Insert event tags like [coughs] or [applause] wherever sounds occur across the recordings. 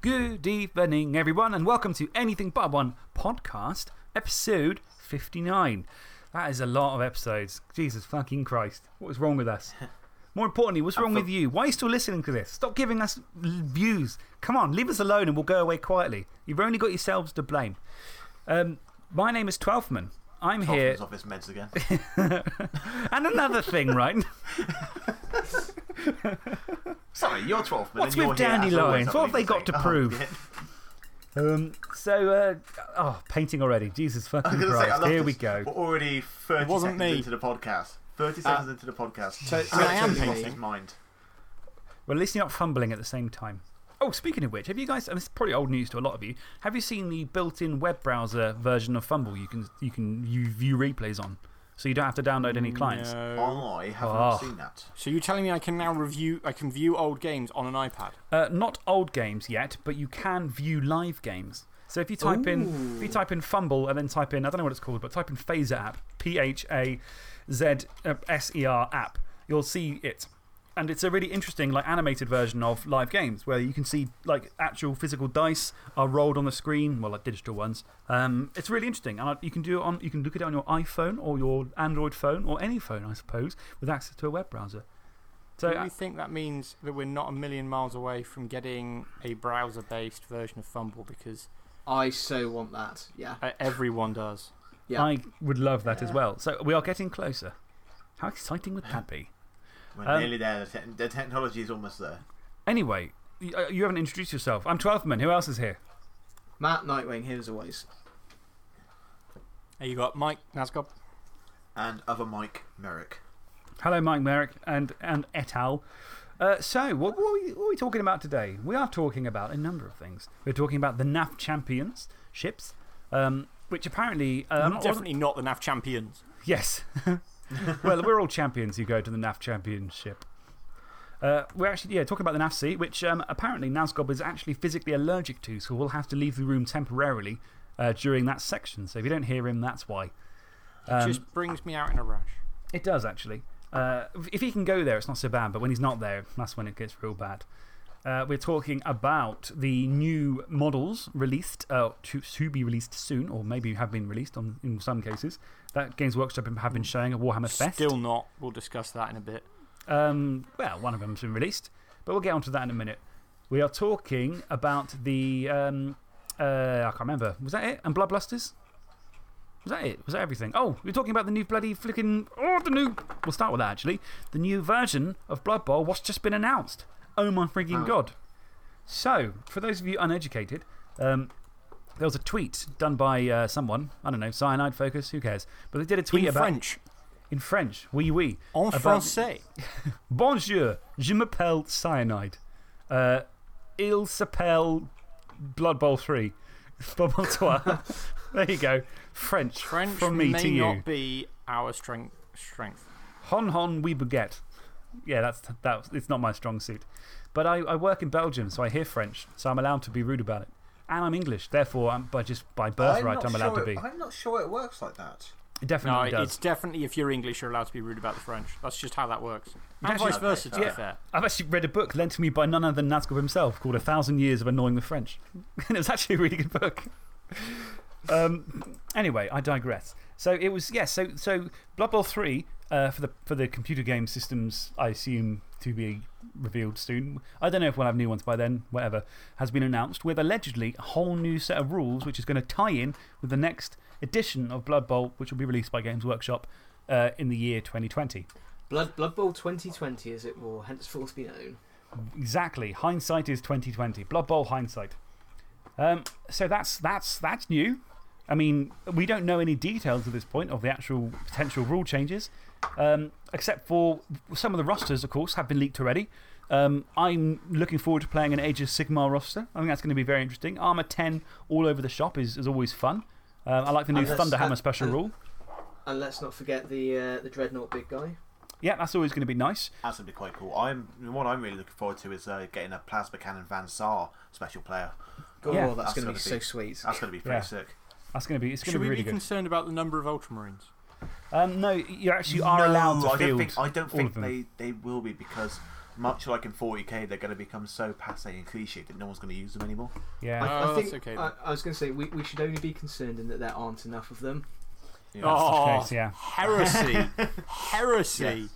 Good evening, everyone, and welcome to Anything But One podcast, episode 59. That is a lot of episodes. Jesus fucking Christ. What is wrong with us? [laughs] More importantly, what's wrong with you? Why are you still listening to this? Stop giving us views. Come on, leave us alone and we'll go away quietly. You've only got yourselves to blame. Um, my name is Twelfman. I'm here. off his meds again. [laughs] and another thing, right? [laughs] Sorry, you're 12 What's with dandelions? What have they got to prove? Um, so, uh, oh, painting already. Jesus [laughs] fucking Christ. Here we go. We're already 30 wasn't seconds me. into the podcast. 30 seconds into the podcast. So- so I am Absolutely lost painting. his mind. Well, at least you're not fumbling at the same time. Oh, speaking of which, have you guys, and this is probably old news to a lot of you, have you seen the built in web browser version of FUMBBL you can, you can you view replays on? So you don't have to download any clients? No. I have Oh. not seen that. So you're telling me I can now review, I can view old games on an iPad? Uh, not old games yet, but you can view live games. So if you type in, if you type in FUMBBL and then type in, I don't know what it's called, but type in Phaser app, P H A Z S E R app, you'll see it. And it's a really interesting, like, animated version of live games where you can see, like, actual physical dice are rolled on the screen, well, like digital ones. Um, it's really interesting. And you can, do it on, you can look at it on your iPhone or your Android phone or any phone, I suppose, with access to a web browser. So, Do uh, you think that means that we're not a million miles away from getting a browser based version of FUMBBL? Because I so want that. Yeah. everyone does. Yeah. I would love that as well. So we are getting closer. How exciting would that be? We're Um, nearly there. The, te the technology is almost there. Anyway, you, uh, you haven't introduced yourself. I'm Twelfman. Who else is here? Matt Nightwing here as always. Hey, you got Mike Nasgob. And other Mike Merrick. Hello, Mike Merrick and, and et al. Uh, so, what, what, are we, what are we talking about today? We are talking about a number of things. We're talking about the NAF Champions ships, um, which apparently. Uh, Definitely not the NAF champions. Yes. [laughs] [laughs] well, we're all champions who go to the NAF Championship. Uh, we're actually, yeah, talking about the NAFC, which um, apparently Nazgob is actually physically allergic to, so we'll have to leave the room temporarily uh, during that section. So if you don't hear him, that's why. It Um, just brings me out in a rush. It does, actually. Uh, if he can go there, it's not so bad, but when he's not there, that's when it gets real bad. Uh, we're talking about the new models released, uh, to, to be released soon, or maybe have been released on, in some cases, that Games Workshop have been showing at Warhammer Fest. Still not. We'll discuss that in a bit. Um, well, one of them's been released, but we'll get onto that in a minute. We are talking about the. Um, uh, I can't remember. Was that it? And Bloodbusters? Was that it? Was that everything? Oh, we're talking about the new bloody flicking. Oh, the new. We'll start with that actually. The new version of Blood Bowl, what's just been announced. Oh my freaking god. So, for those of you uneducated, um, there was a tweet done by uh, someone. I don't know, Cyanide Focus, who cares? But they did a tweet In about. French. In French. Oui, oui. En about- français. [laughs] Bonjour, je m'appelle Cyanide. Uh, il s'appelle Blood Bowl 3. [laughs] Blood Bowl 3. [laughs] there you go. French. French from me may to you. not be our strength. strength. Hon hon we baguette. Yeah, that's, that, it's not my strong suit. But I, I work in Belgium, so I hear French, so I'm allowed to be rude about it. And I'm English, therefore, I'm, by, just by birthright, I'm, allowed to be. I'm not sure it works like that. It No, definitely does. it's definitely if you're English, you're allowed to be rude about the French. That's just how that works. And actually- vice versa, to be Yeah. fair. I've actually read a book lent to me by none other than Nazgul himself called A Thousand Years of Annoying the French. [laughs] and it was actually a really good book. Um, anyway, I digress. So it was, yes, so, so Blood Bowl 3 uh, for, the, for the computer game systems, I assume to be revealed soon. I don't know if we'll have new ones by then, whatever, has been announced with allegedly a whole new set of rules which is going to tie in with the next edition of Blood Bowl, which will be released by Games Workshop uh, in the year 2020. Blood, Blood Bowl 2020, as it will henceforth be known. Exactly. Hindsight is 2020. Blood Bowl hindsight. Um, so that's, that's, that's new. I mean, we don't know any details at this point of the actual potential rule changes, um, except for some of the rosters, of course, have been leaked already. Um, I'm looking forward to playing an Age of Sigmar roster. I think that's going to be very interesting. Armour 10 all over the shop is, is always fun. Um, I like the new And let's- Thunderhammer and- special and- rule. And let's not forget the, uh, the Dreadnought big guy. Yeah, that's always going to be nice. That's going to be quite cool. I'm, what I'm really looking forward to is uh, getting a Plasma Cannon Van Saar special player. God, Yeah. that's, That's going to gonna be be- so sweet. That's going to be pretty Yeah. sick. That's going to be, it's going Should to be we really be good. concerned about the number of Ultramarines? Um, no, you actually are allowed to I don't think, I don't think they, they will be because much like in 40k, they're going to become so passe and cliche that no one's going to use them anymore. Yeah. I, Oh, I that's think okay I. I was going to say we, we should only be concerned in that there aren't enough of them. You That's the Oh, case, yeah. heresy. [laughs] heresy. Yes.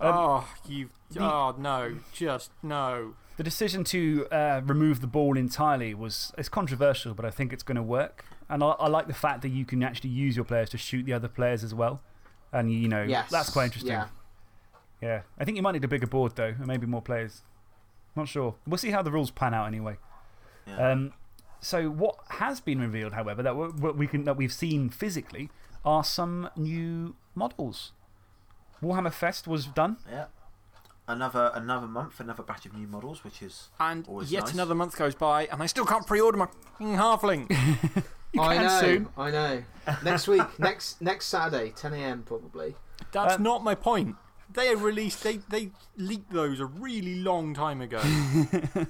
oh, you. the- Oh, no. Just no. The decision to uh, remove the ball entirely was it's controversial, but I think it's going to work. And I, I like the fact that you can actually use your players to shoot the other players as well. And, you know, Yes. that's quite interesting. Yeah. Yeah. I think you might need a bigger board, though, and maybe more players. Not sure. We'll see how the rules pan out anyway. Yeah. Um, so, what has been revealed, however, that, we what we can, that we've seen physically are some new models. Warhammer Fest was done. yeah. Another, another month, another batch of new models, which is. And Always yet nice. another month goes by, and I still can't pre order my f***ing halfling. [laughs] You I can know. soon. I know. Next week, [laughs] next next Saturday, 10 a.m. probably. That's Um, not my point. They have released, they, they leaked those a really long time ago. [laughs]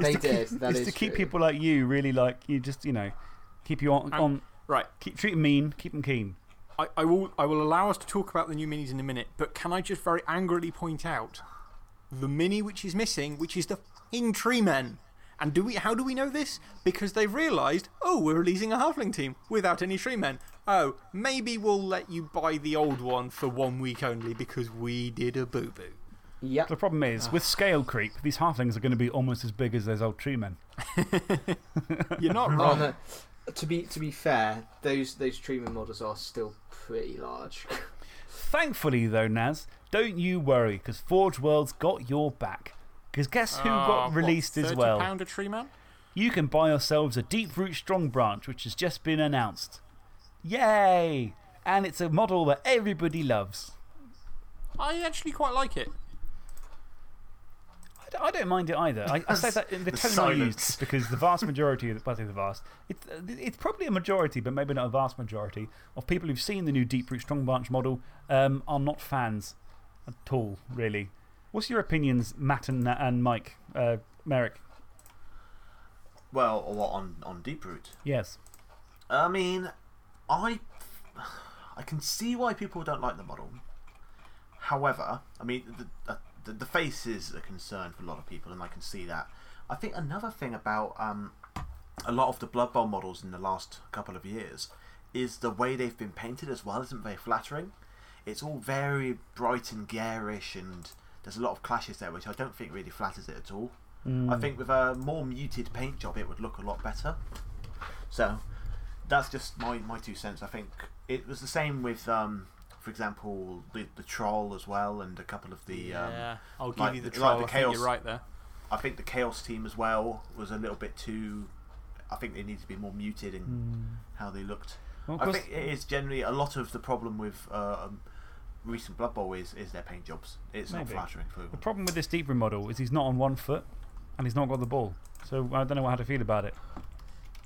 They did. That It's is to keep true. people like you really like, you just, you know, keep you on. Um, on right. keep, treat them mean, keep them keen. I, I, will, I will allow us to talk about the new minis in a minute, but can I just very angrily point out the mini which is missing, which is the f***ing tree men? And do we, how do we know this? Because they've realised, oh, we're releasing a halfling team without any tree men. Oh, maybe we'll let you buy the old one for one week only because we did a boo boo. Yep. The problem is, with scale creep, these halflings are going to be almost as big as those old tree men. [laughs] You're not Oh, wrong. no. To be, to be fair, those, those treeman models are still pretty large. Thankfully, though, Naz, don't you worry, because Forge World's got your back. Because guess who Ah, got what, released as 30 well? pound a tree man? You can buy yourselves a Deep Root Strong Branch, which has just been announced. Yay! And it's a model that everybody loves. I actually quite like it. I don't, I don't mind it either. I, I say [laughs] that in the The tone I used because the vast [laughs] majority, of I say the vast, it's, it's probably a majority, but maybe not a vast majority, of people who've seen the new Deep Root Strong Branch model um, are not fans at all, really. What's your opinions, Matt and, and Mike? Uh, Merrick? Well, what, on, on Deeproot? Yes. I mean, I, I can see why people don't like the model. However, I mean, the, uh, the, the face is a concern for a lot of people, and I can see that. I think another thing about um, a lot of the Blood Bowl models in the last couple of years is the way they've been painted as well isn't very flattering. It's all very bright and garish, and there's a lot of clashes there, which I don't think really flatters it at all. I think with a more muted paint job, it would look a lot better. So, that's just my, my two cents. I think it was the same with, um, for example, the, the Troll as well, and a couple of the. Um, I'll give like you the the- like troll. the I think chaos- you're right there. I think the Chaos team as well was a little bit too. I think they need to be more muted in how they looked. Well, I think it is generally a lot of the problem with uh, um, recent Blood Bowl is, is their paint jobs. It's not flattering for The problem with this Deep Root model is he's not on one foot and he's not got the ball. So I don't know how to feel about it.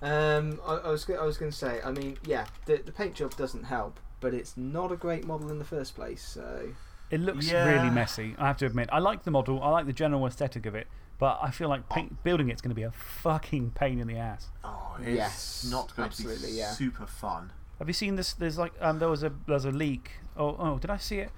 Um, I, I was, I was going to say, I mean, yeah, the, the paint job doesn't help, but it's not a great model in the first place, so. It looks Yeah. really messy, I have to admit. I like the model, I like the general aesthetic of it, but I feel like paint, building it's going to be a fucking pain in the ass. Oh, it's Yes, not going to absolutely, be yeah. super fun. Have you seen this? There's like, um, there was a, there's a leak. Oh, oh, did I see it?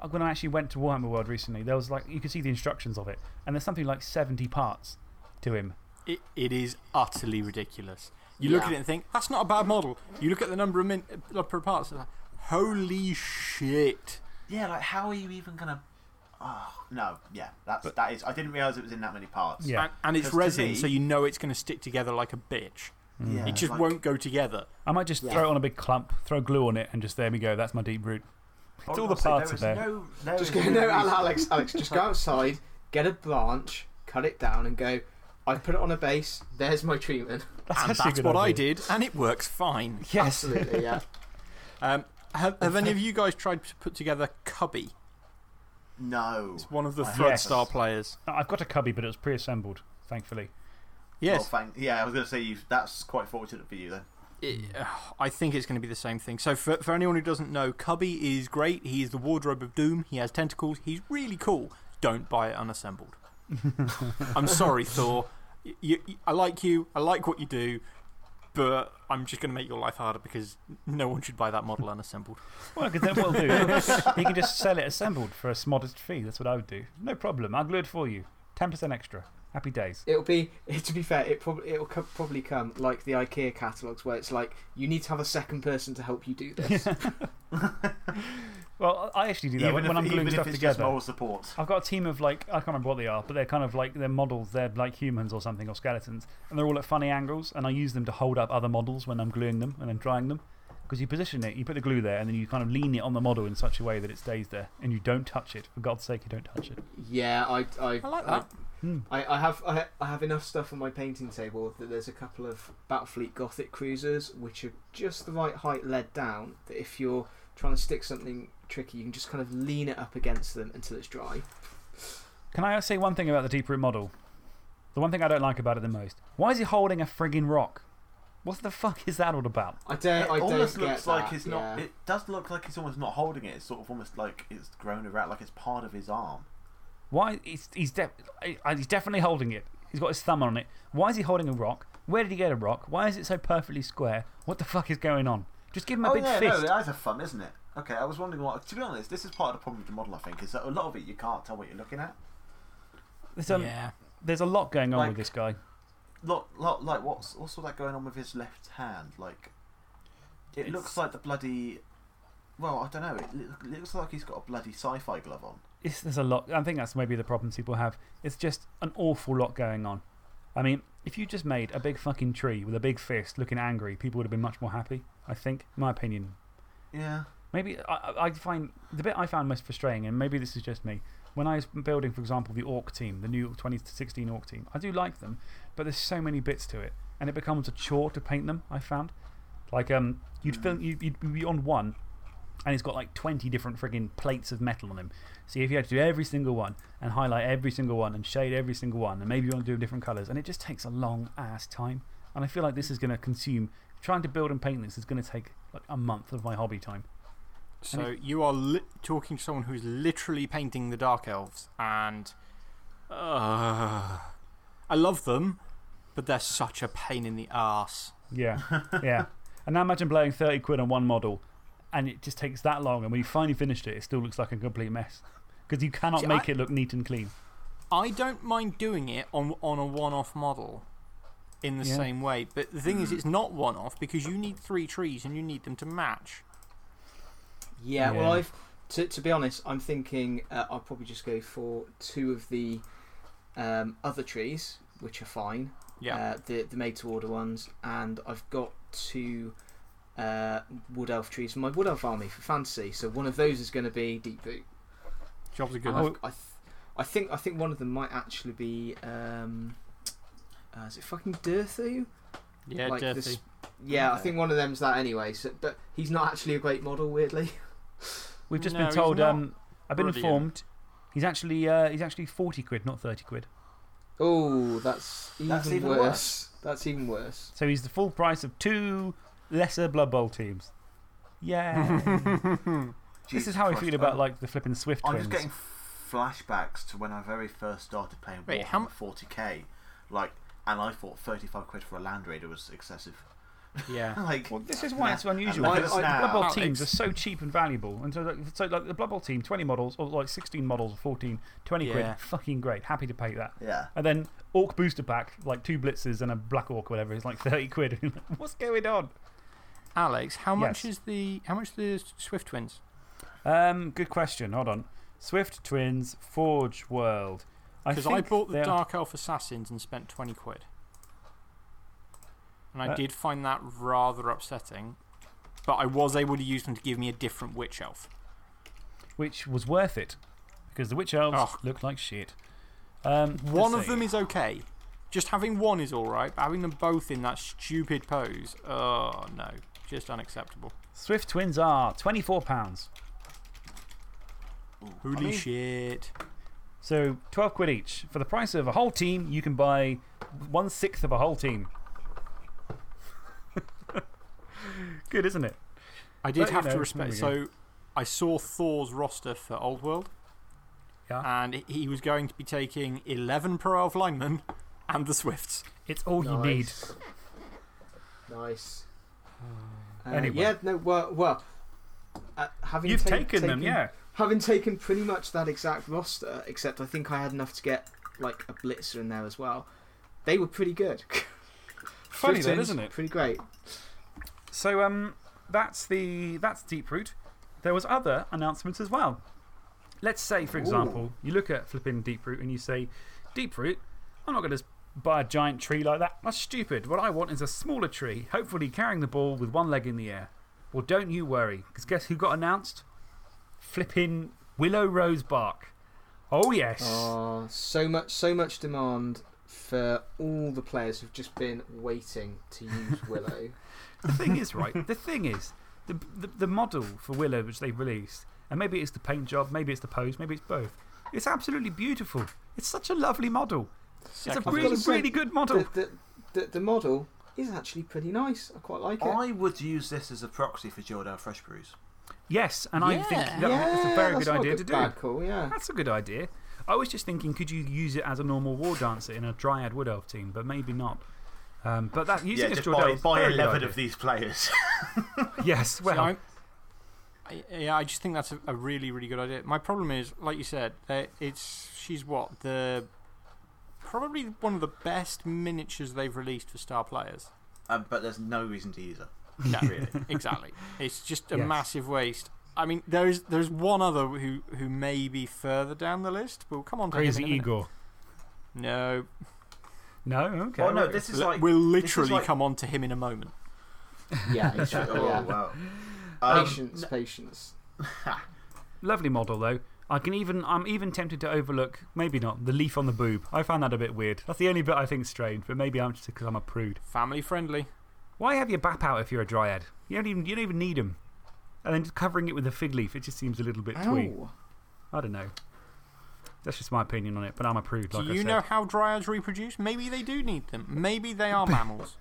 Uh, When I actually went to Warhammer World recently, there was like, you could see the instructions of it, and there's something like 70 parts to him. It, it is utterly ridiculous. You look at it and think, that's not a bad model. You look at the number of min- uh, per parts, and like, holy shit. Yeah, like how are you even gonna? Oh no, yeah, that's that is. I didn't realize it was in that many parts. Yeah. And, and it's 'Cause to resin, me- so you know it's going to stick together like a bitch. Yeah It just like- won't go together. I might just Yeah. throw it on a big clump, throw glue on it, and just there we go. That's my Deep Root. I It's all the parts there are there. No, there Just go, no no, Alex, Alex, just go outside, get a branch, cut it down, and go, I put it on a base, there's my treeman. [laughs] and that's good what I did, and it works fine. Yes. Absolutely, yeah. [laughs] Um, have, have any of you guys tried to put together Cubby? No. It's one of the I Yes. Star players. I've got a cubby, but it was pre assembled, thankfully. Yes. Well, thank, yeah, I was going to say you. That's quite fortunate for you then. It- uh, I think it's going to be the same thing. So, for, for anyone who doesn't know, Cubby is great. He is the wardrobe of doom. He has tentacles. He's really cool. Don't buy it unassembled. [laughs] I'm sorry, Thor. I like you. I like what you do. but I'm just going to make your life harder because no one should buy that model unassembled. Well, because then what we'll do, you can just sell it assembled for a modest fee. That's what I would do. No problem. I'll glue it for you. 10% extra. Happy days. It'll be, [laughs] to be fair, it probably it'll co probably come like the IKEA catalogues where it's like you need to have a second person to help you do this. [laughs] [laughs] Well, I actually do that even when, if, I'm gluing even stuff if it's together. just moral support. I've got a team of like, I can't remember what they are, but they're kind of like, they're models. They're like humans or something, or skeletons. And they're all at funny angles. And I use them to hold up other models when I'm gluing them and then drying them. Because you position it, you put the glue there, and then you kind of lean it on the model in such a way that it stays there. And you don't touch it. For God's sake, you don't touch it. yeah, I, I, I like that. Hmm. I, I, have, I, I have enough stuff on my painting table that there's a couple of Battlefleet Gothic cruisers which are just the right height lead down that if you're trying to stick something tricky, you can just kind of lean it up against them until it's dry. Can I say one thing about the Deep Root model? The one thing I don't like about it the most. Why is he holding a frigging rock? What the fuck is that all about? I don't, It I don't almost get looks like that, it's not. yeah. It does look like he's almost not holding it. It's sort of almost like it's grown around, like it's part of his arm. Why? He's, he's, def uh, he's definitely holding it. He's got his thumb on it. Why is he holding a rock? Where did he get a rock? Why is it so perfectly square? What the fuck is going on? Just give him a oh big yeah, fist. no, the eyes are fun, isn't it? Okay, I was wondering what. To be honest, this is part of the problem with the model. I think is that a lot of it you can't tell what you're looking at. There's, a, yeah. there's a lot going on Like- with this guy. Lot, lot, like what's what's all that going on with his left hand? Like, it It's- looks like the bloody. Well, I don't know. It, loo- it looks like he's got a bloody sci-fi glove on. It's, there's a lot. I think that's maybe the problems people have. It's just an awful lot going on. I mean, if you just made a big fucking tree with a big fist looking angry, people would have been much more happy, I think. My opinion. Yeah. Maybe I, I find the bit I found most frustrating, and maybe this is just me, when I was building, for example, the Orc team, the new 2016 Orc team, I do like them, but there's so many bits to it, and it becomes a chore to paint them, I found. Like, um, you'd, fill, you'd, you'd be on one, and it's got like 20 different frigging plates of metal on them. So if you had to do every single one, and highlight every single one, and shade every single one, and maybe you want to do different colours, and it just takes a long ass time. And I feel like this is going to consume, trying to build and paint this is going to take like a month of my hobby time. So you are talking to someone who's literally painting the Dark Elves, and. Uh, I love them, but they're such a pain in the ass. Yeah, [laughs] yeah. And now imagine blowing 30 quid on one model and it just takes that long. And when you finally finished it, it still looks like a complete mess. [laughs] Because you cannot See, make I- it look neat and clean. I don't mind doing it on, on a one off model in the Yeah. same way, but the thing is, it's not one off because you need three trees and you need them to match. Yeah, well, I've to, to be honest, I'm thinking uh, I'll probably just go for two of the um, other trees, which are fine. Yeah. Uh, the, the made to order ones, and I've got two uh, wood elf trees for my wood elf army for fantasy. So one of those is going to be deep root. Jobs are good. I've- th I think I think one of them might actually be um, uh, is it fucking Dirthu? yeah, like dirty. this- Yeah, I think one of them's that anyway. So, but he's not actually a great model, weirdly. [laughs] We've just No, been told, um, I've been brilliant. informed, he's actually, uh, he's actually 40 quid, not 30 quid. Oh, that's even, That's even worse. worse. That's even worse. So he's the full price of two lesser Blood Bowl teams. Yeah. [laughs] this is how I feel about like the flipping Swift I'm twins. just getting flashbacks to when I very first started playing Wait, Warhammer how m- 40k, like, and I thought 35 quid for a Land Raider was excessive. yeah. [laughs] like, Well, this is why it's and unusual. look at because I- the Blood Bowl now. teams are so cheap and valuable. And so, like, so like the Blood Bowl team, 20 models, or like 16 models, or 14, 20 Yeah. quid, fucking great. Happy to pay that. Yeah. And then Orc booster pack, like two blitzers and a black Orc, or whatever, is like [laughs] 30 quid. What's going on? Alex, how much Yes. is the how much the Swift Twins? Um, good question. Hold on. Swift Twins, Forge World. Because I, think bought the Dark Elf Assassins and spent 20 quid. And I Uh, did find that rather upsetting. But I was able to use them to give me a different Witch Elf. Which was worth it. Because the Witch Elves Oh. look like shit. Um, One of see. them is okay. Just having one is alright, but having them both in that stupid pose, oh no. Just unacceptable. Swift Twins are £24. Holy I mean- shit. So 12 quid each. For the price of a whole team, you can buy one sixth of a whole team. [laughs] Good, isn't it? I did But, you have know, to respect. So I saw Thor's roster for Old World, Yeah. and he was going to be taking 11 Pro Elf linemen and the Swifts. It's all you need. Nice. Uh, Anyway. Yeah, no, well, well uh, having You've ta- taken, them, yeah. Having taken pretty much that exact roster, except I think I had enough to get like a blitzer in there as well. They were pretty good. [laughs] Funny then, isn't it? Pretty great. So um, that's the that's Deeproot. There was other announcements as well. Let's say, for example, you look at flipping Deeproot and you say, Deeproot, I'm not going to buy a giant tree like that. That's stupid. What I want is a smaller tree, hopefully carrying the ball with one leg in the air. Well, don't you worry, because guess who got announced? Flipping Willow Rose Bark. Oh, yes. Oh, so much, so much demand for all the players who've just been waiting to use [laughs] Willow. The thing is, right? The thing is, the, the, the model for Willow which they've released, and maybe it's the paint job, maybe it's the pose, maybe it's both. It's absolutely beautiful. It's such a lovely model. It's a really, say, really good model. the, the, the, the model is actually pretty nice. I quite like it. I would use this as a proxy for Jordell Freshbreeze. Yes, and I think Yeah. that's a very that's good not idea to do. Bad call, yeah. That's a good idea. I was just thinking, could you use it as a normal war dancer in a Dryad Wood Elf team? But maybe not. Um, but that, using yeah, as just Jordan buy, Elf, buy 11 of these players. [laughs] [laughs] Yes, well, I'm- I, yeah, I just think that's a, a really, really good idea. My problem is, like you said, it's she's what the probably one of the best miniatures they've released for star players. um, but there's no reason to use her. No, [laughs] Really. exactly. It's just a Yes. massive waste. I mean, there's there's one other who who may be further down the list. But we'll come on to him Crazy in a. Igor. No, No? Okay. oh, no, this is like. we'll this is literally like- come on to him in a moment. Yeah, [laughs] exactly. Oh, yeah. wow. Um, patience, patience. [laughs] Lovely model, though. I can even, I'm even tempted to overlook, maybe not, the leaf on the boob. I found that a bit weird. That's the only bit I think strange, but maybe I'm just because I'm a prude. Family friendly. Why have your bap out if you're a dryad? You don't even, you don't even need them. And then just covering it with a fig leaf, it just seems a little bit twee. Ow. I don't know. That's just my opinion on it, but I'm a prude, like do you know how dryads reproduce? Maybe they do need them. Maybe they are [laughs] mammals.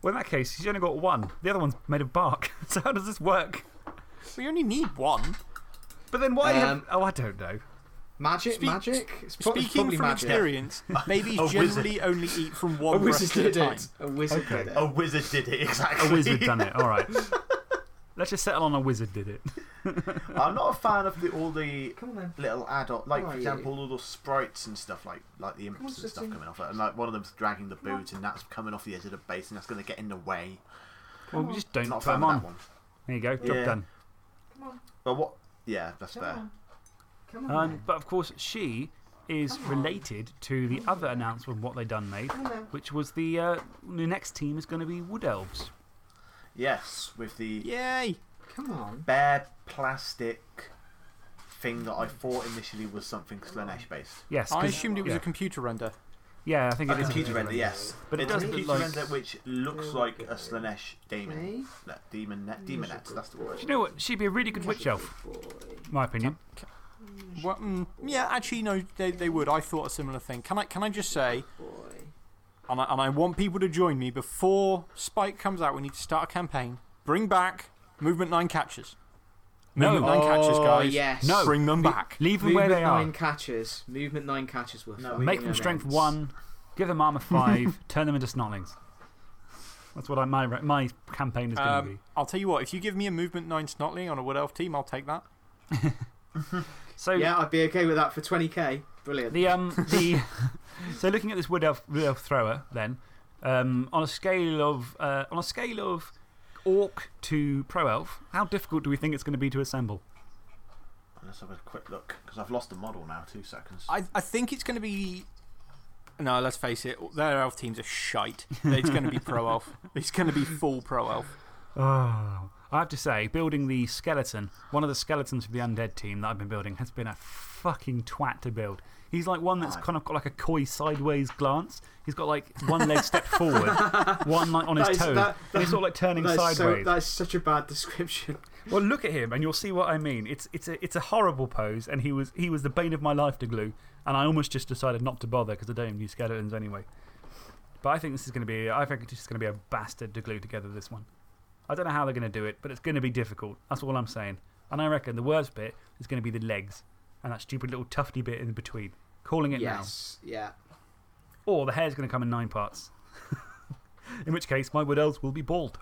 Well, in that case, she's only got one. The other one's made of bark. [laughs] so how does this work? we only need one. But then why have. Um, Oh, I don't know. Magic, Speak- magic. It's, Speaking probably from magic. experience, [laughs] babies A wizard. generally only eat from one wizard breast at a did time. it. A wizard Okay. did it. A wizard did it, exactly. A wizard done it. All right. [laughs] Let's just settle on a wizard did it. [laughs] I'm not a fan of the, all the Come on then. little add-on, like How for are example, all the sprites and stuff, like like the on, imps and stuff Sissy. coming off it, and like one of them's dragging the boot, and that's coming off the edge of the base, and that's going to get in the way. Well, we just don't Not put them of on. that one. There you go. Job Yeah. done. Come on. But what? Yeah, that's Come fair. on. Come on. Um, but of course, she is Come on. related to the other announcement what they done made, Come on then. which was the, uh, the next team is going to be Wood Elves. Yes, with the Yay! Come on. bare plastic thing that I thought initially was something Slaanesh based. Yes. I assumed it was yeah. a computer render. Yeah, I think A it is computer render, render. yes. But it it's does a look computer like- render which looks like a Slaanesh demon. Me? No, demon net, demonette, that's the word. Do you know what? She'd be a really good witch elf, my opinion. Well, mm, yeah, actually, no, they, they would. I thought a similar thing. Can I, can I just say, Boy. and I, and I want people to join me before Spike comes out, we need to start a campaign. Bring back Movement 9 catches. No. Movement 9 catches, Oh, guys. yes. No. Bring them Le- back. Leave them where Movement they are. nine catches. Movement nine catches were No. Make them strength one, give them armor five, [laughs] turn them into snotlings. That's what I, my, my campaign is going to Um, be. I'll tell you what, if you give me a Movement 9 Snotling on a Wood Elf team, I'll take that. [laughs] So, Yeah, I'd be okay with that for 20k. Brilliant. the, um, [laughs] the, so looking at this Wood Elf, wood elf thrower, then, um, on, a scale of, uh, on a scale of Orc to Pro Elf, how difficult do we think it's going to be to assemble? Let's have a quick look, because I've lost the model now, two seconds. I, I think it's going to be. No, let's face it, their elf teams are shite. It's going to be Pro Elf. It's going to be full Pro Elf. Oh, I have to say, building the skeleton, one of the skeletons for the undead team that I've been building, has been a fucking twat to build. He's like one that's kind of got like a coy sideways glance. He's got like one leg stepped forward, [laughs] one like on his is- toes. that- he's sort of like turning That so- sideways. that is such a bad description. well, look at him and you'll see what I mean. It's, it's, a, it's a horrible pose, and he was, he was the bane of my life to glue. And I almost just decided not to bother because I don't even use skeletons anyway. But I think this is going to be, I think it's just going to be a bastard to glue together this one. I don't know how they're going to do it, but it's going to be difficult. That's all I'm saying. And I reckon the worst bit is going to be the legs and that stupid little tufty bit in between. Calling it Yes. Yeah. Or the hair's going to come in nine parts. [laughs] In which case, my wood elves will be bald.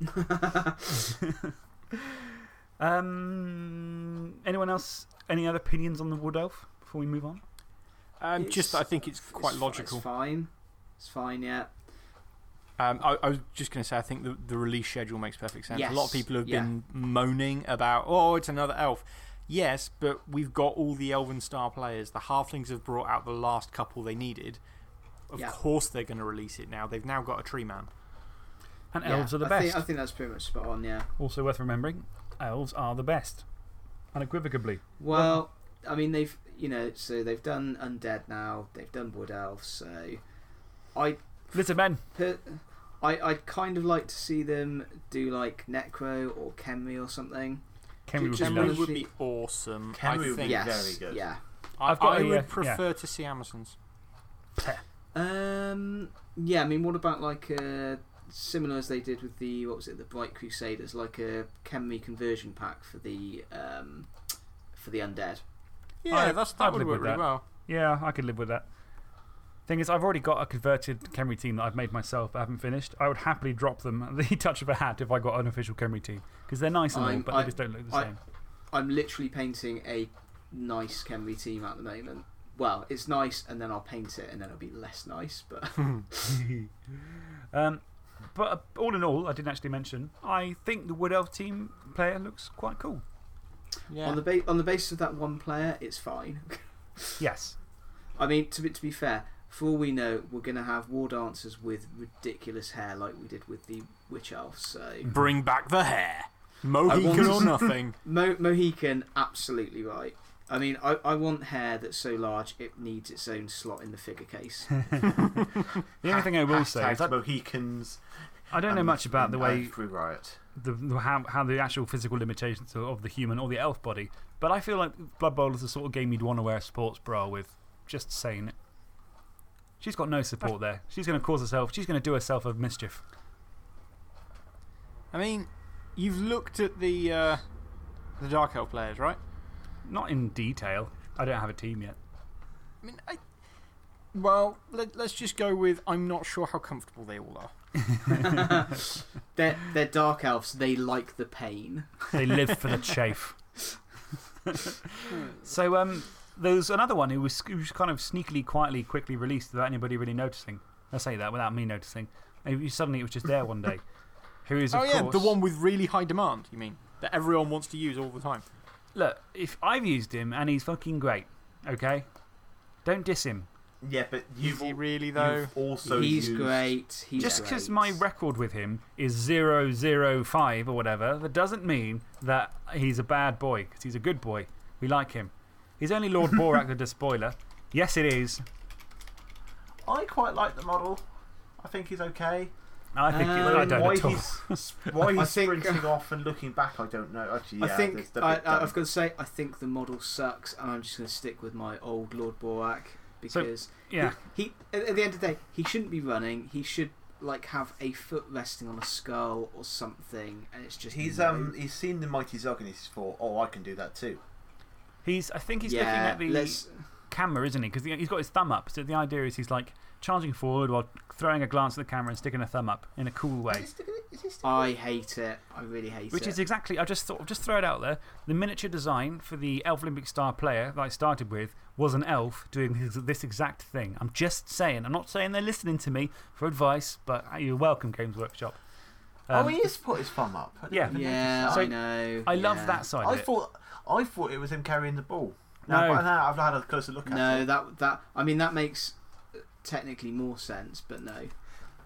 [laughs] um, anyone else? Any other opinions on the wood elf before we move on? Um, just, It's- I think it's quite fi- logical. It's fine. It's fine, yeah. Um, I, I was just going to say, I think the, the release schedule makes perfect sense. a lot of people have yeah. been moaning about, oh, it's another elf. Yes, but we've got all the Elven Star players. The Halflings have brought out the last couple they needed. Of Yeah. course, they're going to release it now. They've now got a Tree Man. And Yeah, elves are the I best. Think, I think that's pretty much spot on, yeah. Also worth remembering, elves are the best. Unequivocally. Well, I mean, they've, you know, so they've done Undead now, they've done Wood Elves, so I Listen, men. per- I, I'd kind of like to see them do like Necro or Khemri or something. Khemri would be just Khemri lovely. wanna- would be awesome. Khemri I would be think. Yeah. Yes, very good. yeah. I, I've got I a, would yeah. prefer to see Amazons. Um, yeah, I mean, what about like uh, similar as they did with the what was it, the Bright Crusaders, like a Khemri conversion pack for the um, for the undead. Yeah, I- that's, I'd that would work really well. Yeah, I could live with that. Thing is, I've already got a converted Khemri team that I've made myself I haven't finished. I would happily drop them at [laughs] the touch of a hat if I got an official Khemri team. Because they're nice and all, but I- they just don't look the I- same. I'm literally painting a nice Khemri team at the moment. Well, it's nice, and then I'll paint it, and then it'll be less nice. But [laughs] [laughs] um, but uh, all in all, I didn't actually mention, I think the Wood Elf team player looks quite cool. Yeah. on the ba- on the basis of that one player, it's fine. Yes. I mean, to be, to be fair, for all we know, we're going to have war dancers with ridiculous hair like we did with the witch elves. So Bring back the hair. Mohican want- or [laughs] nothing. Mo- Mohican, absolutely right. I mean, I, I want hair that's so large it needs its own slot in the figure case. [laughs] [laughs] The only thing I will say is Hashtags I, Mohicans. I don't know much about the way Earth Riot. the, the how, how the actual physical limitations of, of the human or the elf body, but I feel like Blood Bowl is the sort of game you'd want to wear a sports bra with. Just saying it. She's got no support there. She's going to cause herself, she's going to do herself a mischief. I mean, you've looked at the, uh, the Dark Elf players, right? Not in detail. I don't have a team yet. I mean, I. Well, let, let's just go with I'm not sure how comfortable they all are. [laughs] they're, they're dark elves, they like the pain. They live for the chafe. [laughs] so, um, there's another one who was, who was kind of sneakily, quietly, quickly released without anybody really noticing. I say that without me noticing. Maybe suddenly it was just there one day. Who is, oh, of oh, yeah, course, the one with really high demand, you mean? That everyone wants to use all the time. Look, if I've used him and he's fucking great, okay? Don't diss him. Yeah, but you've, Is he really, though? you've also He's used, great. He's Just because my record with him is 005 or whatever, that doesn't mean that he's a bad boy, because he's a good boy. We like him. He's only Lord [laughs] Borak the Despoiler. Yes, it is. I quite like the model. I think he's okay. I think it, Um, I don't why at all. he's, [laughs] why he's think- sprinting off and looking back, I don't know. Actually, yeah, I think I, I, I've got to say I think the model sucks, and I'm just going to stick with my old Lord Borak because Yeah. he, he at, at the end of the day he shouldn't be running. He should like have a foot resting on a skull or something, and it's just He's no. um he's seen the mighty Zug and he's thought, oh, I can do that too. He's, I think he's yeah. looking at the let's, camera, isn't he? Because he's got his thumb up. So the idea is he's like charging forward while throwing a glance at the camera and sticking a thumb up in a cool way. Is he sticking it- is he I hate it. I really hate it. Which is exactly, I just thought, just throw it out there. The miniature design for the Elf Olympic Star player that I started with was an elf doing this, this exact thing. I'm just saying. I'm not saying they're listening to me for advice, but you're welcome, Games Workshop. Um, oh, he has put his thumb up. I Yeah. even yeah, So, I know. I love yeah. that side that. I of it. Thought I thought it was him carrying the ball. Now, No. but now I've had a closer look at No, it. that that I mean that makes uh, technically more sense, but no.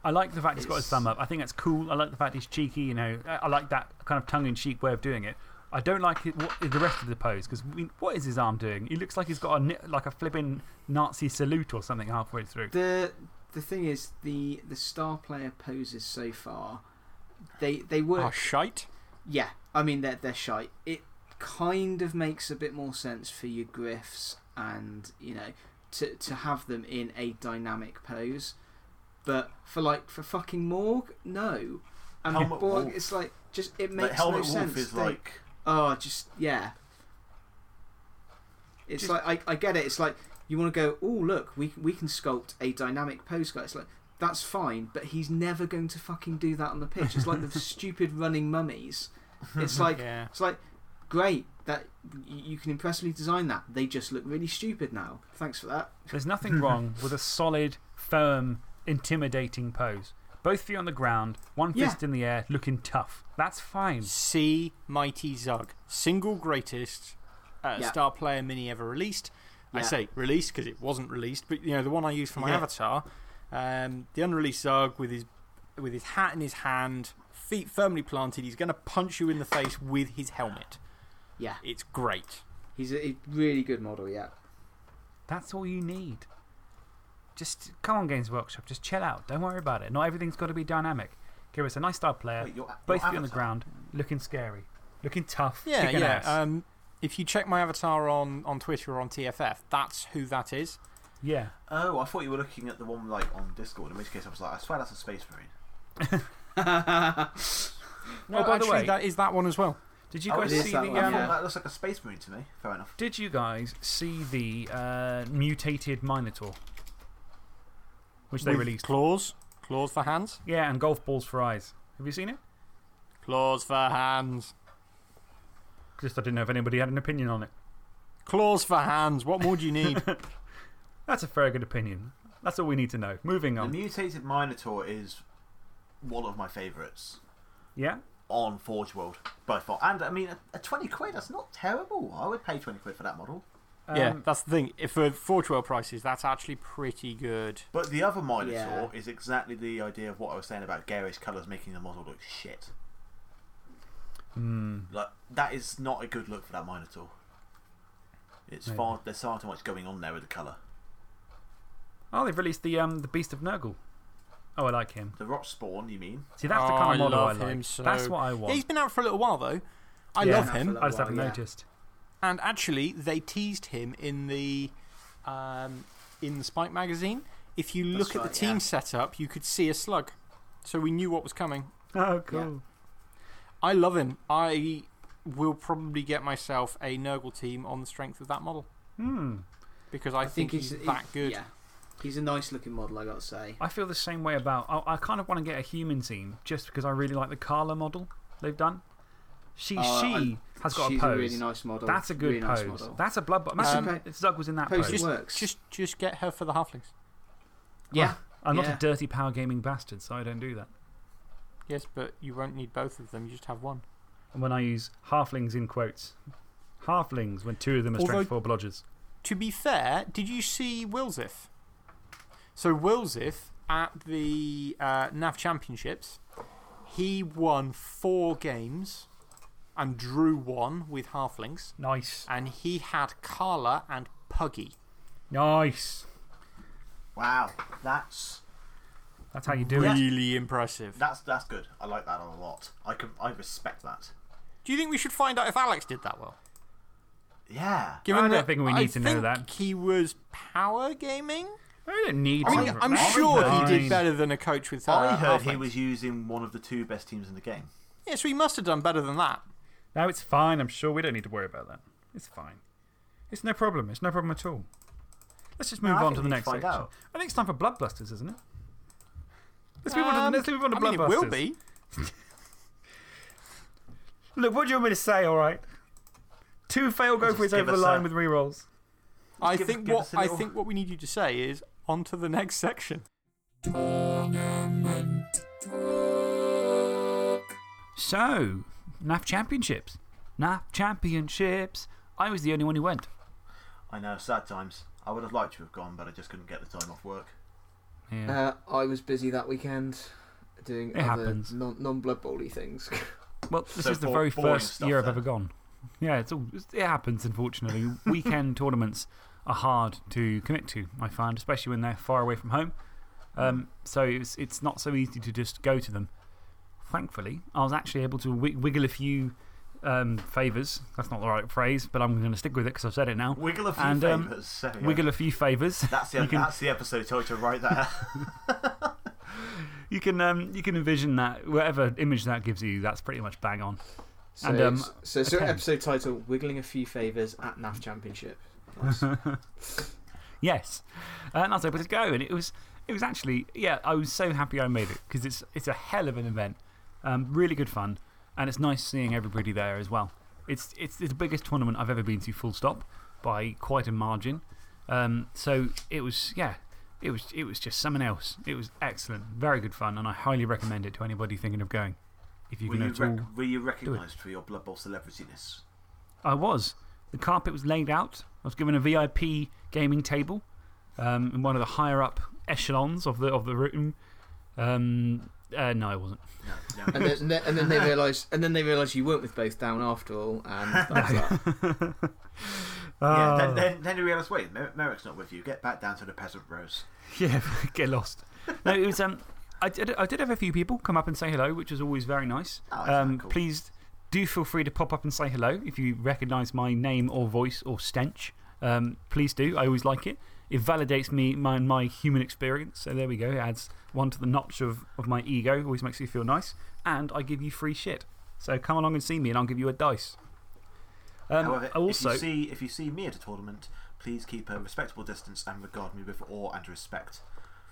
I like the fact he's got his thumb up. I think that's cool. I like the fact he's cheeky. You know, I I like that kind of tongue in cheek way of doing it. I don't like it, what, the rest of the pose because what is his arm doing? He looks like he's got a, like a flipping Nazi salute or something halfway through. The the thing is the the star player poses so far, they they work. Oh, shite. Yeah, I mean they're they're shite. It kind of makes a bit more sense for your griffs and you know to to have them in a dynamic pose, but for like for fucking Morg, no. And Helmut Borg, Wolf. it's like just it But makes Helmut no Wolf sense. is They- like Oh, just yeah. It's Just- like I, I get it. It's like you want to go. Oh, look, we we can sculpt a dynamic pose guy. It's like that's fine, but he's never going to fucking do that on the pitch. It's like the [laughs] stupid running mummies. [laughs] It's like, Yeah. it's like, great that you can impressively design that. They just look really stupid now. Thanks for that. There's nothing wrong [laughs] with a solid, firm, intimidating pose. Both feet on the ground, one Yeah. fist in the air, looking tough. That's fine. See Mighty Zug. Single greatest uh, Yeah. star player mini ever released. I say released because it wasn't released, but you know, the one I used for my Yeah. avatar. Um, the unreleased Zug with his, with his hat in his hand, feet firmly planted. He's going to punch you in the face with his helmet. Yeah, It's great. he's a, a really good model. Yeah. That's all you need. Just come on, Games Workshop. Just chill out. Don't worry about it. Not everything's got to be dynamic. Give us a nice star player, Wait, your, your both feet on the ground, looking scary, looking tough. Yeah, kicking yeah. ass. Um, if you check my avatar on, on Twitter or on TFF, that's who that is. yeah. Oh, I thought you were looking at the one like on Discord. In which case, I was like, I swear that's a space marine. [laughs] [laughs] No, Oh, by the actually, way- that is that one as well. Did you Oh, guys see that the. one, I Um, yeah. that looks like a space marine to me. Fair enough. Did you guys see the uh, mutated Minotaur? Which they With released. Claws. Claws for hands. Yeah, and golf balls for eyes. Have you seen it? Claws for hands. Just I didn't know if anybody had an opinion on it. Claws for hands. What more do you need? [laughs] That's a very good opinion. That's all we need to know. Moving on. The on. mutated Minotaur is one of my favourites Yeah? On Forge World by far. And I mean, a, a 20 quid, that's not terrible. I would pay 20 quid for that model. yeah, Um, that's the thing. If for Forge World prices, that's actually pretty good. But the other Minotaur Yeah. is exactly the idea of what I was saying about garish colours making the model look shit. hmm. Like, that is not a good look for that Minotaur. It's Maybe. far, there's far too much going on there with the colour. Oh, they've released the, um, the Beast of Nurgle. Oh, I like him. The Rotspawn, you mean? See, that's the Oh, kind of model I love like. him so- That's what I Yeah, want. he's been out for a little while, though. I Yeah. love Been out for a him. I just haven't while, yeah. noticed. And actually, they teased him in the, um, in the Spike magazine. If you look That's at the right, team yeah. setup, you could see a slug. So we knew what was coming. Oh, cool. I love him. I will probably get myself a Nurgle team on the strength of that model Hmm. because I, think, he's, that good. Yeah, he's a nice looking model. I got to say. I feel the same way about. I, I kind of want to get a human team just because I really like the Carla model they've done. She, Oh, she I- has got She's a pose. really nice model. That's a good really nice pose. model. That's a blood. Imagine Um, if Zug was in that pose pose. Just, works. just, just get her for the halflings. yeah, I'm not a dirty power gaming bastard, so I don't do that. Yes, but you won't need both of them. You just have one. And when I use halflings in quotes, halflings when two of them are strength four blodgers. To be fair, did you see Wilsith? So, Wilsith at the uh, NAF Championships, he won four games and drew one with halflings, Nice. and he had Carla and Puggy. Nice. Wow, that's That's how you do it. Really impressive. that's that's good. I like that a lot. I can I respect that. Do you think we should find out if Alex did that well? Yeah. I don't that think we I need to know think that. He was power gaming? I don't need I mean, I'm sure he did better than a coach with uh, I heard he was using one of the two best teams in the game. Yeah, so he must have done better than that. No, it's fine. I'm sure we don't need to worry about that. It's fine. It's no problem. It's no problem at all. Let's just move I on to the next to find section. out. I think it's time for Bloodbusters, isn't it? Let's move on to, Um, the, let's move on to I mean, Bloodbusters. it will be. [laughs] Look, what do you want me to say, alright? Two fail go Just for over the line a- with rerolls. I give- think what us a I little- think what we need you to say is on to the next section. So, NAF Championships. NAF Championships. I was the only one who went. I know, sad times. I would have liked to have gone, but I just couldn't get the time off work. Yeah. Uh, I was busy that weekend doing It other happens. non non blood bowly things. [laughs] well, this so is the very first stuff year I've then. ever gone. Yeah, it's all, it happens, unfortunately. Weekend [laughs] tournaments are hard to commit to, I find, especially when they're far away from home. Um, so it's, it's not so easy to just go to them. Thankfully, I was actually able to wiggle a few um, favours. That's not the right phrase, but I'm going to stick with it because I've said it now. Wiggle a few And, um, favours. There we. Wiggle a few favours. [laughs] That's the, [laughs] can- that's the episode title right there. You can, um, you can envision that, whatever image that gives you, that's pretty much bang on. So, And, um, so, so a episode title: Wiggling a few favours at NAF Championship. [laughs] Yes. Uh, and I was able to go, and it was, it was actually, yeah, I was so happy I made it because it's, it's a hell of an event. Um, really good fun. And it's nice seeing everybody there as well. It's, it's, it's the biggest tournament I've ever been to, full stop, by quite a margin. Um, so it was, yeah, it was, it was just something else. It was excellent. Very good fun. And I highly recommend it to anybody thinking of going. If you Were can you, all. were you recognised for your Blood Bowl celebrityness? I was. The carpet was laid out. I was given a VIP gaming table um, in one of the higher up echelons of the, of the room. Um, uh, no, I wasn't. No, no. And then, and then, they realised, and then they realised you weren't with both down after all, and that was [laughs] yeah, then, then, then you realise, wait, Mer- Merrick's not with you. Get back down to the peasant rows. [laughs] Yeah, [laughs] get lost. No, it was. Um, I, did, I did have a few people come up and say hello, which was always very nice. Oh, um, cool. Please do feel free to pop up and say hello if you recognise my name or voice or stench. Um, please do. I always like it. It validates me, my, my human experience. So there we go. It adds one to the notch of, of my ego. Always makes me feel nice. And I give you free shit. So come along and see me and I'll give you a dice. Um, However, also, if, you see, if you see me at a tournament, please keep a respectable distance and regard me with awe and respect.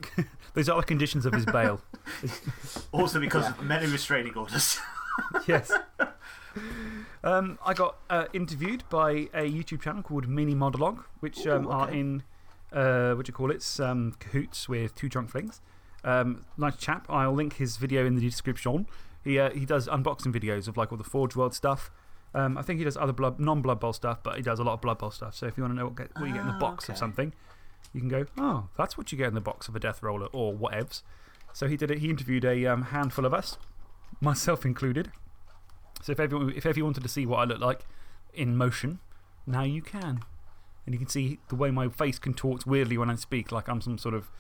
[laughs] those are the conditions of his bail. [laughs] Also, because of many restraining orders. yes. [laughs] Um, I got uh, interviewed by a YouTube channel called Mini Monologue, which um, Ooh, are okay. in, uh, what do you call it, um, cahoots with Two Drunk Flings. Um, nice chap. I'll link his video in the description. He, uh, he does unboxing videos of like all the Forge World stuff. Um, I think he does other blood, non Blood Bowl stuff, but he does a lot of Blood Bowl stuff. So if you want to know what, get, what you get in the Ah, box of something, you can go, oh, that's what you get in the box of a Death Roller or whatevs. So he did it. He interviewed a um, handful of us, myself included. So if everyone, if everyone wanted to see what I look like in motion, now you can. And you can see the way my face contorts weirdly when I speak, like I'm some sort of,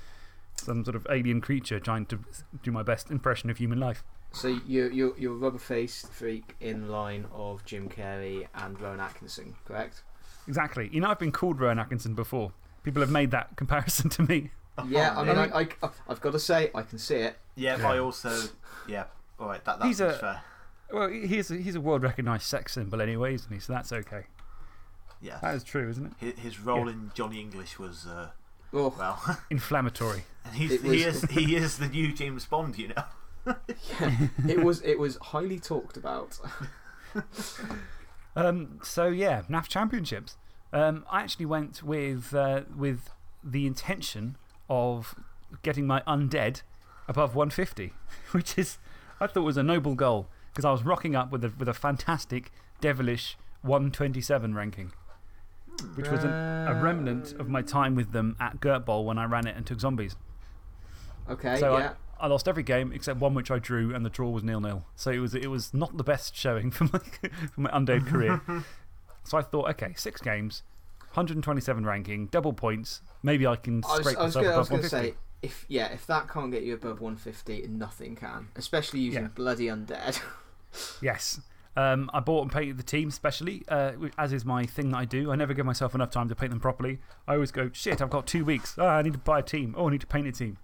some sort of alien creature trying to do my best impression of human life. So you're, you're, you're a rubber faced freak in line of Jim Carrey and Rowan Atkinson, correct? Exactly. You know, I've been called Rowan Atkinson before. People have made that [laughs] comparison to me. Yeah, I mean. I, I, I've got to say, I can see it. yeah, Yeah. I also. Yeah, alright, that, that's He's a- fair. Well, he's a, he's a world recognized sex symbol anyway, isn't he? So that's okay. Yeah. That is true, isn't it? His, his role in Johnny English was, uh, Oh, well, [laughs] Inflammatory. and he's, It he, is, he is the new James Bond, you know. yeah. it, was, it was highly talked about. Um, so, yeah, NAF Championships. Um, I actually went with, uh, with the intention of getting my undead above 150, [laughs] which is, I thought was a noble goal because I was rocking up with a, with a fantastic, devilish 127 ranking, which was an, a remnant of my time with them at Gert Bowl when I ran it and took zombies. Okay, So yeah. I, I lost every game except one which I drew, and the draw was nil nil. So it was, it was not the best showing [laughs] for my, for my undead career. [laughs] So I thought, okay, six games, 127 ranking, double points. Maybe I can I was, scrape I was myself gonna, I was gonna 150. say, if, yeah, if that can't get you above 150, nothing can. Especially using Yeah. bloody undead. [laughs] Yes. Um, I bought and painted the team specially, uh, as is my thing that I do. I never give myself enough time to paint them properly. I always go, shit, I've got two weeks. Ah, I need to buy a team. Oh, I need to paint a team.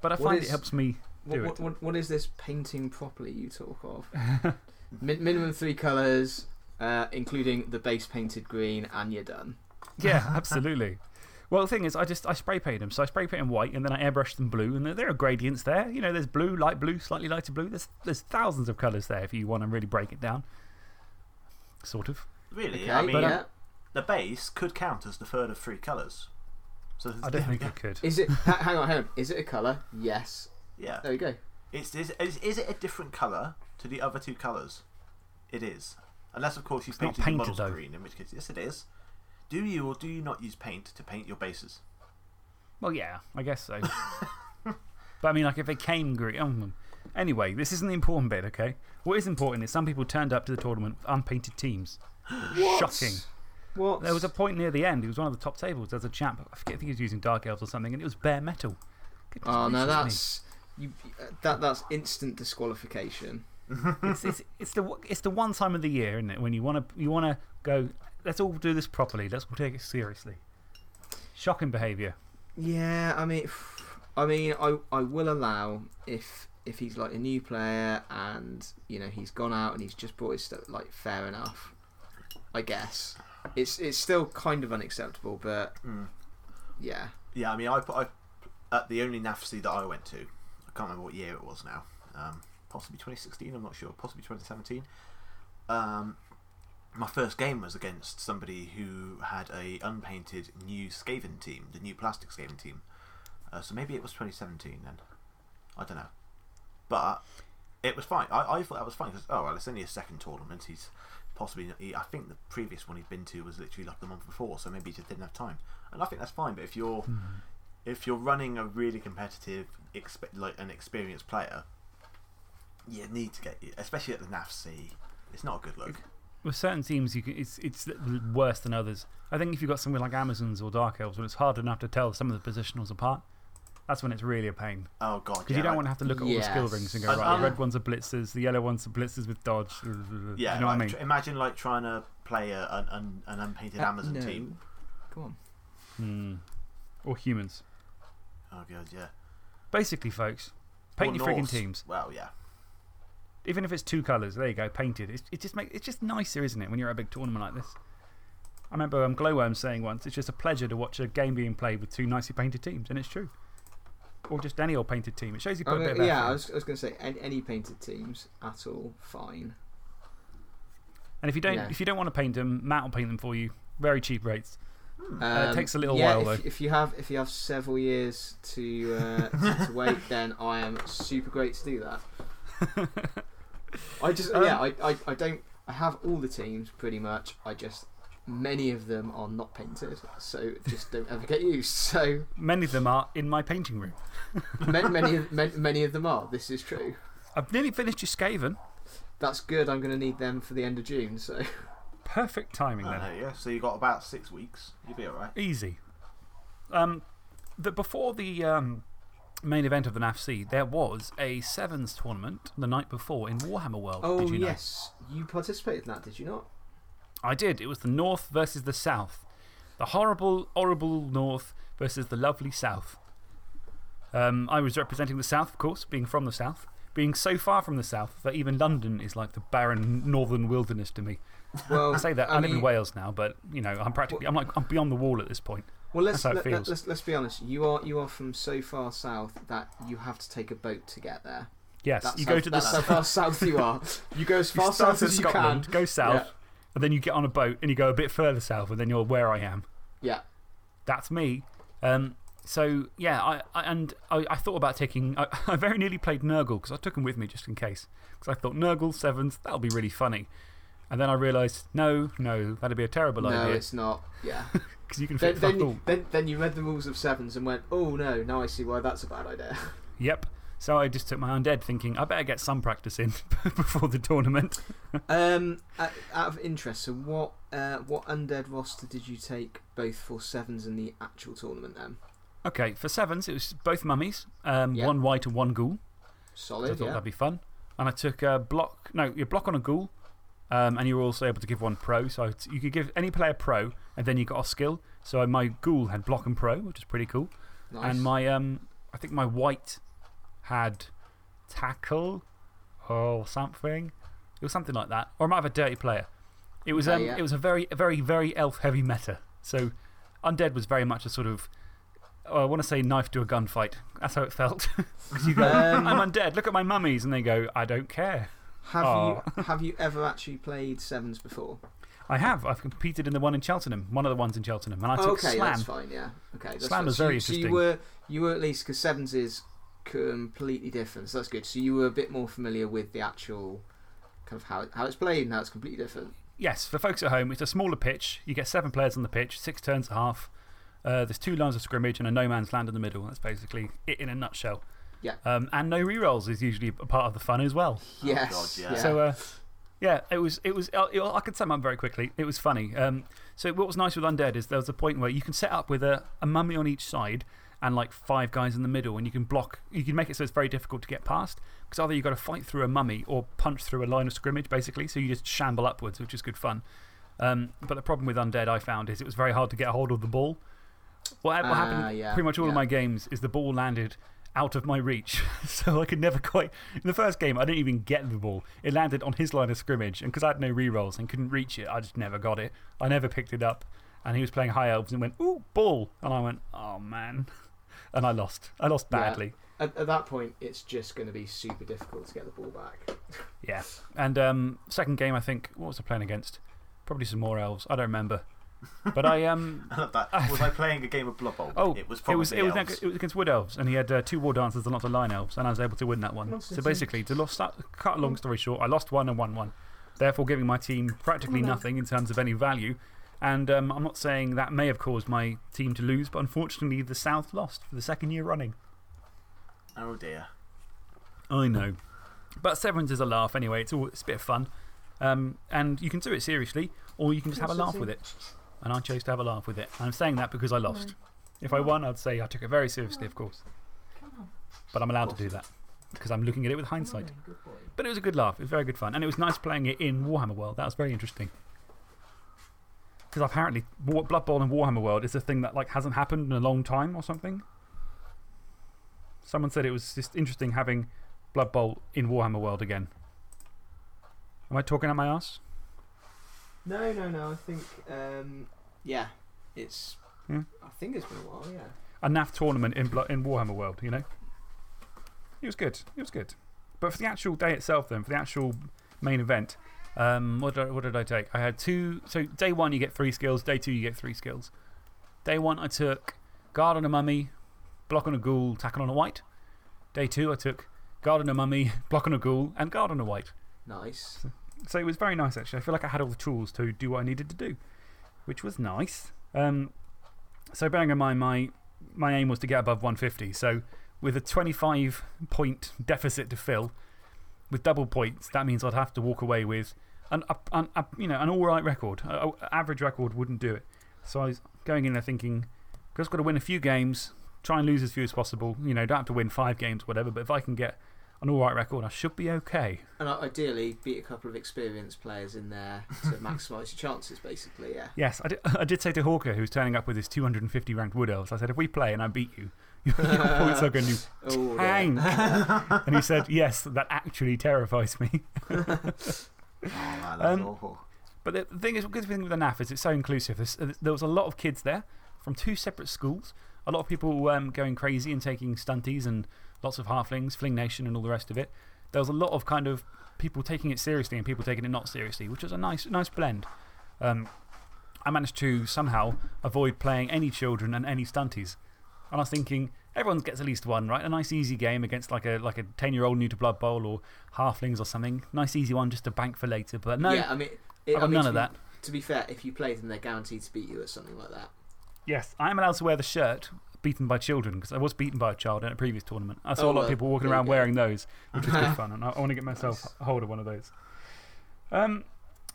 But I What find is- it helps me. What, Do what, what, what is this painting properly you talk of? [laughs] Min- minimum three colours, uh, including the base painted green, and you're done. Yeah, [laughs] absolutely. Well, the thing is, I just I spray paint them. So I spray paint them white and then I airbrush them blue. And there, there are gradients there. You know, there's blue, light blue, slightly lighter blue. There's, there's thousands of colours there if you want to really break it down. Sort of. Really? Okay, I mean, But, um, the base could count as the third of three colours. So I don't think [laughs] it could. Is it. [laughs] hang on, hang on. Is it a colour? Yes. Yeah. There we go. It's, is, is, is it a different colour to the other two colours? It is. Unless, of course, you not painted the painted, models though. green, in which case, yes, it is. Do you or do you not use paint to paint your bases? Well, yeah, I guess so. [laughs] but I mean, like, if they came green. Um, anyway, this isn't the important bit, okay? What is important is some people turned up to the tournament with unpainted teams. [gasps] Shocking. What? There was a point near the end, it was one of the top tables. There's a chap, I forget, I think he was using Dark Elves or something, and it was bare metal. Goodness Oh, no, that's. You, uh, that, that's instant disqualification. it's, it's, it's, the, it's the one time of the year, isn't it? When you want to you wanna go, let's all do this properly, let's all take it seriously. Shocking behaviour. Yeah, I mean, [sighs] I mean, I, I will allow if if he's like a new player and you know he's gone out and he's just brought his stuff. Like, fair enough, I guess. It's it's still kind of unacceptable, but Mm. yeah, Yeah, I mean, I, I, at the only NAFC that I went to, I can't remember what year it was now, um, possibly 2016, I'm not sure, possibly 2017. Um, my first game was against somebody who had a unpainted new Skaven team, the new plastic Skaven team. Uh, so maybe it was 2017 then. I don't know. But it was fine. I, I thought that was fine because, oh, well, it's only a second tournament. He's possibly, he, I think the previous one he'd been to was literally like the month before, so maybe he just didn't have time. And I think that's fine. But if you're if you're running a really competitive, expe- like an experienced player, you need to get, especially at the NAFC, it's not a good look. With certain teams, you can, it's, it's worse than others. I think if you've got something like Amazons or Dark Elves, when it's hard enough to tell some of the positionals apart, that's when it's really a pain. Oh god, Because yeah, you don't like- want to have to look at all the skill rings and go, And, right, um, the red ones are blitzers, the yellow ones are blitzers with dodge. [laughs] Yeah, you know like, what I mean? imagine like trying to play a, an, an, an unpainted Uh, Amazon no. team. Come on. Hmm. Or humans. Oh god, yeah. Basically, folks, paint Or your freaking teams. Well, yeah. Even if it's two colours, there you go, painted. It's, it just make, it's just nicer, isn't it, when you're at a big tournament like this? I remember um, Glowworm saying once, it's just a pleasure to watch a game being played with two nicely painted teams, and it's true. Or just any old painted team. It shows you put I a bit of yeah, I was, I was going to say, any, any painted teams at all, fine. And if you, don't,、yeah. If you don't want to paint them, Matt will paint them for you. Very cheap rates. Uh, it Um, takes a little yeah, while, if, though. If you have, if you have several years to, uh, to, to wait, [laughs] then I am super great to do that. [laughs] I just, Um, yeah, I, I, I don't, I have all the teams pretty much. I just, many of them are not painted, so just don't ever get used. So Many of them are in my painting room. [laughs] many, many, of- [laughs] many, many of them are. This is true. I've nearly finished your Skaven. That's good. I'm going to need them for the end of June. So Perfect timing then. there you go. So you got about six weeks. You'll be alright. Easy. Um, the, before the um, main event of the NAFC, there was a Sevens tournament the night before in Warhammer World. Oh did you know? yes, you participated in that, did you not? I did. It was the North versus the South. The horrible, horrible North versus the lovely South. Um, I was representing the South, of course, being from the South. Being so far from the South that even London is like the barren northern wilderness to me. Well, [laughs] I say that, I, live in Wales now, but, you know, I'm practically, I'm like, I'm beyond the wall at this point. Well, let's how it let's, let's be honest. You are you are from so far south that you have to take a boat to get there. Yes, That's you how, go to the that's how far south you are. [laughs] You go as far south as you Scotland, can. go south, Yeah. and then you get on a boat and you go a bit further south, and then you're where I am. Yeah. That's me. Um, so, yeah, I, I, and I, I thought about taking. I, [laughs] I very nearly played Nurgle because I took him with me just in case. Because I thought Nurgle, Sevens, that'll be really funny. And then I realised, no, no, that'd be a terrible No, idea. it's not. Yeah. [laughs] Because you can then, fit then, all. then, then you read the rules of sevens and went, oh no, now I see why that's a bad idea. [laughs] Yep. So I just took my undead thinking, I better get some practice in [laughs] before the tournament. [laughs] um, out, of interest, so what uh, what undead roster did you take both for sevens and the actual tournament then? Okay, for Sevens, it was both mummies, um, Yeah. one wight and one ghoul. So I Solid, thought yeah. that'd be fun. And I took a block, no, you block on a ghoul, um, and you were also able to give one pro. So you could give any player pro, and then you got a skill. So my ghoul had block and pro, which is pretty cool. Nice. And my, um, I think my wight had tackle or something. It was something like that. Or I might have a dirty player. It was, Okay, um, yeah. it was a very, very, very elf heavy meta. So Undead was very much a sort of. oh, I want to say knife to a gunfight. That's how it felt. [laughs] Because you go, Um, I'm undead, look at my mummies. And they go, I don't care. Have, you, [laughs] have you ever actually played sevens before? I have. I've competed in the one in Cheltenham, one of the ones in Cheltenham. And I took okay, Slann. that's fine, yeah. Okay, that's Slann fine. was So very you- so interesting. you were, you were at least, because sevens is completely different, so that's good. So you were a bit more familiar with the actual kind of how, it, how it's played and how it's completely different. Yes, for folks at home, it's a smaller pitch. You get seven players on the pitch, six turns a half. Uh, there's two lines of scrimmage and a no man's land in the middle. That's basically it in a nutshell. Yeah. Um, and no rerolls is usually a part of the fun as well. Yes. God, yeah. So, uh, yeah, it was, it was, uh, I can sum up very quickly. It was funny. Um, so, what was nice with Undead is there was a point where you can set up with a, a mummy on each side and like five guys in the middle, and you can block, you can make it so it's very difficult to get past. Because either you've got to fight through a mummy or punch through a line of scrimmage, basically. So, you just shamble upwards, which is good fun. Um, but the problem with Undead I found is it was very hard to get a hold of the ball. What, what Ah, happened yeah, pretty much all of my games is the ball landed out of my reach. [laughs] so I could never quite. In the first game, I didn't even get the ball. It landed on his line of scrimmage. And because I had no rerolls and couldn't reach it, I just never got it. I never picked it up. And he was playing High Elves and went, Ooh, ball. And I went, Oh, man. [laughs] and I lost. I lost Yeah. badly. At, at that point, it's just going to be super difficult to get the ball back. [laughs] Yeah. And um, second game, I think, what was I playing against? Probably some more elves. I don't remember. But I. Um, [laughs] I love that. Was I playing a game of Blood Bowl? Oh, it was it probably was, it, was, elves. it was against Wood Elves, and he had uh, two War Dancers and lots of Line Elves, and I was able to win that one. Nonsense, So basically, to lost, cut a long story short, I lost one and won one, therefore giving my team practically Oh, no. nothing in terms of any value. And um, I'm not saying that may have caused my team to lose, but unfortunately, the South lost for the second year running. Oh dear. I know. But Severance is a laugh anyway, it's, all, it's a bit of fun. Um, and you can do it seriously, or you can just have a laugh with it. And I chose to have a laugh with it. And I'm saying that because I lost. If I won, I'd say I took it very seriously, of course. But I'm allowed to do that because I'm looking at it with hindsight. But it was a good laugh. It was very good fun. And it was nice playing it in Warhammer World. That was very interesting. Because apparently, War- Blood Bowl in Warhammer World is a thing that like, hasn't happened in a long time or something. Someone said it was just interesting having Blood Bowl in Warhammer World again. Am I talking at my ass? No, no, no. I think, um, yeah, it's. Hmm. I think it's been a while, yeah. a NAF tournament in, Blo- in Warhammer World, you know? It was good. It was good. But for the actual day itself, then, for the actual main event, um, what, did I, what did I take? I had two. So, day one, you get three skills. Day two, you get three skills. Day one, I took Guard on a Mummy, Block on a Ghoul, Tackle on a Wight. Day two, I took Guard on a Mummy, [laughs] Block on a Ghoul, and Guard on a Wight. Nice. So it was very nice, actually. I feel like I had all the tools to do what I needed to do, which was nice. Um, so, bearing in mind, my, my aim was to get above 150. So, with a 25 point deficit to fill, with double points, that means I'd have to walk away with an, you know, an all right record. An average record wouldn't do it. So, I was going in there thinking, I've just got to win a few games, try and lose as few as possible. You know, don't have to win five games, whatever, but if I can get an all right record, I should be okay. And ideally, beat a couple of experienced players in there to [laughs] maximise your chances, basically, yeah. Yes, I did, [laughs] I did say to Hawker, who's turning up with his 250 ranked Wood Elves, I said, if we play and I beat you, [laughs] your points are going to Oh, tank. and he said, yes, that actually terrifies me. Oh man, that's Um, awful. But the, thing is, the good thing with the NAF is it's so inclusive. There's, there was a lot of kids there from two separate schools. A lot of people um, going crazy and taking stunties and lots of halflings, Fling Nation, and all the rest of it. There was a lot of kind of people taking it seriously and people taking it not seriously, which was a nice, nice blend. Um, I managed to somehow avoid playing any children and any stunties. And I was thinking, everyone gets at least one, right? A nice easy game against like a, like a 10 year old new to Blood Bowl or halflings or something. Nice easy one just to bank for later. But no, Yeah, I mean, it, I mean, none of be- that. To be fair, if you play them, they're guaranteed to beat you at something like that. Yes, I am allowed to wear the shirt beaten by children because I was beaten by a child in a previous tournament. I saw Oh, a lot of people walking around wearing those, which was good [laughs] fun, and I, I want to get myself Nice. a hold of one of those. Um,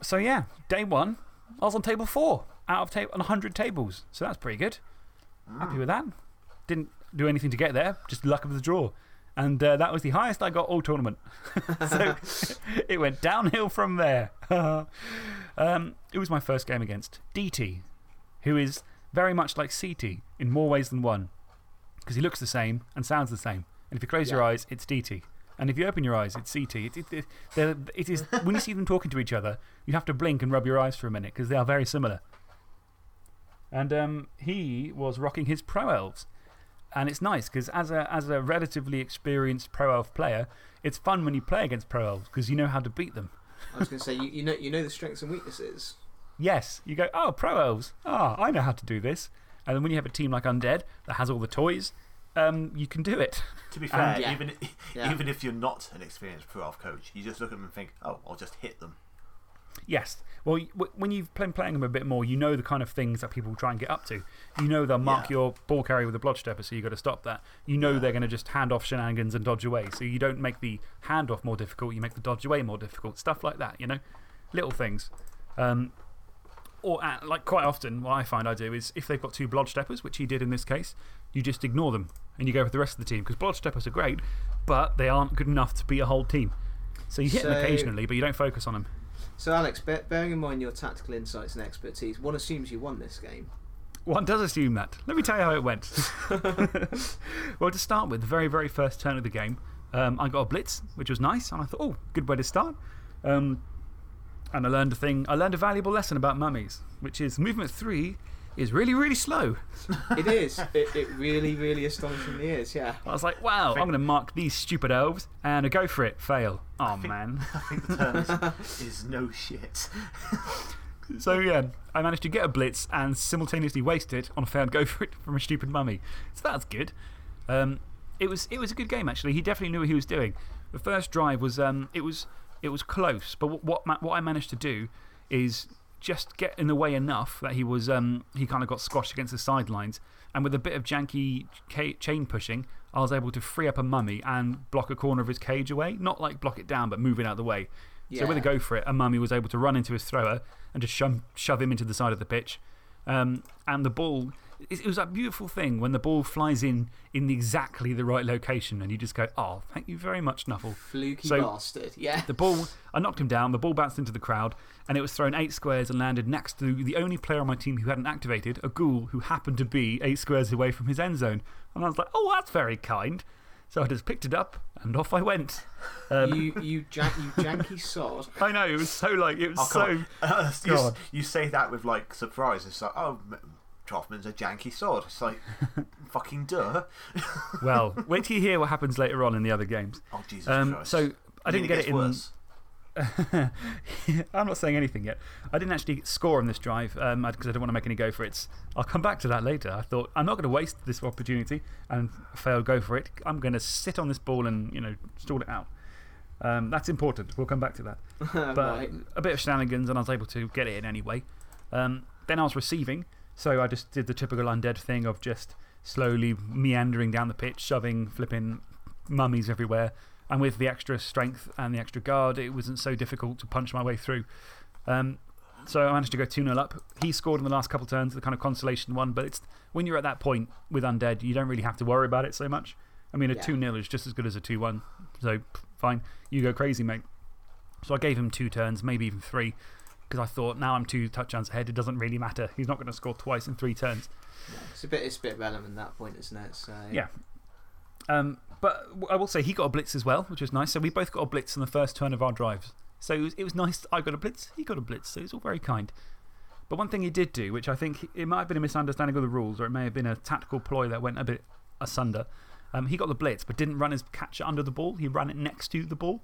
so, yeah, day one, I was on table four out of ta- 100 tables. So that's pretty good. Happy with that. Didn't do anything to get there, just luck of the draw. And uh, that was the highest I got all tournament. [laughs] so [laughs] it went downhill from there. um, it was my first game against DT, who is very much like CT in more ways than one. Because he looks the same and sounds the same. And if you close your eyes, it's DT. And if you open your eyes, it's CT. It, it, it, it is, [laughs] when you see them talking to each other, you have to blink and rub your eyes for a minute because they are very similar. And um, he was rocking his Pro Elves. And it's nice because as a, as a relatively experienced Pro Elf player, it's fun when you play against Pro Elves because you know how to beat them. I was going to say, you, you, know, you know the strengths and weaknesses. Yes, you go, oh, Pro Elves. Ah, I know how to do this. And then when you have a team like Undead that has all the toys, um, you can do it. To be [laughs] fair, yeah. even, Yeah. even if you're not an experienced pro elf coach, you just look at them and think, oh, I'll just hit them. Yes. Well, when you've been playing them a bit more, you know the kind of things that people try and get up to. You know they'll mark Yeah. your ball carrier with a blodge stepper, so you've got to stop that. You know Yeah. they're going to just hand off shenanigans and dodge away, so you don't make the handoff more difficult, you make the dodge away more difficult. Stuff like that, you know? Little things. Um, or, uh, like, quite often, what I find I do is if they've got two blodge steppers, which he did in this case, you just ignore them and you go with the rest of the team. Because blodge steppers are great, but they aren't good enough to beat a whole team. So you hit them occasionally, but you don't focus on them. So, Alex, bear, bearing in mind your tactical insights and expertise, one assumes you won this game. One does assume that. Let me tell you how it went. [laughs] well, to start with, the very, very first turn of the game, um, I got a blitz, which was nice, and I thought, oh, good way to start. Um, and I learned a thing, I learned a valuable lesson about mummies, which is movement three is really, really slow. It is. It, it really, really astonishingly is, yeah. I was like, wow, I'm going to mark these stupid elves and a go for it. Fail. Oh, man. I think the term is, is no shit. [laughs] So, yeah, I managed to get a blitz and simultaneously waste it on a failed go for it from a stupid mummy. So that's good. Um, it, was, it was a good game, actually. He definitely knew what he was doing. The first drive was, um, it was, it was close, but what, what, what I managed to do is just get in the way enough that he, was, um, he kind of got squashed against the sidelines. And with a bit of janky chain pushing, I was able to free up a mummy and block a corner of his cage away. Not like block it down, but move it out of the way. So with a go for it, a mummy was able to run into his thrower and just shove, shove him into the side of the pitch. Um, and the ball, it, it, was that beautiful thing when the ball flies in in exactly the right location and you just go, oh, thank you very much, Nuffle. Fluky so bastard, yeah. The ball, I knocked him down, the ball bounced into the crowd and it was thrown eight squares and landed next to the only player on my team who hadn't activated, a ghoul who happened to be eight squares away from his end zone. And I was like, oh, that's very kind. So I just picked it up and off I went. Um, you, you, jank, you janky [laughs] sod. I know, it was so like, it was oh, so. Uh, [laughs] you, you, say that with like surprise. It's like, oh, Troffman's a janky sword. It's like, [laughs] fucking duh. [laughs] well, wait till you hear what happens later on in the other games. Oh, Jesus um, Christ. So I didn't get it in. Worse. [laughs] I'm not saying anything yet. I didn't actually score on this drive because um, I don't want to make any go for it. I'll come back to that later. I thought I'm not going to waste this opportunity and fail go for it. I'm going to sit on this ball and you know, stall it out. Um, that's important. We'll come back to that. but a bit of shenanigans and I was able to get it in anyway. Um, then I was receiving, so I just did the typical undead thing of just slowly meandering down the pitch, shoving, flipping mummies everywhere. And with the extra strength and the extra guard, it wasn't so difficult to punch my way through. Um, so I managed to go 2 0 up. He scored in the last couple of turns, the kind of consolation one. But it's, when you're at that point with Undead, you don't really have to worry about it so much. I mean, a 2 0 is just as good as a 2 1. So fine. You go crazy, mate. So I gave him two turns, maybe even three, because I thought now I'm two touchdowns ahead. It doesn't really matter. He's not going to score twice in three turns. Yeah, it's, a bit, it's a bit relevant at that point, isn't it? So, yeah. Um, but I will say he got a blitz as well, which was nice. So we both got a blitz in the first turn of our drives. So it was, it was nice. I got a blitz, he got a blitz. So it was all very kind. But one thing he did do, which I think it might have been a misunderstanding of the rules, or it may have been a tactical ploy that went a bit asunder. Um, he got the blitz, but didn't run his catcher under the ball. He ran it next to the ball,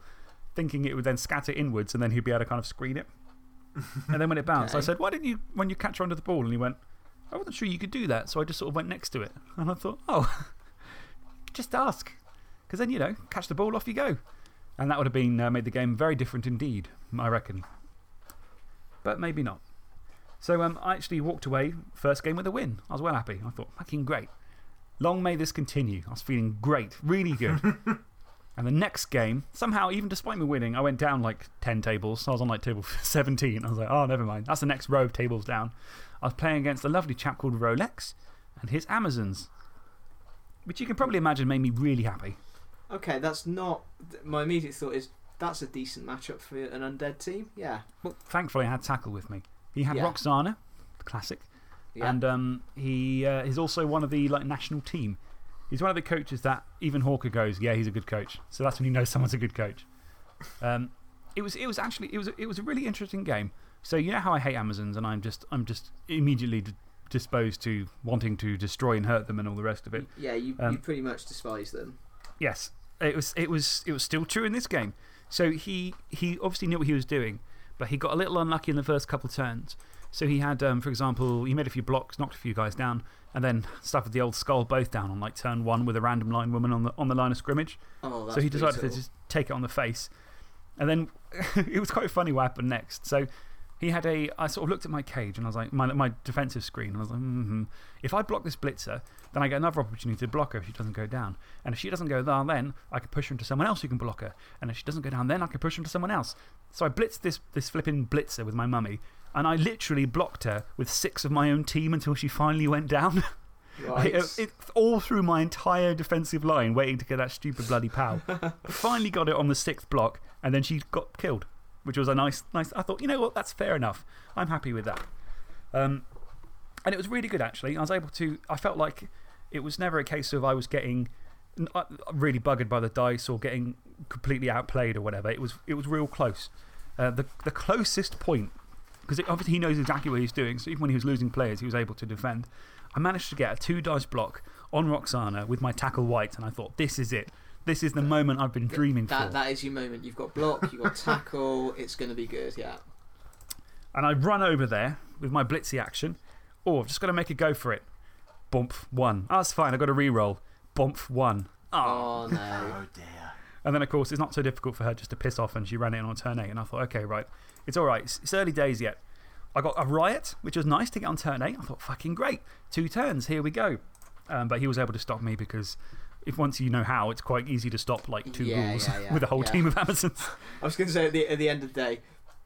thinking it would then scatter inwards and then he'd be able to kind of screen it. And then when it bounced, I said, Why didn't you run your catcher under the ball? And he went, I wasn't sure you could do that. So I just sort of went next to it. And I thought, Oh, [laughs] just ask. Because then, you know, catch the ball, off you go. And that would have been, uh, made the game very different indeed, I reckon. But maybe not. So um, I actually walked away, first game with a win. I was well happy. I thought, fucking great. Long may this continue. I was feeling great, really good. [laughs] and the next game, somehow, even despite me winning, I went down like 10 tables. So I was on like table [laughs] 17. I was like, oh, never mind. That's the next row of tables down. I was playing against a lovely chap called Rolex and his Amazons, which you can probably imagine made me really happy. Okay, that's not. My immediate thought is that's a decent matchup for an undead team. Yeah. Well, thankfully, I had Tackle with me. He had Roxanna, the classic. Yeah. And um, he uh, is also one of the like, national team. He's one of the coaches that even Hawker goes, yeah, he's a good coach. So that's when you know someone's a good coach. Um, it, was, it was actually it was, it was a really interesting game. So, you know how I hate Amazons and I'm just, I'm just immediately disposed to wanting to destroy and hurt them and all the rest of it. Yeah, you, you um, pretty much despise them. Yes, it was, it, was, it was still true in this game. So he, he obviously knew what he was doing, but he got a little unlucky in the first couple of turns. So he had, um, for example, he made a few blocks, knocked a few guys down, and then with the old skull both down on like turn one with a random line woman on the, on the line of scrimmage. Oh, so he decided to just take it on the face. And then [laughs] it was quite funny what happened next. So he had a. I sort of looked at my cage and I was like, my, my defensive screen, and I was like, mm -hmm. If I block this blitzer, then I get another opportunity to block her if she doesn't go down. And if she doesn't go down, then I can push her into someone else who can block her. And if she doesn't go down, then I can push her into someone else. So I blitzed this, this flipping blitzer with my mummy, and I literally blocked her with six of my own team until she finally went down. [laughs] Right. it, it, all through my entire defensive line, waiting to get that stupid bloody pal. [laughs] finally got it on the sixth block, and then she got killed, which was a nice, nice. I thought, you know what, that's fair enough. I'm happy with that. Um, and it was really good, actually. I was able to, I felt like it was never a case of I was getting uh, really buggered by the dice or getting completely outplayed or whatever. It was, it was real close. Uh, the, the closest point because obviously he knows exactly what he's doing. So even when he was losing players, he was able to defend. I managed to get a two dice block on Roxanna with my tackle wight, and I thought, this is it. This is the moment I've been dreaming That, for. that is your moment. You've got block, you've got tackle. It's going to be good, yeah. And I run over there with my blitzy action. Oh, I've just got to make a go for it. Bump, one. Ah, oh, that's fine. I've got to re roll. Bump, one. Ah. Oh. Oh, [laughs] no. Oh dear. And then, of course, it's not so difficult for her just to piss off, and she ran it on turn eight. And I thought, okay, right, it's all right. It's, it's early days yet. I got a riot, which was nice to get on turn eight. I thought, fucking great. Two turns, here we go. Um, but he was able to stop me because if once you know how, it's quite easy to stop like two Yeah, ghouls yeah, yeah, [laughs] with a whole team of Amazons. [laughs] I was going to say at the, at the end of the day,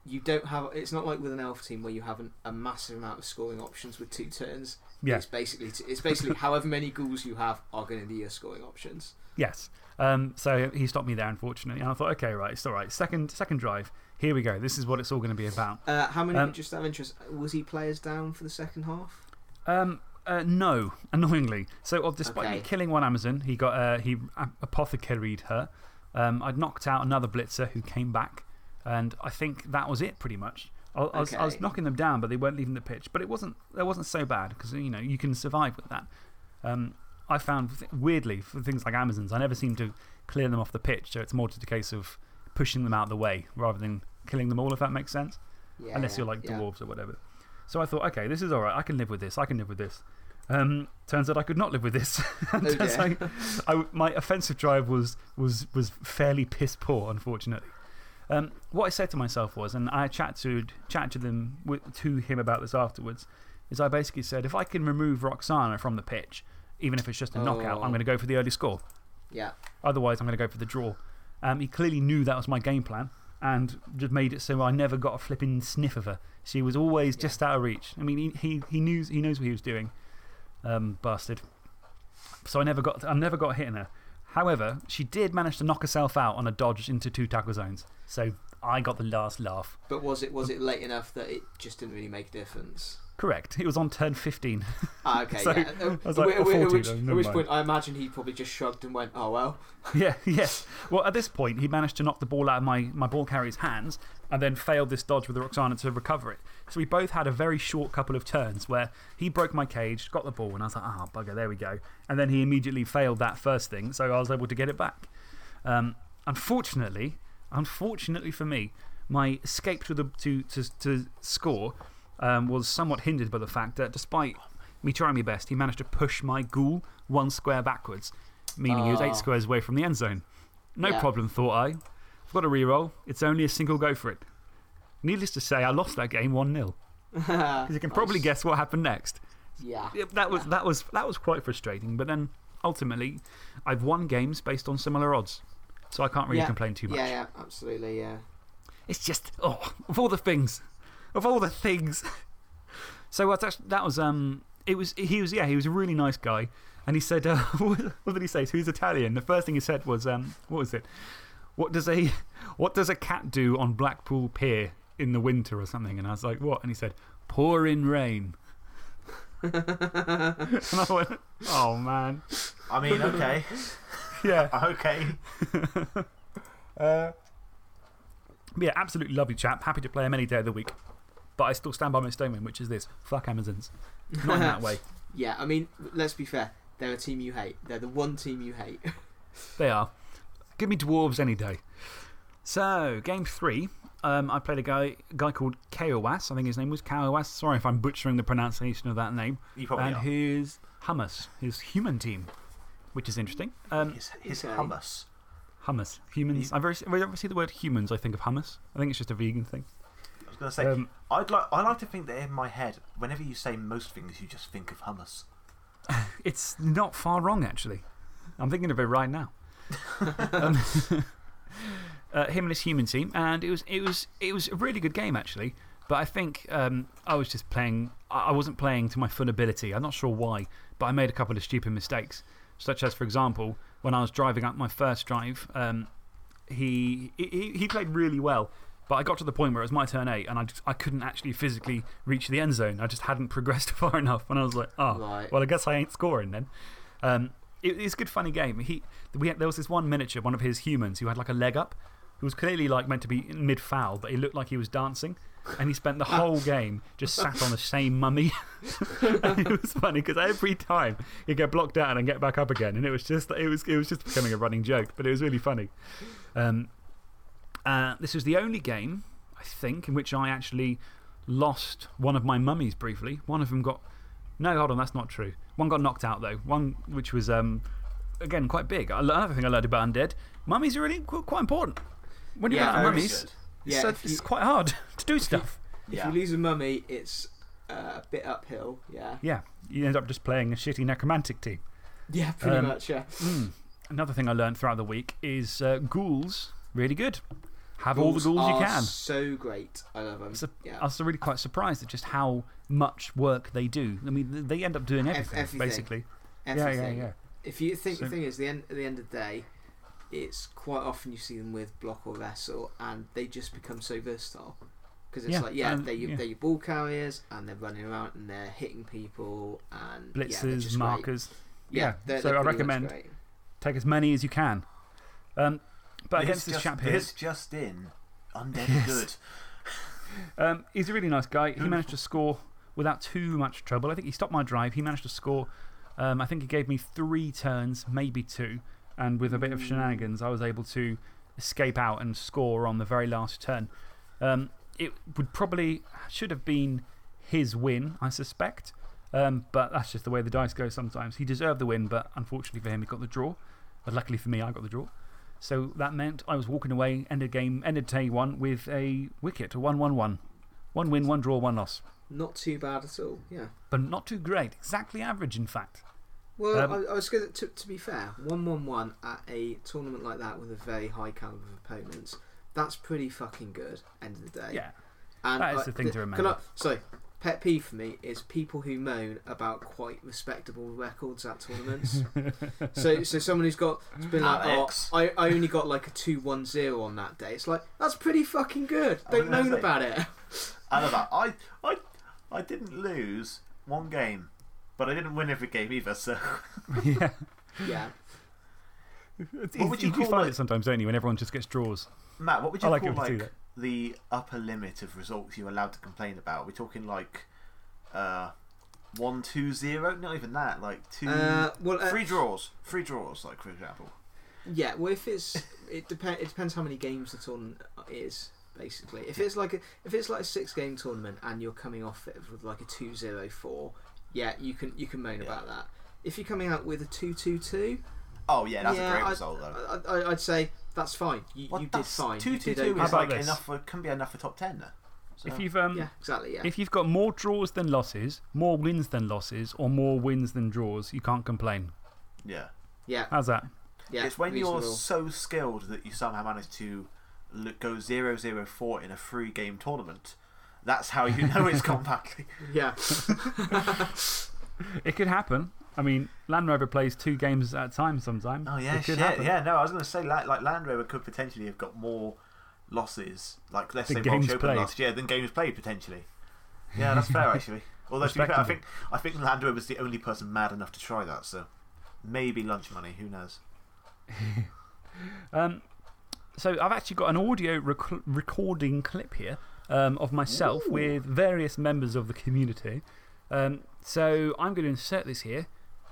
you don't have. It's not like with an elf team where you have an, a massive amount of scoring options with two turns. Yeah. It's basically, it's basically [laughs] however many ghouls you have are going to be your scoring options. Yes. Um, so he stopped me there, unfortunately. And I thought, okay, right, it's all right. Second, second drive, here we go. This is what it's all going to be about. Uh, how many, Um, just out of interest, was he players down for the second half? Um, uh, no, [laughs] annoyingly. So, uh, despite me killing one Amazon, he got uh, he ap- apothecaried her. Um, I'd knocked out another blitzer who came back, and I think that was it pretty much. I, I, was, I was knocking them down, but they weren't leaving the pitch. But it wasn't, it wasn't so bad because you know, you can survive with that. Um, I found, weirdly, for things like Amazons, I never seem to clear them off the pitch. So it's more just a case of pushing them out of the way rather than killing them all, if that makes sense Yeah, unless you're like yeah. dwarves or whatever. So I thought, okay, this is all right. I can live with this. I can live with this. Um, turns out I could not live with this. [laughs] Oh, dear. I, my offensive drive was, was, was fairly piss poor, unfortunately. Um, what I said to myself was, and I chatted to, chatted to, them, with, to him about this afterwards, is I basically said, if I can remove Roxanna from the pitch, even if it's just a knockout, Oh. I'm going to go for the early score. Yeah. Otherwise, I'm going to go for the draw. Um, he clearly knew that was my game plan and just made it so I never got a flipping sniff of her. She was always Yeah. just out of reach. I mean, he, he, he, knew, he knows what he was doing. Um, bastard. So I never, got, I never got hitting her. However, she did manage to knock herself out on a dodge into two tackle zones. So I got the last laugh. But was it, was it late enough that it just didn't really make a difference? Correct. It was on turn 15. Ah, [laughs] okay, So, yeah. I was like, at, oh, at 40, which, at which point, I imagine he probably just shrugged and went, oh well. [laughs] Yeah, yes. Well, at this point, he managed to knock the ball out of my, my ball carrier's hands and then failed this dodge with the Roxanna to recover it. So we both had a very short couple of turns where he broke my cage, got the ball, and I was like, ah, bugger, there we go. And then he immediately failed that first thing, so I was able to get it back. Um, unfortunately, unfortunately for me, my escape to, the, to, to, to score um, was somewhat hindered by the fact that despite me trying my best, he managed to push my ghoul one square backwards, meaning he was Ah. eight squares away from the end zone. No Yeah. problem, thought I. I've got a reroll. It's only a single go for it. Needless to say, I lost that game 1 0. Because [laughs] you can probably guess what happened next. Yeah. That, was, that, was, that was quite frustrating. But then ultimately, I've won games based on similar odds. So I can't really Yeah. complain too much. Yeah, yeah, absolutely, yeah. It's just, oh, of all the things. Of all the things. [laughs] so that was, um, it was, he was, yeah, he was a really nice guy. And he said, [laughs] uh, what, what did he say? So he's Italian. The first thing he said was, um, what was it? What does, a, [laughs] what does a cat do on Blackpool Pier in the winter or something? And I was like, what? And he said, pour in rain. and I went, oh, man. I mean, okay. Yeah. okay. Uh, yeah, absolutely lovely chap. Happy to play him any day of the week. But I still stand by my statement, which is this fuck Amazons. Not in that [laughs] way. Yeah, I mean, let's be fair. They're a team you hate. They're the one team you hate. [laughs] They are. Give me dwarves any day. So, game three, um, I played a guy, a guy called Kaowas. I think his name was Kaowas. Sorry if I'm butchering the pronunciation of that name. You probably and are. his hummus, his human team, which is interesting. Um, his his Okay. hummus. hummus. Humans. I very, whenever I see the word humans, I think of hummus. I think it's just a vegan thing. Going to say, Um, I'd like, I like to think that in my head, whenever you say most things, you just think of hummus. [laughs] It's not far wrong, actually. I'm thinking of it right now. [laughs] um, [laughs] uh, him and his human team, and it was, it, was, it was a really good game, actually. But I think um, I was just playing, I I wasn't playing to my full ability. I'm not sure why, but I made a couple of stupid mistakes. Such as, for example, when I was driving up my first drive, um, he, he, he played really well. But I got to the point where it was my turn eight, and I, just, I couldn't actually physically reach the end zone. I just hadn't [laughs] progressed far enough. And I was like, oh, Right. well, I guess I ain't scoring then. Um, it, it's a good, funny game. He, we had, there was this one miniature, one of his humans, who had like a leg up, who was clearly like meant to be mid foul, but he looked like he was dancing. and he spent the [laughs] whole game just sat on the same mummy. [laughs] and it was funny because every time he'd get blocked out and get back up again, and it was just, it was, it was just becoming a running joke, but it was really funny. Um, uh, this was the only game, I think, in which I actually lost one of my mummies briefly. One of them got. No, hold on, that's not true. One got knocked out, though. One which was, um, again, quite big. Another thing I learned about Undead mummies are really quite important. When you Yeah, have very mummies, good. it's, Yeah, if you- it's quite hard [laughs] to do stuff. If Yeah. you lose a mummy, it's uh, a bit uphill. Yeah. Yeah, you end up just playing a shitty necromantic team. Yeah, pretty Um, much, yeah. Mm. Another thing I learned throughout the week is uh, ghouls, really good. Have all the ghouls you can. so great. I love them. So- yeah. I was really quite surprised at just how much work they do. I mean, they end up doing everything, everything. basically. Everything. Yeah, yeah, yeah. If you think So- the thing is, the end at the end of the day, it's quite often you see them with block or vessel, and they just become so versatile. Because it's Yeah, like, yeah, they're, your yeah. they're your ball carriers, and they're running around and they're hitting people, and yeah, just great. markers. Yeah, yeah, they're, so they're I recommend- Take as many as you can. Um, but This against this just, chap here, This just in. Undead good. [laughs] um, he's a really nice guy. He managed to score without too much trouble. I think he stopped my drive. He managed to score. Um, I think he gave me three turns, maybe two. And with a bit of shenanigans, I was able to escape out and score on the very last turn. Um, it would probably, should have been his win, I suspect. Um, but that's just the way the dice go sometimes. He deserved the win, but unfortunately for him, he got the draw. But luckily for me, I got the draw. So that meant I was walking away, ended game, ended day one with a wicket, a 1 1 1. One win, one draw, one loss. Not too bad at all. Yeah. But not too great. Exactly average, in fact. Well, Um, I, I was going to, to be fair, 1 1 1 at a tournament like that with a very high caliber of opponents, that's pretty fucking good, end of the day. Yeah. And That is I- the thing to can remember. I, sorry, pet peeve for me is people who moan about quite respectable records at tournaments. [laughs] so, so someone who's got, it's been like, oh, Alex. oh, I, I only got like a 2 1 0 on that day. It's like, that's pretty fucking good. I was Don't gonna moan say. about it. I love that. I, I, I didn't lose one game, but I didn't win every game either, so. [laughs] yeah. yeah. It's, What would you you call find it? it sometimes, don't you, when everyone just gets draws? Matt, what would I you like call it when like the upper limit of results you're allowed to complain about? We're talking like uh, one, two, zero. Not even that. Like two, Uh, well, uh, three draws. Three draws, like for example. Yeah, well, if it's [laughs] it depends. It depends how many games the tournament is. Basically, if it's like a if it's like a six game tournament and you're coming off it with like a 2-0-4, yeah, you can you can moan Yeah. about that. If you're coming out with a two two two, Oh yeah, that's yeah, a great I'd, result though. I, I, I'd say that's fine. You, Well, you did fine. Two you two did two okay. How is about like this? enough for can be enough for top ten. There. So, If you've, um, Yeah, exactly. Yeah. if you've got more draws than losses, more wins than losses, or more wins than draws, you can't complain. yeah, yeah. How's that? Yeah. it's when you're so skilled that you somehow manage to go 0-0-4 in a free game tournament. That's how you [laughs] know it's gone badly. Yeah. [laughs] It could happen. I mean, Land Rover plays two games at a time sometimes. Oh yeah, shit. happen. Yeah, no, I was going to say like, like Land Rover could potentially have got more losses, like let's The say games Open played. last year, than games played potentially. Yeah, that's fair [laughs] actually. Although to be fair, I think I think Land Rover was the only person mad enough to try that. So maybe lunch money. Who knows? [laughs] Um, so I've actually got an audio rec- recording clip here um, of myself with various members of the community. Um, so I'm going to insert this here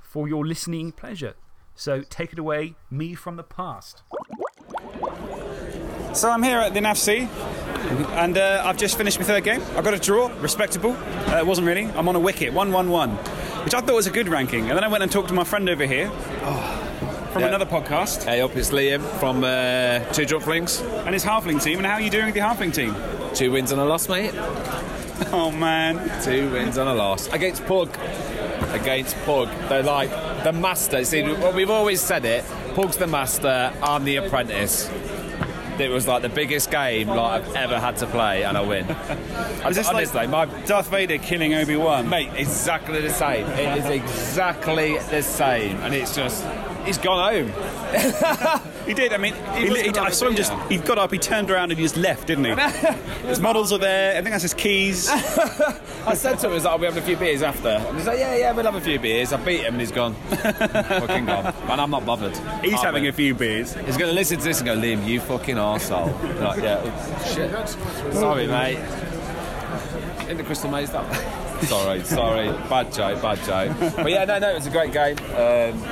for your listening pleasure. So take it away, me from the past. So I'm here at the NAFC, and uh, I've just finished my third game. I got a draw, respectable. Uh, it wasn't really. I'm on a wicket, 1 1 1, which I thought was a good ranking. And then I went and talked to my friend over here from Yeah. another podcast Hey up, it's Liam from uh, Two Flings. and his halfling team. And how are you doing with the halfling team? Two wins and a loss, mate. Oh man, Two wins and a loss. Against Pug. Against Pug. They're like the master. See, well, we've always said it. Pug's the master, I'm the apprentice. It was like the biggest game like I've ever had to play, and I win. [laughs] Is this like- my Darth Vader killing Obi Wan. mate, exactly the same. It is exactly the same, and it's just he's gone home. [laughs] He did. I mean, he, was he- I saw him just. He got up. He turned around and he just left, didn't he? [laughs] his models are there. I think that's his keys. [laughs] I said to him, "Is like, "Are we having a few beers after?" And he's like, "Yeah, yeah, we'll have a few beers." I beat him, and he's gone, fucking gone, and I'm not bothered. He's I'm having in. a few beers. He's going to listen to this and go, Liam, you fucking arsehole. like, yeah, shit. Sorry, mate. in the Crystal Maze. That sorry, sorry, bad joke, bad joke. But yeah, no, no, it was a great game. Um,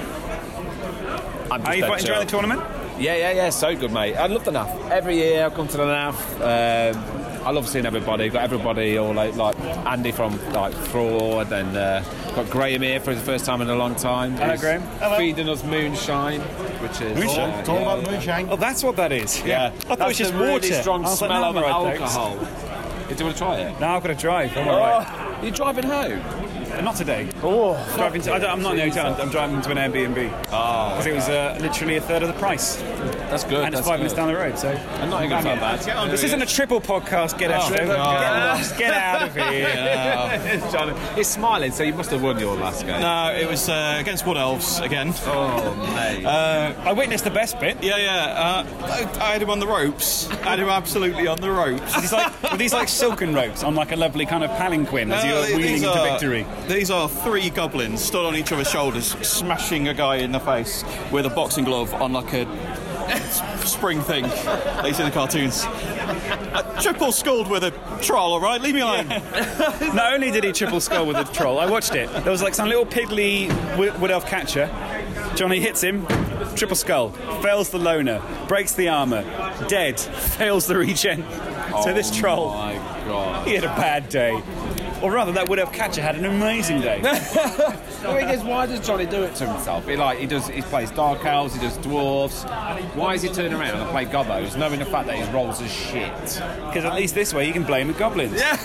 I'm just Are you enjoying the tournament? Yeah, yeah, yeah, so good, mate. I love the NAF. Every year I come to the NAF. Um, I love seeing everybody. Got everybody, all like, like Andy from like Fraud, and uh, got Graham here for the first time in a long time. Hello, He's Graham. Feeding us moonshine, which is Moonshine? uh, It's all yeah, about yeah. moonshine. Oh, that's what that is. Yeah, I thought it was just the really water. strong I was like, smell no, of I'm all right, alcohol. Do you want to try it? No, I've got to drive. I'm all right. Oh, you're driving home. Uh, Not today. Oh, driving to, I don't, I'm not in the hotel. I'm driving to an Airbnb Oh, because it was uh, literally a third of the price, that's good. and it's that's five minutes down the road. So I'm not even gonna felt that bad. this isn't a triple podcast. Get out! Oh, get, no. lost, get out of here! [laughs] Yeah. [laughs] Johnny, He's smiling, so you must have won your last game. No, it was uh, against Wood Elves again. Oh, mate. I witnessed the best bit. Yeah, yeah. Uh, I, I had him on the ropes. I had him absolutely on the ropes. These like these like silken ropes on like a lovely kind of palanquin as Uh, you're wheeling into are- victory. These are three goblins stood on each other's shoulders, smashing a guy in the face with a boxing glove on like a [laughs] spring thing they see in the cartoons. Uh, triple skulled with a troll, all right? Leave me alone. [laughs] Not only did he triple skull with a troll, I watched it. There was like some little piddly wood elf catcher. Johnny hits him, triple skull, fails the loner, breaks the armor, dead, [laughs] fails the regen. so this troll, Oh my god. he had a bad day. Or rather, that wood elf catcher had an amazing day. The thing is, why does Johnny do it to himself? He like he does. He plays dark elves. He does dwarves. Why is he turning around and play gobos, knowing the fact that his rolls are shit? Because at least this way he can blame the goblins. Yeah,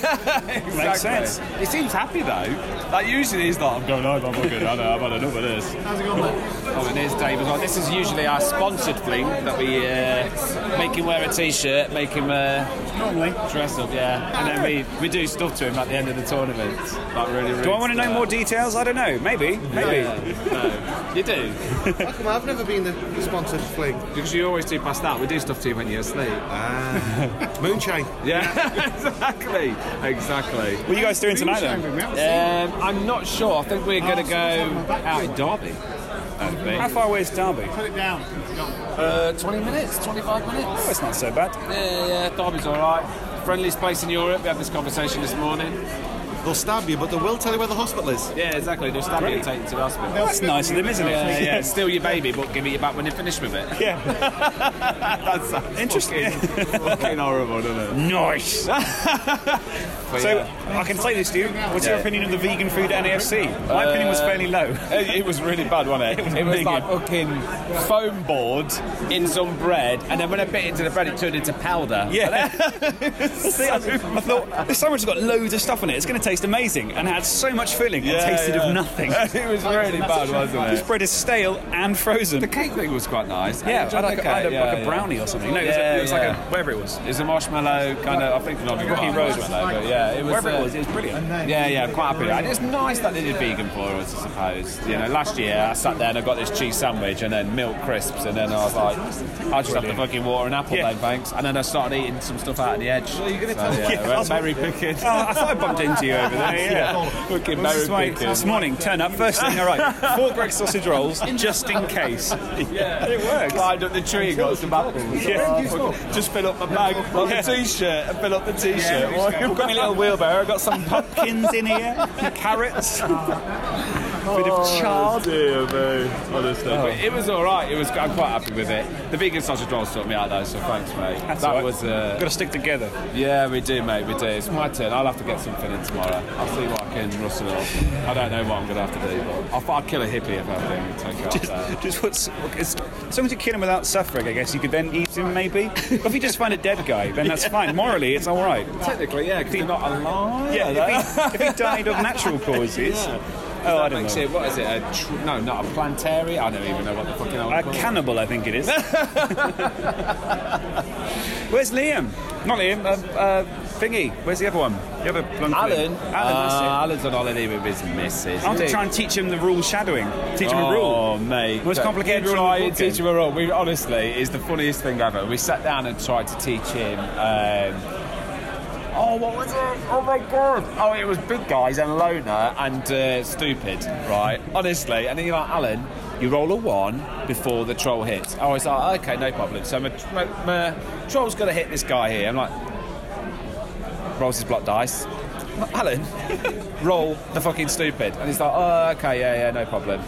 [laughs] Makes sense. He seems happy though. Like usually he's like, I'm going home. I'm fucking. I know. I've had enough of this. How's it going, mate? Oh, and there's Dave as well. This is usually our sponsored fling that we uh, make him wear a t-shirt, make him uh, Normally. dress up, yeah, and then we, we do stuff to him at the end of the tournament. Like really, really Do I want to know more details? I don't know. Maybe. Maybe. No, you do. How come I've never been the sponsored fling? Because you always do past that. We do stuff to you when you're asleep. [laughs] Moonshine. Yeah, [laughs] exactly, exactly. What are you guys doing tonight then? Um, I'm not sure. I think we're going to go out in Derby. I. How far away is Derby? Put it down. Uh, 20 minutes, 25 minutes. Oh, it's not so bad. Yeah, yeah, Derby's all right. Friendliest place in Europe. We had this conversation this morning. They'll stab you, but they will tell you where the hospital is. Yeah, exactly. They'll stab you and take you to the hospital. That's nice of them, isn't it? Yeah, yeah. yeah. Steal your baby, but give it you back when you're finished with it. [laughs] Yeah. That's uh, Interesting. Fucking, fucking horrible, doesn't it? Nice. [laughs] But So yeah. I can say this to you. What's your opinion of the vegan food at NAFC? My opinion was fairly low. [laughs] It, it was really bad, wasn't it? It was, big. like fucking foam board in some bread, and then when I bit into the bread, it turned into powder. Yeah. See, I, I thought this sandwich has got loads of stuff on it. It's going to taste amazing, and it had so much filling. and Yeah, tasted yeah. of nothing. [laughs] it was really bad, wasn't it? This bread is stale and frozen. The cake thing was quite nice. yeah, I enjoyed had like, a, I had a, cake, like yeah, a brownie or something. No, it was, Yeah, a, it was like a yeah. whatever it was. It was a marshmallow kind of, I think, not even Rocky quite Road marshmallow, but yeah, it was. Whatever it uh, was, it was brilliant. Yeah, yeah, quite happy. And it's nice that they did vegan for us, I suppose. You know, last year I sat there and I got this cheese sandwich and then milk crisps, and then I was like, I'll just have the fucking water and apple Yeah. then, thanks. And then I started eating some stuff out of the edge. Are you're going to tell Yeah, [laughs] yeah, I picking. [laughs] Oh, I thought I bumped into you over there. Yeah. Well, this, is berry why picking. this morning, turn up first thing. All right, four Greggs sausage rolls, just in case. Yeah, it works. Climbed up the tree and got some apples. Yeah. Just fill up my bag, [laughs] like Yeah. the t-shirt, and fill up the t-shirt. I've got my little wheelbarrow. I've got some pumpkins in here, carrots, [laughs] bit of chard. dear me, honestly. But it was all right. It was. I'm quite happy with it. The vegan sausage rolls took me out though, so thanks, mate. That's that all right. was. Uh, Got to stick together. yeah, we do, mate. We do. It's my turn. I'll have to get something in tomorrow. I'll see what I can rustle up. I don't know what I'm going to have to do, but I'll, I'll kill a hippie if I have to take it off there. Just, just what's, as as long as you kill him without suffering, I guess you could then eat him, maybe. But if you just find a dead guy, then that's fine. Morally, it's all right. Technically, yeah, because they're not alive. Yeah, if he, if he died of natural causes. Oh, I don't know. it, what is it? A tr- no, not a plantary. I don't even know what the fucking A cannibal, I think it is. [laughs] Where's Liam? Not Liam. Uh, uh, Thingy. Where's the other one? The other blonde Alan. Alan, Uh. Alan's on holiday with his missus. I want to try and teach him the rule shadowing. Teach him a rule. Oh, mate. Most complicated rule Try and teach him a rule. We honestly is the funniest thing ever. We sat down and tried to teach him. Um, oh, what was it? Oh my god! Oh, it was big guys and loner and uh, stupid, right? honestly, and then you're like, Alan. You roll a one before the troll hits. I was like, okay, no problem. So my, my, my troll's to hit this guy here. I'm like, rolls his block dice. Alan, [laughs] roll the fucking stupid. And he's like, oh, okay, yeah, yeah, no problem.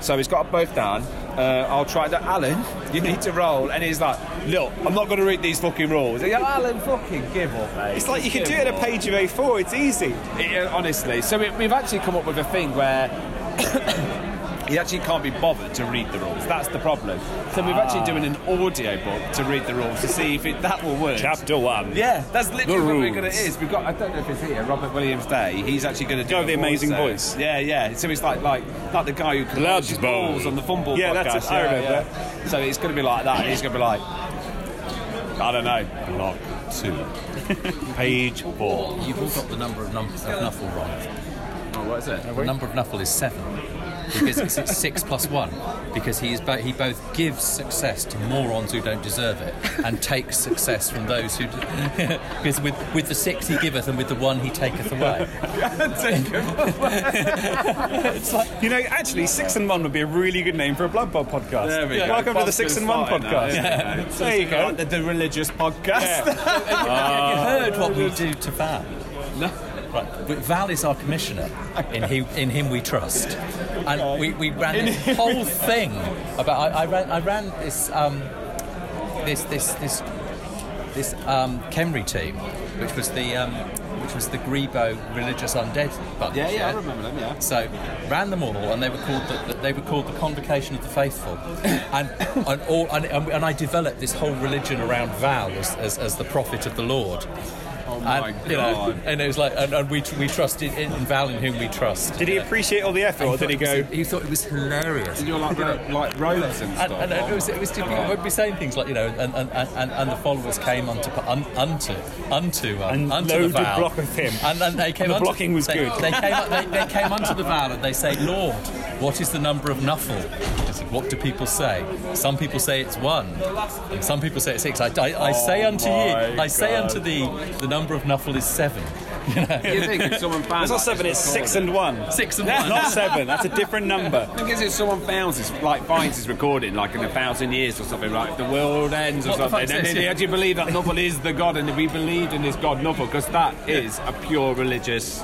So he's got both down. Uh, I'll try that. Alan, [laughs] you need to roll. And he's like, look, I'm not going to read these fucking rules. Yeah, Alan, fucking give up, mate. It's like you can do it on a page of A4. It's easy. Yeah, honestly. So we, we've actually come up with a thing where he actually can't be bothered to read the rules. That's the problem. So we're actually doing an audio book to read the rules to see if it, that will work. Chapter one. Yeah, that's literally what we're going to rules. is. We've got I don't know if it's here, Robert Williams Day. He's actually going to do Oh, the amazing voice. voice. Yeah, yeah. So it's like like like the guy who can Blood launch his Bowl. balls on the FUMBBL Yeah, podcast. that's it. I Yeah, remember yeah. So it's going to be like that. And he's going to be like, I don't know, block two, page four. You've all got the number of, num- of Nuffle wrong. Oh, what is it? The number of Nuffle is seven. Because it's, it's six plus one. Because he is bo- he both gives success to morons who don't deserve it, and takes success from those who. Do- because [laughs] with with the six he giveth, and with the one he taketh away. [laughs] it's like You know, actually, Six and One would be a really good name for a Blood Bowl podcast. There we go. Welcome to the Six and One started now, podcast. yeah. There you go. The, the religious podcast. Have you heard what we do to Val? No. Right. Val is our commissioner. In him, in him we trust. And we, we ran this [laughs] whole thing about. I, I ran. I ran this. Um, this this this this um, Khemri team, which was the um, which was the Grebo religious undead bunch. Yeah, yeah, I remember them. Yeah. So ran them all, and they were called the, the- they were called the Convocation of the Faithful, and [laughs] and, all, and, and I developed this whole religion around Val as, as, as the prophet of the Lord. Oh my and, you know, and it was like, and, and we we trusted in, in Val in whom we trust. Did he appreciate all the effort, or did he go? He thought it was hilarious. You're like ro- like robes and And, stuff. and it was, it was typical. We'd be saying things like, you know, and, and, and, and the followers came unto un, unto unto um, And unto loaded the vow. block of him. And, and they came. And the unto, blocking was they, good. They came, they, they came unto the vow and they say, Lord, what is the number of Nuffle? I said, what do people say? Some people say it's one, and some people say it's six. I, I, I say oh unto you, my I say unto thee, the number of Nuffle is seven. [laughs] you think if someone found It's not seven. this It's six and one. Six and one. not seven. That's a different [laughs] number. I guess if someone finds this, like finds this recording, like in a thousand years or something, like if the world ends or What something, fuck's and this? then they actually believe that Nuffle is the god, and we believed in this god Nuffle, because that is a pure religious.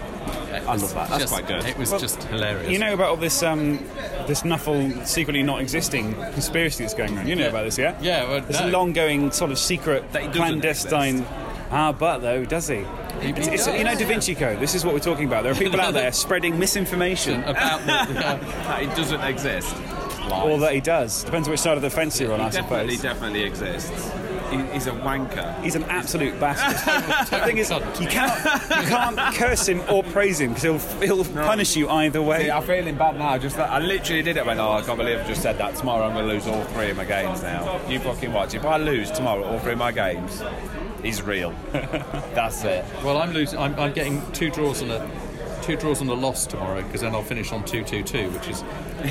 I love that. That's Just- quite good. It was just hilarious. You know about all this um, this Nuffle secretly not existing conspiracy that's going on. You know about this, yeah? Yeah, well, There's no. a long-going sort of secret, That he doesn't clandestine. Ah, but though, does he? It's, it's, you know Da Vinci Code. This is what we're talking about. There are people out there [laughs] spreading misinformation, about the, [laughs] that it doesn't exist. or that he does. Depends which side of the fence you're on, I definitely, suppose. definitely exists. He, he's a wanker. He's an absolute bastard. [laughs] the thing is, you can't you can't curse him or praise him because he'll he'll punish you either way. See, I'm feeling bad now. Just that I literally did it. I Went, oh, I can't believe I just said that. Tomorrow I'm going to lose all three of my games now. You fucking watch. If I lose tomorrow all three of my games, he's real. [laughs] That's it. Well, I'm losing. I'm, I'm getting two draws and a two draws and a loss tomorrow because then I'll finish on two two two, which is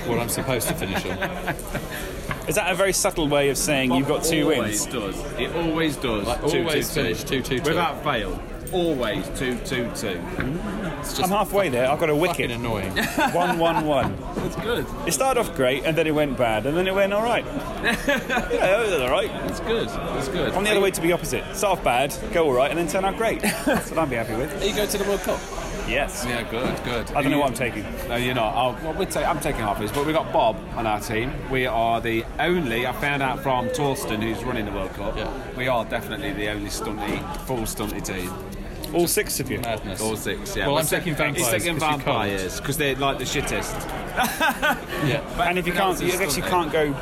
what I'm supposed to finish on. [laughs] Is that a very subtle way of saying you've got two always wins? does. It always does. Like, Two, always two, finish two, two, two. Without fail. Always two, two, two. It's just I'm halfway there. I've got a fucking wicket. annoying. [laughs] One, one, one. That's good. It started off great, and then it went bad, and then it went all right. [laughs] yeah, it was all right. It's good. It's good. I'm the other way to be opposite. Start off bad, go all right, and then turn out great. [laughs] That's what I'd be happy with. Are you going to the World Cup? Yes. Yeah, good, good. I don't know what I'm taking. No, you're not. Oh, well, we're ta- I'm taking half of this, but we've got Bob on our team. We are the only, I found out from Torsten, who's running the World Cup, Yeah. we are definitely the only stunty, full stunty team. All six of you. Madness. All six, yeah. Well, We're I'm taking ta- He's vampires, taking 'cause you can't. vampires, because they're like the shittest. [laughs] yeah. [laughs] And if you can't, you actually can't go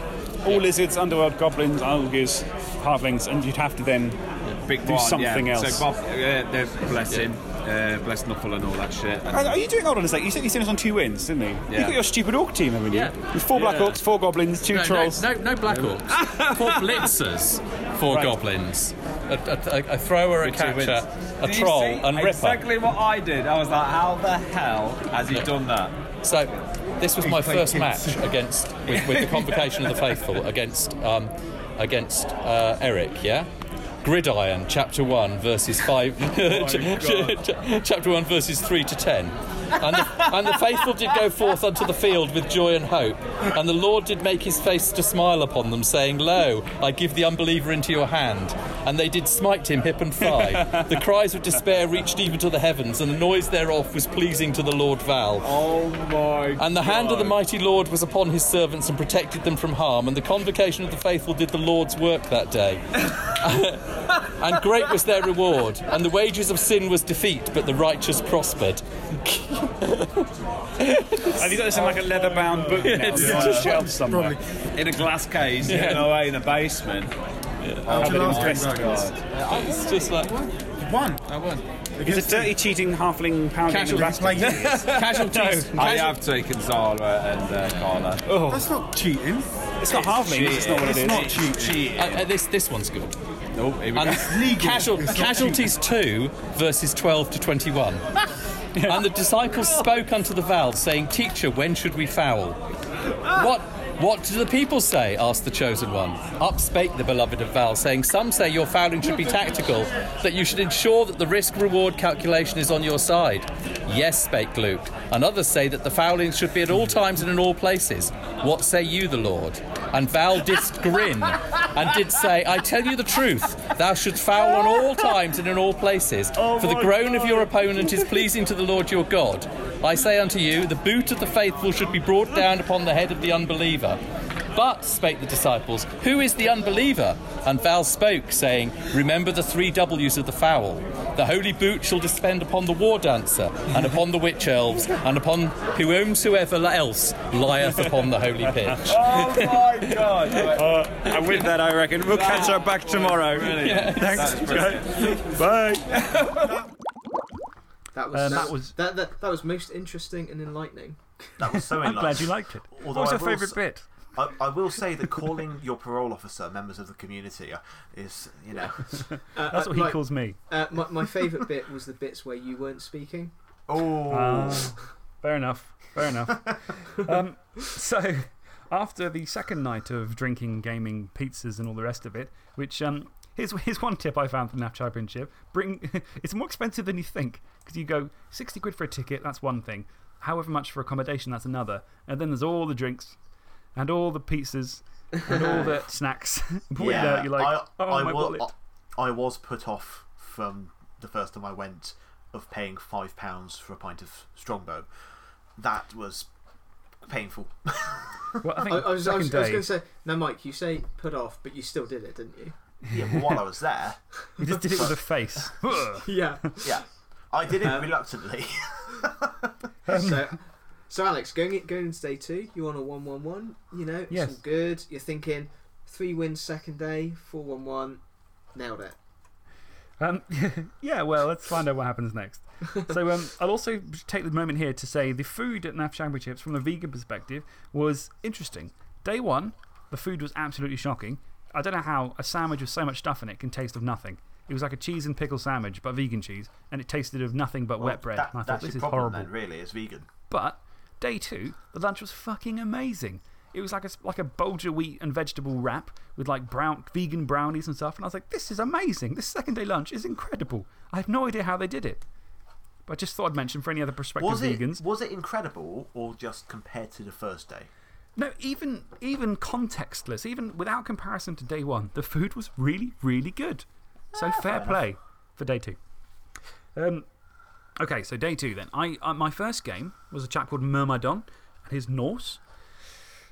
all lizards, underworld goblins, ogres, halflings, and you'd have to then Big do one, something yeah. else. So Bob, uh, they're bless him, uh, bless Nuffle and all that shit. And Are are you doing? Hold on a sec. You said you seen us on two wins, didn't you? Yeah. You got your stupid orc team, haven't you? Yeah. With four black Yeah. orcs, four goblins, two No, no, trolls. no, no Black Orcs. Four blitzers, four Right. goblins, a, a, a, a thrower, a With two wins. catcher, a Did you troll, see? and Ripper. Exactly what I did. I was like, how the hell has he done that? So, this was my first match against with, with the Convocation of the Faithful against um, against uh, Eric. Yeah. Gridiron, chapter one, verses five. [laughs] [laughs] chapter one, verses three to ten. And the, and the faithful did go forth unto the field with joy and hope. And the Lord did make his face to smile upon them, saying, Lo, I give the unbeliever into your hand. and they did smite him hip and thigh. [laughs] the cries of despair reached even to the heavens, and the noise thereof was pleasing to the Lord Val. Oh my And the hand of the mighty Lord was upon his servants and protected them from harm, and the convocation of the faithful did the Lord's work that day. And great was their reward, and the wages of sin was defeat, but the righteous prospered. Have you got this in like a leather bound book now? It's on a just- shelf somewhere. In a glass case, hidden away in a basement. How'd you but it last was game, dressed It's just like One. I won. It's a dirty, cheating, halfling, pounding Casual glass Play years. Casualties. I have taken Zara and uh, Carla. That's not cheating. It's not halfling, it's not what it It's is. not cheating. Uh, uh, this this one's good. Nope, here we And go. [laughs] casual, casualties two verses twelve to twenty-one. [laughs] And the disciples spoke unto the vow, saying, Teacher, when should we foul? What what do the people say? asked the chosen one. Up spake the beloved of Val, saying, Some say your fouling should be tactical, that you should ensure that the risk reward calculation is on your side. Yes, spake Luke. And others say that the fouling should be at all times and in all places. What say you, the Lord? And Val didst grin, and did say, I tell you the truth, thou shouldst foul on all times and in all places, oh for the groan of your opponent is pleasing to the Lord your God. I say unto you, the boot of the faithful should be brought down upon the head of the unbeliever. But, spake the disciples, who is the unbeliever? And Val spoke, saying, Remember the three W's of the foul. The holy boot shall descend upon the war dancer, and upon the witch elves, and upon whomsoever else lieth upon the holy pitch. [laughs] Oh my god! Uh, and with that, I reckon we'll catch her back tomorrow. Thanks. Bye. That was, that, that was- that, that, that was most interesting and enlightening. That was so [laughs] I'm glad you liked it. What Although was I your will favourite bit? I, I will say that calling your parole officer members of the community uh, is, you know. Uh, [laughs] That's uh, what he my, calls me. Uh, my my favourite bit was the bits where you weren't speaking. Oh. Ah, fair enough. Fair enough. [laughs] um, so, after the second night of drinking, gaming, pizzas, and all the rest of it, which um, here's, here's one tip I found from the NAF Championship bring, it's more expensive than you think because you go 60 quid for a ticket, that's one thing. However much for accommodation, that's another. And then there's all the drinks and all the pizzas and all the [laughs] snacks. [laughs] Before you you're like, I, oh, I, my wa- wallet. I, I was put off from the first time I went of paying £5 for a pint of Strongbow. That was painful. [laughs] well, I I, think I was, I was, second I was going to say, no, Mike, you say put off, but you still did it, didn't you? yeah, but while I was there, you just did it with a face. Yeah. yeah, I did it Um, reluctantly. So, so, Alex, going, in- going into day two, you on a 1 1 1, you know, it's Yes. all good. You're thinking three wins second day, 4 1 1, nailed it. Um, [laughs] yeah, well, let's find out what happens next. So, [laughs] um, I'll also take the moment here to say the food at NAF Championships, from a vegan perspective, was interesting. Day one, the food was absolutely shocking. I don't know how a sandwich with so much stuff in it can taste of nothing. It was like a cheese and pickle sandwich, but vegan cheese, and it tasted of nothing but Well, wet bread. That, and I thought, this is problem horrible. then, really, it's vegan. But day two, the lunch was fucking amazing. It was like a, like a Bulgur wheat and vegetable wrap with like brown, vegan brownies and stuff. And I was like, this is amazing. This second day lunch is incredible. I have no idea how they did it. But I just thought I'd mention for any other prospective Was it, vegans. was it incredible or just compared to the first day? No, even, even contextless, even without comparison to day one, the food was really, really good. So Ah, fair play for day two. Um, okay, so day two then. I, uh, my first game was a chap called Myrmidon and his Norse.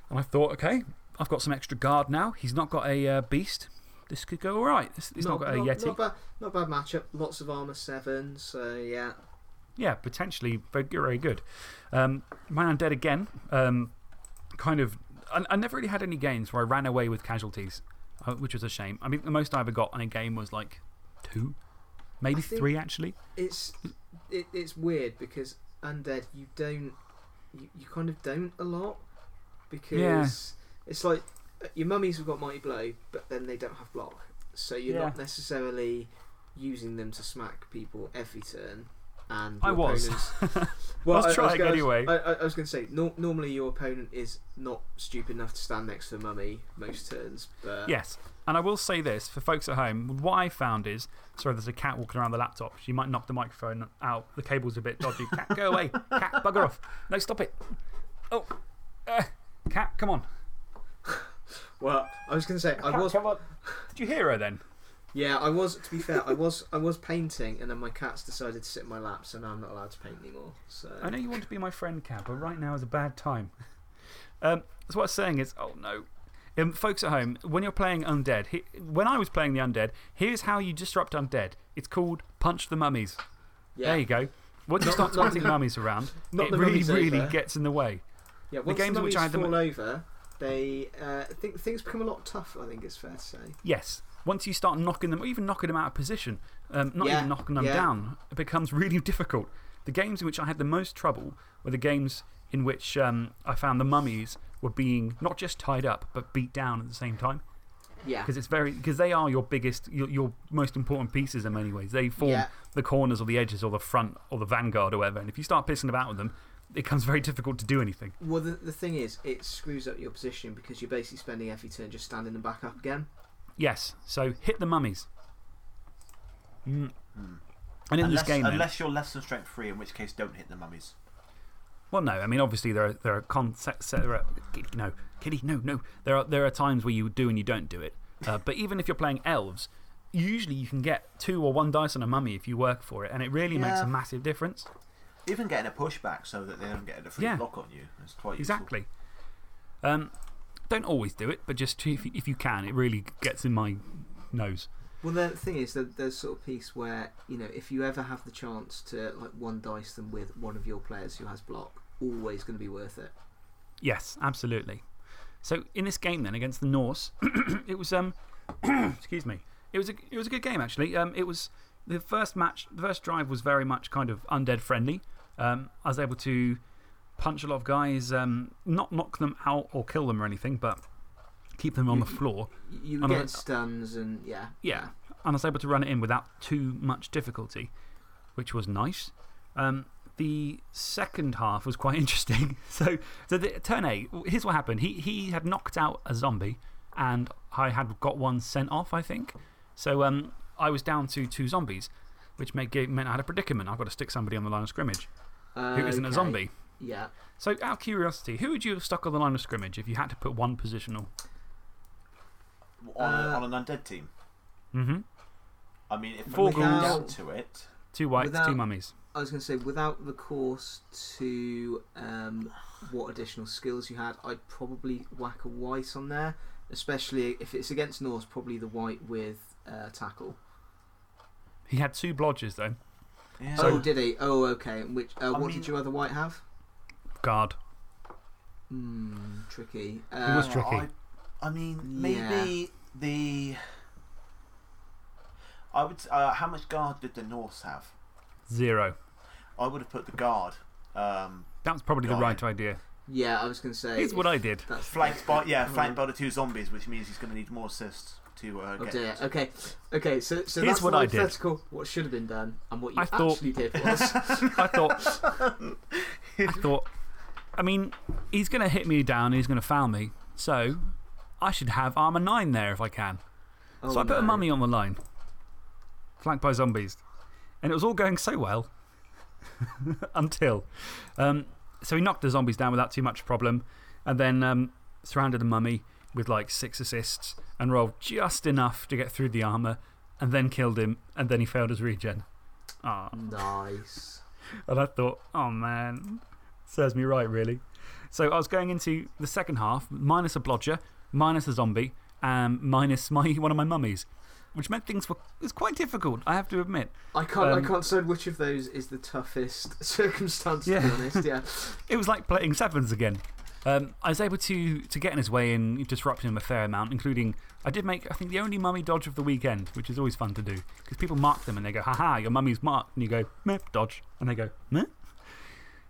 And I thought, okay, I've got some extra guard now. He's not got a uh, beast. This could go all right. This, he's not, got a Yeti. Not bad, not bad matchup. Lots of armor seven, so yeah. Yeah, potentially very, very good. Um, Man Undead again, um, kind of. I, I never really had any games where I ran away with casualties, uh, which was a shame. I mean, the most I ever got on a game was like two, maybe three actually. It's, it, it's weird because undead, you don't. You, you kind of don't a lot because it's like uh, your mummies have got Mighty Blow, but then they don't have block. So you're Yeah. not necessarily using them to smack people every turn. And I your was. opponents- [laughs] I was trying gonna- anyway. I, I, I was going to say, nor normally your opponent is not stupid enough to stand next to a mummy most turns, but Yes. And I will say this for folks at home what I found is sorry, there's a cat walking around the laptop. She might knock the microphone out. The cable's a bit dodgy. Cat, go away. Cat, bugger off. No, stop it. Oh, uh, cat, come on. well, I was going to say, I Cat, was come on. Did you hear her then? Yeah, I was. To be fair, I was I was painting, and then my cats decided to sit in my lap, so now I'm not allowed to paint anymore. So I know you want to be my friend, Cab, but right now is a bad time. [laughs] Um, so what I'm saying is, oh no. Um, folks at home, when you're playing Undead, he, when I was playing the Undead, here's how you disrupt Undead. It's called Punch the Mummies. yeah, There you go. Once you start punching mummies around, [laughs] it really, really over. gets in the way. yeah. Once games the which I had them- fall over, they uh, think things become a lot tougher. I think it's fair to say. Yes. Once you start knocking them, or even knocking them out of position, um, not Yeah, even knocking them yeah. down, it becomes [laughs] really difficult. The games in which I had the most trouble were the games in which um, I found the mummies were being not just tied up, but beat down at the same time. Yeah, Because it's very because they are your biggest, your, your most important pieces in many ways. They form Yeah. the corners or the edges or the front or the vanguard or whatever. And if you start pissing about with them, it becomes [laughs] very difficult to do anything. Well, the, the thing is, it screws up your position because you're basically spending every turn just standing them back up again. Yes, so hit the mummies. Mm. And in unless, this game, then- unless you're less than strength three, in which case don't hit the mummies. Well, no. I mean, obviously, there are, there are concepts. There are, no, Kitty, no, no. There are, there are times where you do and you don't do it. Uh, but even if you're playing elves, usually you can get two or one dice on a mummy if you work for it, and it really makes a massive difference. Even getting a pushback so that they don't get a free Yeah. block on you is quite useful. Exactly. Um, don't always do it, but just if, if you can, it really gets in my nose. Well, the thing is that there's sort of piece where you know if you ever have the chance to like one dice them with one of your players who has block, always going to be worth it. Yes, absolutely. So in this game, then against the Norse, [clears throat] it was um, [clears throat] excuse me, it was a it was a good game actually. Um, it was the first match, the first drive was very much kind of undead friendly. Um, I was able to punch a lot of guys, um, not knock them out or kill them or anything, but keep them on the floor. You, you And I- get stuns and yeah, Yeah, and I was able to run it in without too much difficulty, which was nice. Um, the second half was quite [laughs] interesting. [laughs] So, so the, turn eight, here's what happened. He, he had knocked out a zombie, and I had got one sent off, I think. So um, I was down to two zombies, which made, meant I had a predicament. I've got to stick somebody on the line of scrimmage who isn't a zombie. Yeah, So, out of curiosity, who would you have stuck on the line of scrimmage if you had to put one positional? On, a- Uh, on an undead team. Mm -hmm. I mean, if Four it comes down to it, Two wights, two mummies. I was going to say without the course to um, what additional skills you had, I'd probably whack a wight on there, especially if it's against Norse. Probably the wight with uh, tackle. He had two blodges, though. yeah. oh, did he? Oh, okay. And Which? Uh, what mean- did your other wight have? Guard. Hmm, tricky. It was Uh, tricky. I, I mean, maybe the. I would. Uh, how much guard did the Norse have? Zero. I would have put the guard um, That was probably the right idea. Yeah, I was going to say. Here's what I did. Flanked by yeah, [laughs] flanked by the two zombies, which means he's going to need more assists to uh, Oh get. dear. Okay. Okay. So, so Here's that's what the I did. What should have been done, and what you I thought- actually did was. [laughs] I thought. [laughs] I thought. I mean, he's going to hit me down. He's going to foul me. So, I should have armor nine there if I can. Oh, so I put a mummy on the line, flanked by zombies, and it was all going so well [laughs] until. Um, so he knocked the zombies down without too much problem, and then um, surrounded the mummy with like six assists and rolled just enough to get through the armor, and then killed him, and then he failed his regen. Ah. Nice. And I thought, oh man, serves me right, really. So I was going into the second half, minus a blodger, minus a zombie, and minus my, [laughs] one of my mummies, which meant things were it was quite difficult, I have to admit. I can't. I Um, can't decide which of those is the toughest [laughs] circumstance. To Yeah. be honest, yeah. [laughs] It was like playing sevens again. Um, I was able to, to get in his way and disrupt him a fair amount, including I did make, I think, the only mummy dodge of the weekend, which is always fun to do. Because people mark them and they go, haha, your mummy's marked. And you go, meh, dodge. And they go, meh.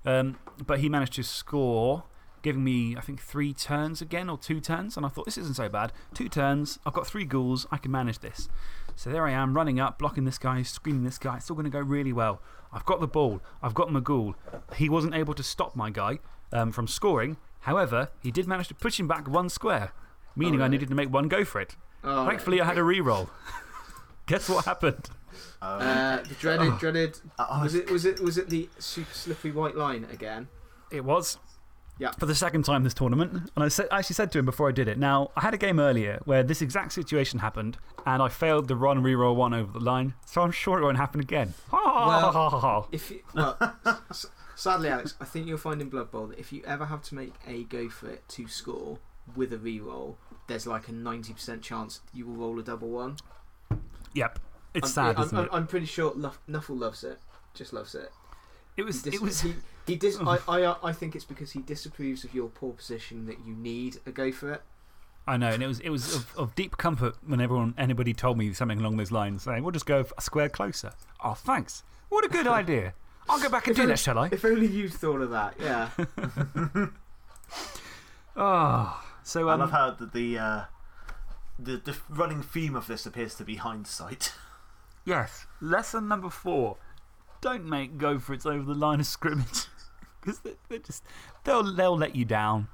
Um, but he managed to score, giving me, I think, three turns again or two turns. And I thought, this isn't so bad. Two turns, I've got three ghouls, I can manage this. So there I am, running up, blocking this guy, screening this guy. It's still going to go really well. I've got the ball, I've got my ghoul. He wasn't able to stop my guy um, from scoring. However, he did manage to push him back one square, meaning I needed to make one go for it. Thankfully, I had a re roll. [laughs] Guess what happened? Uh, the dreaded, dreaded. I- I Was was- it? Was it? Was it the super slippery white line again? It was. Yeah. For the second time this tournament. And I, said, I actually said to him before I did it. Now, I had a game earlier where this exact situation happened and I failed the run reroll one over the line. So I'm sure it won't happen again. Well, if you, well, [laughs] s- sadly, Alex, I think you'll find in Blood Bowl that if you ever have to make a go for it to score with a reroll, there's like a 90% chance you will roll a double one. yep. It's I'm, sad, I'm, isn't I'm, it? I'm pretty sure Luff, Nuffle loves it. Just loves it. It was. He dis- It was He, he dis- I, I, uh, I think it's because he disapproves of your poor position that you need a go for it. I know, and it was, it was of, of deep comfort when everyone, anybody told me something along those lines, saying, we'll just go a square closer. Oh, thanks. What a good [laughs] idea. I'll go back and If do only- that, shall I? If only you'd thought of that, yeah. Oh, [laughs] so I um, love how the, the, uh, the, the running theme of this appears to be hindsight. [laughs] yes, lesson number four don't make go for it's over the line of scrimmage. [laughs] Because they, they just, they'll, they'll let you down.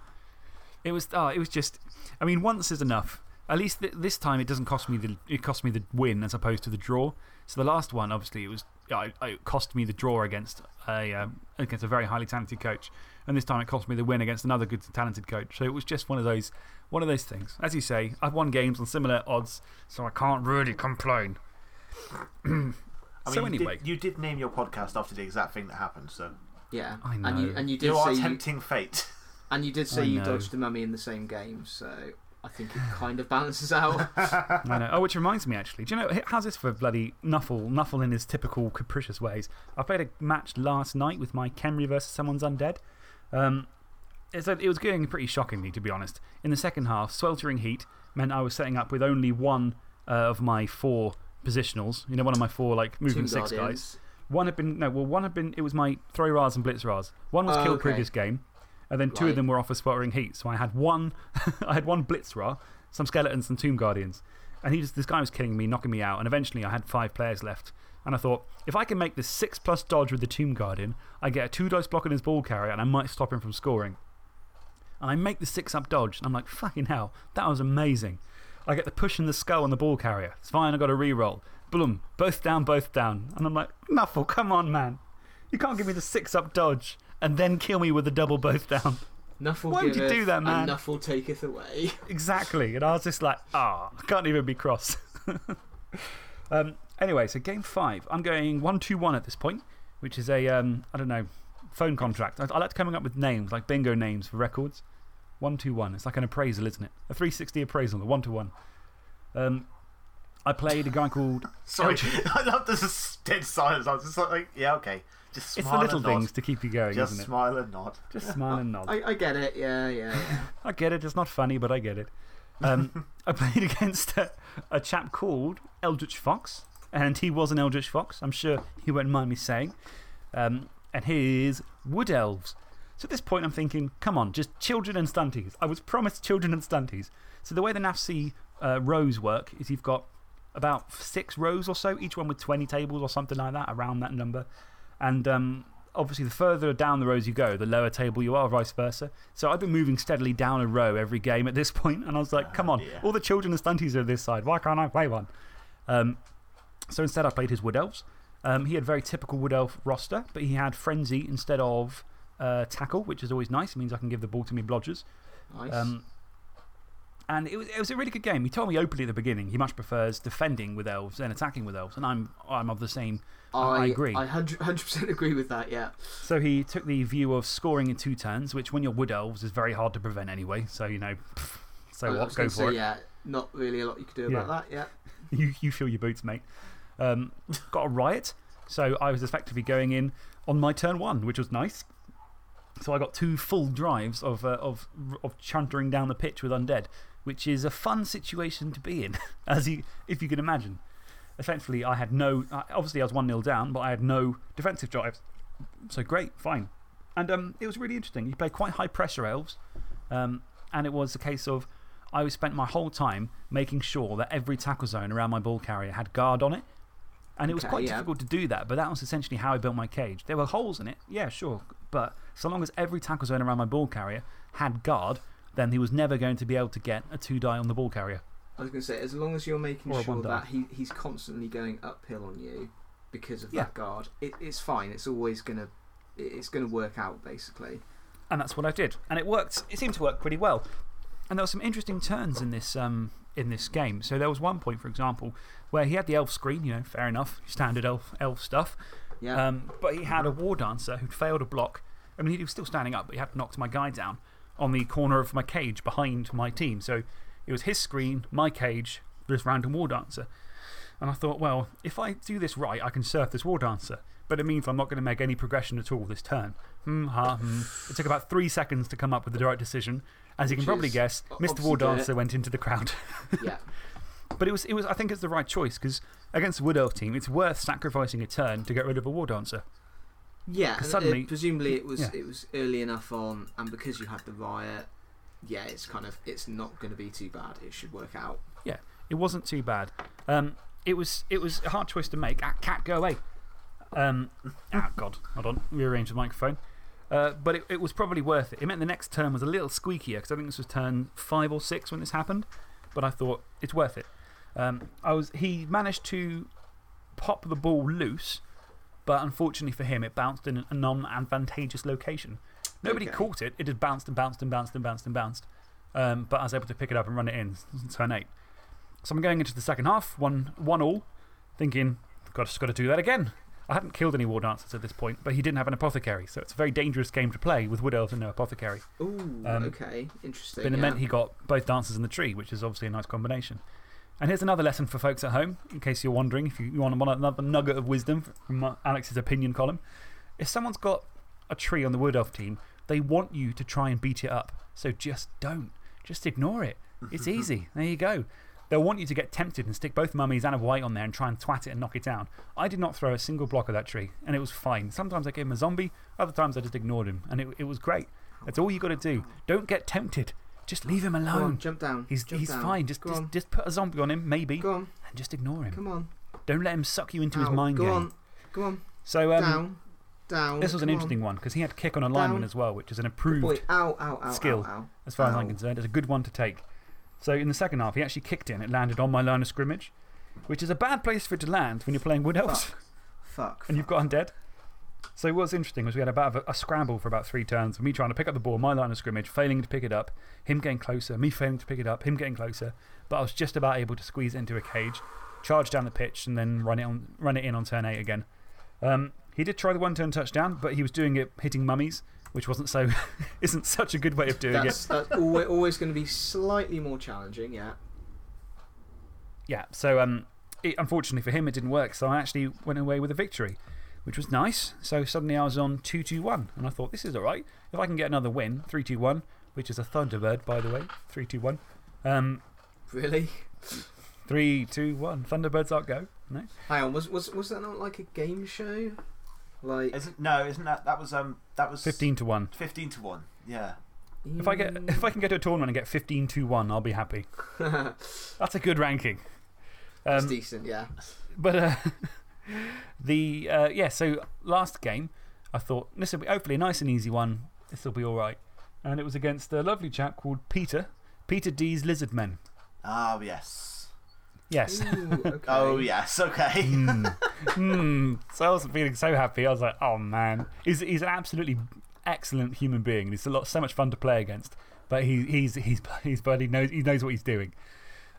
It was, oh, it was just, I mean, once is enough. At least th this time it doesn't cost me the, it cost me the win as opposed to the draw. So the last one, obviously, it was, I it cost me the draw against a, um, against a very highly talented coach. And this time it cost me the win against another good talented coach. So it was just one of those, one of those things. As you say, I've won games on similar odds, so I can't really complain. [clears throat] I mean, so you anyway. Did, you did name your podcast after the exact thing that happened, so. Yeah. I And you, know. and you did You are say you, tempting fate. [laughs] and you did say you dodged the mummy in the same game, so I think it kind of balances out. [laughs] I know. Oh, which reminds me, actually. Do you know, how's this for bloody Nuffle? Nuffle in his typical capricious ways. I played a match last night with my Khemri versus someone's undead. Um, it's it was going pretty shockingly, to be honest. In the second half, sweltering heat meant I was setting up with only one uh, of my four positionals. You know, one of my four, like, moving Tomb six guys. One had been, no, well, one had been, it was my throw Ras and blitz Ras. One was Oh, killed okay. previous game, and then two of them were off for sputtering heat. So I had one, [laughs] I had one blitz Ra, some skeletons, and tomb guardians. And he just, this guy was killing me, knocking me out. And eventually I had five players left. And I thought, if I can make this six plus dodge with the tomb guardian, I get a two dice block on his ball carrier, and I might stop him from scoring. And I make the six up dodge, and I'm like, fucking hell, that was amazing. I get the push in the skull on the ball carrier. It's fine, I got a reroll. Boom, both down, both down. And I'm like, Nuffle, come on, man. You can't give me the six up dodge and then kill me with the double both down. Nuffle Why would you do that, man? And Nuffle taketh away. [laughs] Exactly. And I was just like, ah, I can't even be cross. [laughs] um, anyway, so game five. I'm going 1 2 1 at this point, which is a um, I don't know, phone contract. I, I like coming up with names, like bingo names for records. 1 2 1. It's like an appraisal, isn't it? A 360 appraisal, a 1 to 1. Um, I played a guy called. [laughs] Sorry, [laughs] I love this dead silence. I was just like, yeah, okay. Just It's smile the little and nod. things to keep you going, Just isn't it? Just smile and nod. Just smile and nod. [laughs] I, I get it, yeah, yeah, yeah. I get it. It's not funny, but I get it. Um, I played against a, a chap called Eldritch Fox, and he was an Eldritch Fox. I'm sure he won't mind me saying. Um, and his Wood Elves. So at this point, I'm thinking, come on, just children and stunties. I was promised children and stunties. So the way the NAFC uh, rows work is you've got about six rows or so, each one with 20 tables or something like that, around that number. And um, obviously, the further down the rows you go, the lower table you are, vice versa. So I've been moving steadily down a row every game at this [laughs] point, and I was like, come on, all the children and stunties are this side. Why can't I play one? Um, so instead, I played his Wood Elves. Um, he had a very typical Wood Elf roster, but he had Frenzy instead of uh, Tackle, which is always nice. It means I can give the ball to me blodgers. Nice. Um, and it was, it was a really good game. He told me openly at the beginning he much prefers defending with elves than attacking with elves. And I'm, I'm of the same. I, agree. I 100%, 100% agree with that, yeah. So he took the view of scoring in two turns, which when you're wood elves is very hard to prevent anyway. So, you know, pff, so I, I what? Go for say, it. Yeah, not really a lot you could do Yeah. about that, yeah. [laughs] you, you feel your boots, mate. Um, [laughs] got a riot. So I was effectively going in on my turn one, which was nice. So I got two full drives of, uh, of, of chuntering down the pitch with Undead, which is a fun situation to be in, [laughs] as you, if you can imagine. Effectively, I had no. Obviously, I was 1 0 down, but I had no defensive drives. So great, fine. And um, it was really interesting. You play quite high pressure elves, um, and it was a case of I spent my whole time making sure that every tackle zone around my ball carrier had guard on it. And it was Okay, quite yeah. difficult to do that, but that was essentially how I built my cage. There were holes in it, yeah, sure. But so long as every tackle zone around my ball carrier had guard, then he was never going to be able to get a two die on the ball carrier. I was going to say, as long as you're making sure that he, he's constantly going uphill on you because of Yeah. that guard, it, it's fine. It's always going to it's going to work out, basically. And that's what I did. And it worked, it seemed to work pretty well. And there were some interesting turns in this, um, in this game. So there was one point, for example, where he had the elf screen, you know, fair enough, standard elf, elf stuff. Yeah. Um, but he had a war dancer who'd failed a block. I mean, he was still standing up, but he had knocked my guy down on the corner of my cage behind my team. So it was his screen, my cage, this random war dancer. And I thought, well, if I do this right, I can surf this war dancer. But it means I'm not going to make any progression at all this turn. Hmm, ha, hmm. It took about three seconds to come up with the right decision. As you can probably guess, Mr. War. Dancer went into the crowd. [laughs] yeah. But it was, it was, I think it's the right choice because against the Wood Elf team, it's worth sacrificing a turn to get rid of a War Dancer. Yeah, uh, suddenly- presumably it was, Yeah. it was early enough on, and because you had the riot, yeah, it's kind of it's not going to be too bad. It should work out. Yeah, it wasn't too bad. Um, it, was, it was a hard choice to make. Ah, cat, go away. Um, ah, God, hold on. Rearrange the microphone. Uh, but it, it was probably worth it. It meant the next turn was a little squeakier because I think this was turn five or six when this happened. But I thought it's worth it. Um, I was, he managed to pop the ball loose, but unfortunately for him, it bounced in a non advantageous location. Nobody Okay. caught it, it just bounced and bounced and bounced and bounced and bounced. Um, but I was able to pick it up and run it in, turn eight. So I'm going into the second half, one, one all, thinking, got, just got to do that again. I hadn't killed any war dancers at this point, but he didn't have an apothecary, so it's a very dangerous game to play with wood elves and no apothecary. Ooh, Um, okay, interesting. But it yeah. meant he got both dancers in the tree, which is obviously a nice combination. And here's another lesson for folks at home, in case you're wondering, if you, you want another nugget of wisdom from Alex's opinion column. If someone's got a tree on the Wood Elf team, they want you to try and beat it up. So just don't. Just ignore it. It's [laughs] easy. There you go. They'll want you to get tempted and stick both mummies and a wight on there and try and twat it and knock it down. I did not throw a single block of that tree, and it was fine. Sometimes I gave him a zombie, other times I just ignored him, and it, it was great. That's all you got to do. Don't get tempted. Just leave him alone. on, jump down. He's, jump he's down. fine. Just, just, just put a zombie on him, maybe, Go on, and just ignore him. come on. Don't let him suck you into his mind go game. on, go on. So, um, down, down. this was an interesting one because he had kick on a lineman Down. as well, which is an on. improved ow, ow, ow, skill. As far as I'm concerned. It's a good one to take. So, in the second half, he actually kicked in. It landed on my line of scrimmage, which is a bad place for it to land when you're playing Wood Elves Fuck. Fuck. and you've got undead. So, what's interesting was we had about a, a scramble for about three turns me trying to pick up the ball, my line of scrimmage, failing to pick it up, him getting closer, me failing to pick it up, him getting closer. But I was just about able to squeeze it into a cage, charge down the pitch, and then run it, on, run it in on turn eight again. Um, he did try the one turn touchdown, but he was doing it hitting mummies, which wasn't so, [laughs] isn't such a good way of doing That's, it. that's always, always going to be slightly more challenging, yeah. Yeah, so um, it, unfortunately for him, it didn't work. So I actually went away with a victory, which was nice. So suddenly I was on 2 2 1, and I thought, this is all right. If I can get another win, 3 2 1, which is a Thunderbird, by the way, 3 2 1. Um, Really? 3 2 1. Thunderbirds are go. No? Hang on, was, was, was that not like a game show? Like. Isn't, no, isn't that. That was. um that was 15 to 1. 15 to 1. Yeah. If I, get, if I can get to a tournament and get 15 to 1, I'll be happy. [laughs] That's a good ranking. It's Um, decent, yeah. But uh, [laughs] the uh, yeah, so last game, I thought this will be hopefully a nice and easy one. This will be all right. And it was against a lovely chap called Peter, Peter D's Lizard Men. Ah, yes. Yes. Ooh, [laughs] okay. Oh, yes, okay. Hmm. [laughs] Hmm. So I wasn't feeling so happy. I was like, oh man. He's, he's an absolutely excellent human being. He's a lot, so much fun to play against. But he, he's, he's, he's, but he knows, he knows what he's doing.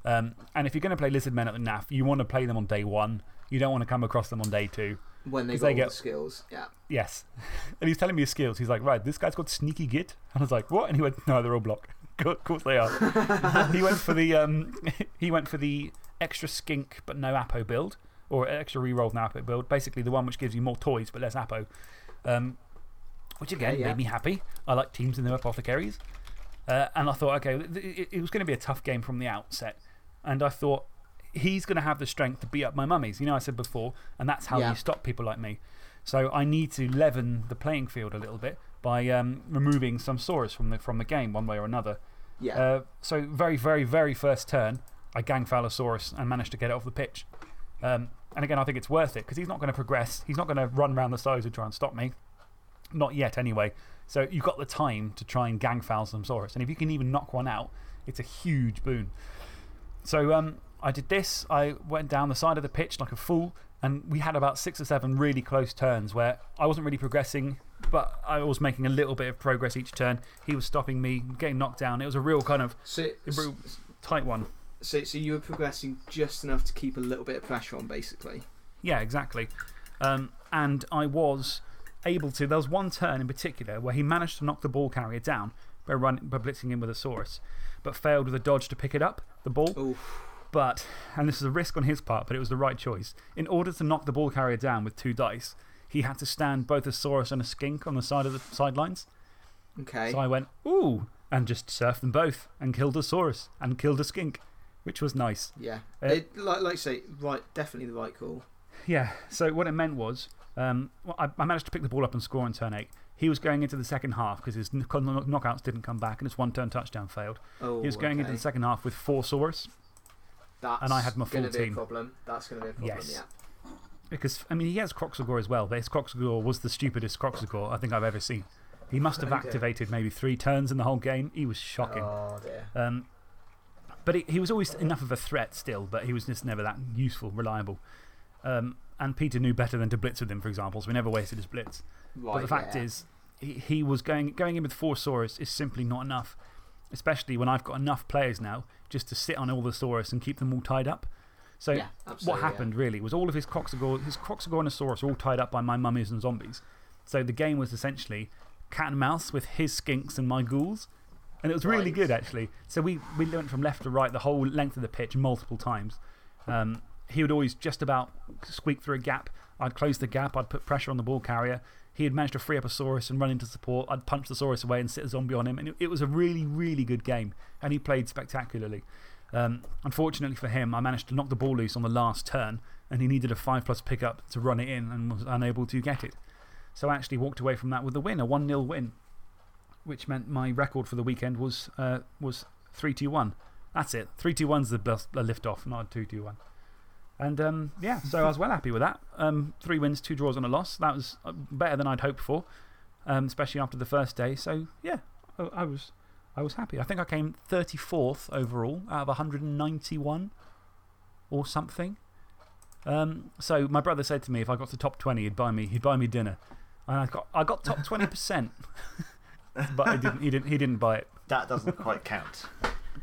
Um, and if you're going to play Lizard Men at the NAF, you want to play them on day one. You don't want to come across them on day two. When they 'Cause got they all get- the skills, yeah. Yes. [laughs] And he's telling me his skills. He's like, right, this guy's got sneaky git. And I was like, what? And he went, no, they're all block. of course they are. he, went for the, um, he went for the extra skink but no Apo build, or extra reroll no Apo build. Basically, the one which gives you more toys but less Apo. Um, which again Okay, yeah. made me happy. I like teams in their apothecaries. Uh, and I thought, okay, it, it was going to be a tough game from the outset. And I thought, he's going to have the strength to beat up my mummies. You know, I said before, and that's how Yeah. you stop people like me. So I need to leaven the playing field a little bit by um, removing some Saurus from the, from the game, one way or another. Yeah. Uh, so, very, very, very first turn, I gang foul a Saurus and managed to get it off the pitch. Um, and again, I think it's worth it because he's not going to progress. He's not going to run around the sides and try and stop me. Not yet, anyway. So, you've got the time to try and gang foul some Saurus. And if you can even knock one out, it's a huge boon. So um, I did this. I went down the side of the pitch like a fool, and we had about six or seven really close turns where I wasn't really progressing. but I was making a little bit of progress each turn. He was stopping me, getting knocked down. It was a real kind of So, a real tight one. So, so you were progressing just enough to keep a little bit of pressure on, basically. Yeah, exactly. Um, and I was able to. There was one turn in particular where he managed to knock the ball carrier down by, run, by blitzing in with a Saurus, but failed with a dodge to pick it up, the ball. Oof. But, and this is a risk on his part, but it was the right choice. In order to knock the ball carrier down with two dice, he had to stand both a Saurus and a skink on the side of the sidelines. Okay. So I went, ooh, and just surfed them both and killed a Saurus and killed a skink, which was nice. yeah. Uh, it, like, like I say, right, definitely the right call. Yeah, so what it meant was um, well, I, I managed to pick the ball up and score on turn eight. He was going into the second half because his knockouts didn't come back and his one turn touchdown failed. Oh, he was going into the second half with four Saurus That's and I had my full team. Problem. That's going to be a problem, Yes. yeah. because, I mean, he has Kroxigor as well, but his Kroxigor was the stupidest Kroxigor I think I've ever seen. He must have [laughs] Oh, activated maybe three turns in the whole game. He was shocking. Oh, dear. Um, but he, he was always enough of a threat still, but he was just never that useful, reliable. Um, and Peter knew better than to blitz with him, for example, so we never wasted his blitz. Right, but the fact yeah. is, he, he was going, going in with four Saurus is simply not enough, especially when I've got enough players now just to sit on all the Saurus and keep them all tied up. So, Yeah, what happened really was all of his Kroxigor, his Kroxigor and his Saurus were all tied up by my mummies and zombies. So the game was essentially cat and mouse with his skinks and my ghouls. And it was really Right. good, actually. So we, we went from left to right the whole length of the pitch multiple times. Um, he would always just about squeak through a gap. I'd close the gap, I'd put pressure on the ball carrier. He had managed to free up a Saurus and run into support. I'd punch the Saurus away and sit a zombie on him. And it, it was a really, really good game. And he played spectacularly. Um, unfortunately for him, I managed to knock the ball loose on the last turn, and he needed a 5 plus pickup to run it in and was unable to get it. So I actually walked away from that with a win, a 1 0 win, which meant my record for the weekend was uh, was 3 2 1. That's it. 3 2 1's the a lift off, not a 2 2 1. And um, yeah, so I was well happy with that. Um, three wins, two draws, and a loss. That was uh, better than I'd hoped for, um, especially after the first day. So yeah, I, I, was, I was happy. I think I came 34th overall out of 191 or something. So my brother said to me if I got to top 20, he'd buy me, he'd buy me dinner. And I got, I got top 20%. [laughs] but I didn't, he, didn't, he didn't buy it. That doesn't quite count.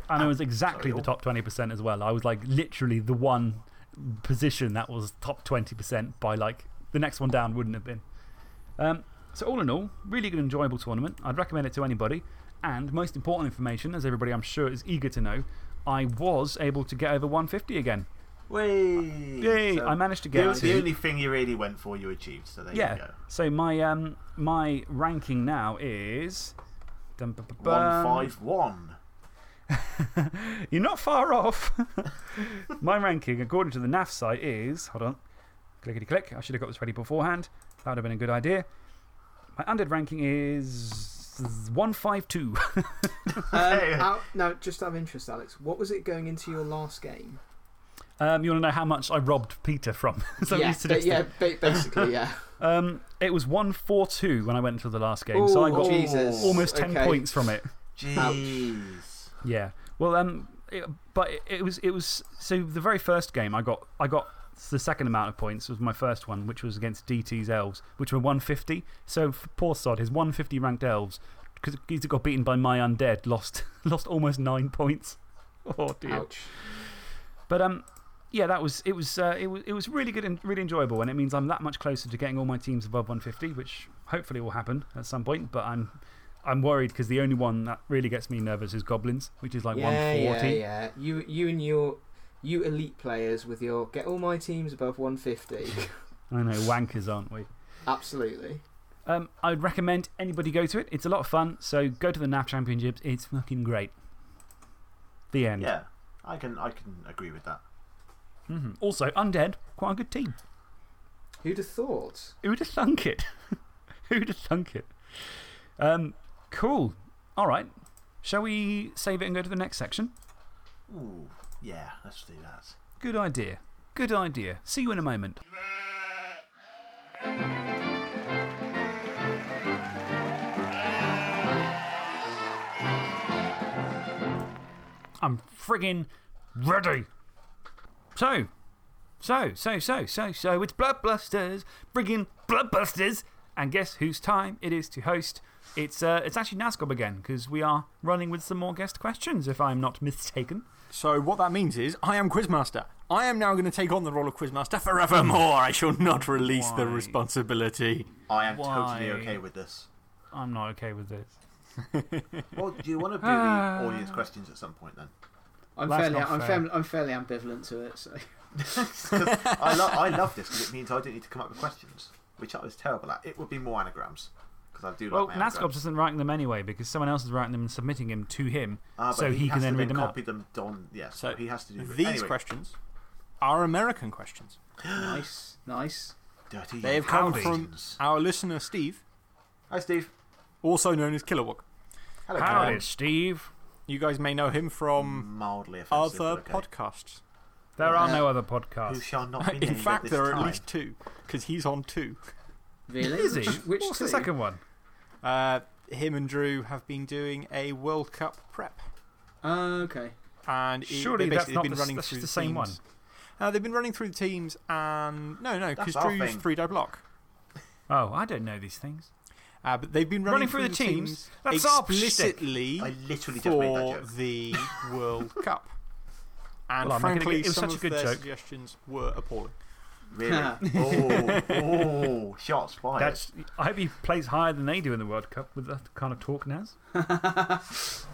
And it was exactly Sorry, the top 20% as well. I was like literally the one position that was top 20% by like the next one down wouldn't have been. Um, so, all in all, really good, enjoyable tournament. I'd recommend it to anybody. And most important information, as everybody I'm sure is eager to know, I was able to get over 150 again. Way. Yay! I managed to get the, to- the only thing you really went for, you achieved. So there yeah. you go. So, my, um, my ranking now is. Dum, bum, bum, One five one. [laughs] You're not far off. [laughs] My ranking, according to the NAF site, is. Hold on. Clickety click. I should have got this ready beforehand. That would have been a good idea. My undead ranking is 152. [laughs] Um, out, now, just out of interest, Alex, what was it going into your last game? Um, you want to know how much I robbed Peter from? [laughs] So yeah, ba- yeah ba- basically, yeah. [laughs] Um, it was 142 when I went into the last game. so I Ooh, got Jesus. almost 10 points from it. Jeez. Yeah. Well, um, it, but it, it was, it was. So the very first game, I got, I got the second amount of points was my first one, which was against DT's elves, which were 150. So poor Sod, his 150 ranked elves, because he got beaten by my undead, lost, [laughs] lost almost nine points. Oh, dear. Ouch. But um, yeah, that was, it, was, uh, it, was, it was really good and really enjoyable. And it means I'm that much closer to getting all my teams above 150, which hopefully will happen at some point. But I'm, I'm worried because the only one that really gets me nervous is Goblins, which is like yeah, 140. yeah, yeah. You, you and your. You elite players with your get all my teams above 150. [laughs] I know, wankers, aren't we? Absolutely. Um, I'd recommend anybody go to it. It's a lot of fun. So go to the NAF Championships. It's fucking great. The end. Yeah, I can, I can agree with that. -hmm. Also, Undead, quite a good team. Who'd have thought? Who'd have thunk it? [laughs] Who'd have thunk it? Um, cool. All right. Shall we save it and go to the next section? Ooh, yeah, let's do that. Good idea. Good idea. See you in a moment. I'm friggin' ready. So, so, so, so, so, so, it's Bloodbusters, friggin' Bloodbusters, And guess whose time it is to host? It's, uh, it's actually NASCOB again, because we are running with some more guest questions, if I'm not mistaken. So, what that means is, I am Quizmaster. I am now going to take on the role of Quizmaster forevermore. I shall not release the Why? responsibility. I am Why? totally okay with this. I'm not okay with this. [laughs] Well, do you want to do the [sighs] audience questions at some point then? I'm That's fairly, I'm, fair. fairly, I'm fairly ambivalent to it. So. 'Cause [laughs] I, lo- I love this because it means I don't need to come up with questions, which I was terrible at. It would be more anagrams because I do Well, like my NASCOB isn't writing them anyway, because someone else is writing them and submitting them to him, Ah, so he, has can then read them out. copy them on. Yes, So, so he has to do These anyway, questions are American questions. [gasps] nice, nice. Dirty. They have come from our listener, Steve, Hi, Steve. also known as Kilowog. Hello, Howdy, Karen. Steve. You guys may know him from Mildly offensive. other okay. podcasts. There are no other podcasts. Who podcasts. shall not be named In fact, at this there are time. at least two, because he's on two. Really? Is he? Which, which What's two? the second one? Uh, him and Drew have been doing a World Cup prep. Oh, okay. And it, Surely they that's basically not been the s- running that's through just the the same teams. Uh, they've been running through the teams, and no, no, because That's Drew's thing. three die block. Oh, I don't know these things. Uh, but they've been running, Running through the teams? teams That's our explicitly I literally just made that for joke. the [laughs] World Cup. And Well, I'm making it frankly, good- it was some of good their joke. suggestions were appalling. Really? [laughs] oh, oh, shots fired. That's, I hope he plays higher than they do in the World Cup with that kind of talk Naz. [laughs]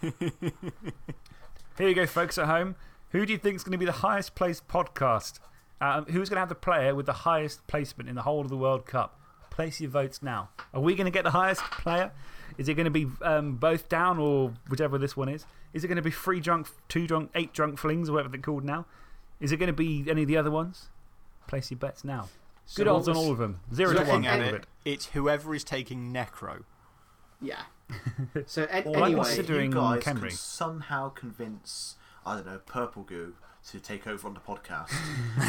Here you go, folks at home. Who do you think is going to be the highest placed podcast? Um, who's going to have the player with the highest placement in the whole of the World Cup? Place your votes now. Are we going to get the highest player? Is it going to be um, both down or whichever this one is? Is it going to be three drunk, two drunk, eight drunk flings, or whatever they're called now? Is it going to be any of the other ones? Place your bets now. So Good what odds on all of them. Zero to one. At at all of it, it's whoever is taking Necro. Yeah. So, an- Well, anyway. considering- you guys Kenry. can somehow convince, I don't know, Purple Goo to take over on the podcast.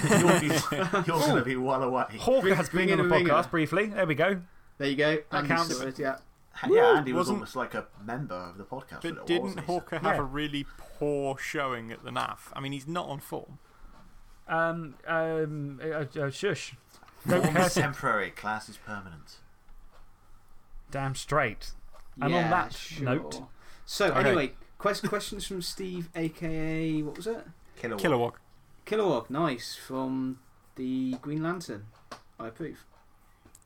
[laughs] you'll be, [laughs] you're going to be well away. Hawker Ring- has been on the a ringer. podcast briefly. There we go. There you go. That Andy counts. sorted, yeah. yeah, Andy was Wasn't- almost like a member of the podcast. for a But didn't wasn't he? Hawker have Yeah. a really poor showing at the NAF? I mean, he's not on form. Um, um, uh, uh, shush. Form is temporary, class is permanent. Damn straight. And yeah, on that sure. note- So, Okay. anyway, quest questions from Steve, aka. What was it? Killer Kilowog. Kilowog, nice. From the Green Lantern. I approve.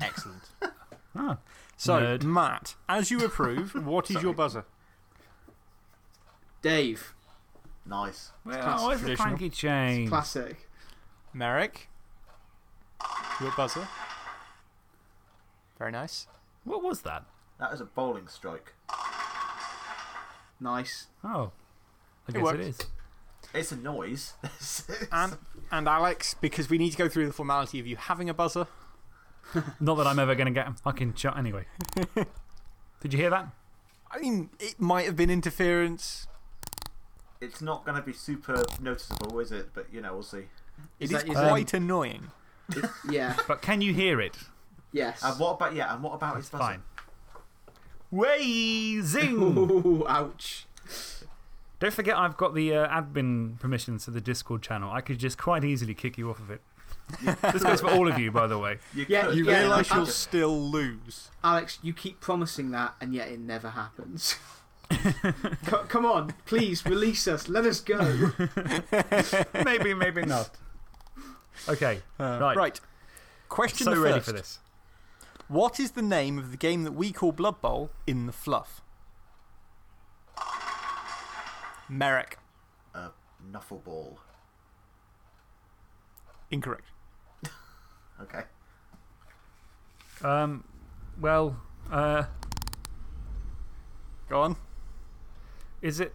Excellent. [laughs] Ah, So, Nerd. Matt, as you approve, [laughs] what is your buzzer? Dave, Nice. well, classic where's the traditional. cranky chain? classic. Merrick, your buzzer. Very nice. What was that? That was a bowling strike. Nice. Oh, I It guess works. it is. It's a noise. [laughs] And, and Alex, because we need to go through the formality of you having a buzzer. [laughs] Not that I'm ever going to get him. fucking can shut anyway. [laughs] Did you hear that? I mean, it might have been interference. it's not going to be super noticeable, is it? But, you know, we'll see. It Is is that- is quite annoying. It- yeah. But can you hear it? yes. And what about, yeah, and what about his buzzer? Fine. Way zing! Ooh, ouch. Don't forget, I've got the uh, admin permissions to the Discord channel. I could just quite easily kick you off of it. [laughs] this goes for all of you, by the way. You Yeah. You Yeah, realise you'll still lose. Alex, you keep promising that, and yet it never happens. [laughs] Come on, please release us. Let us go. [laughs] maybe, maybe not. Okay, right. Right. Question So ready for this. What is the name of the game that we call Blood Bowl in the fluff? Merrick. A knuffle ball. Incorrect. [laughs] Okay. Um, well, uh, Go on. is it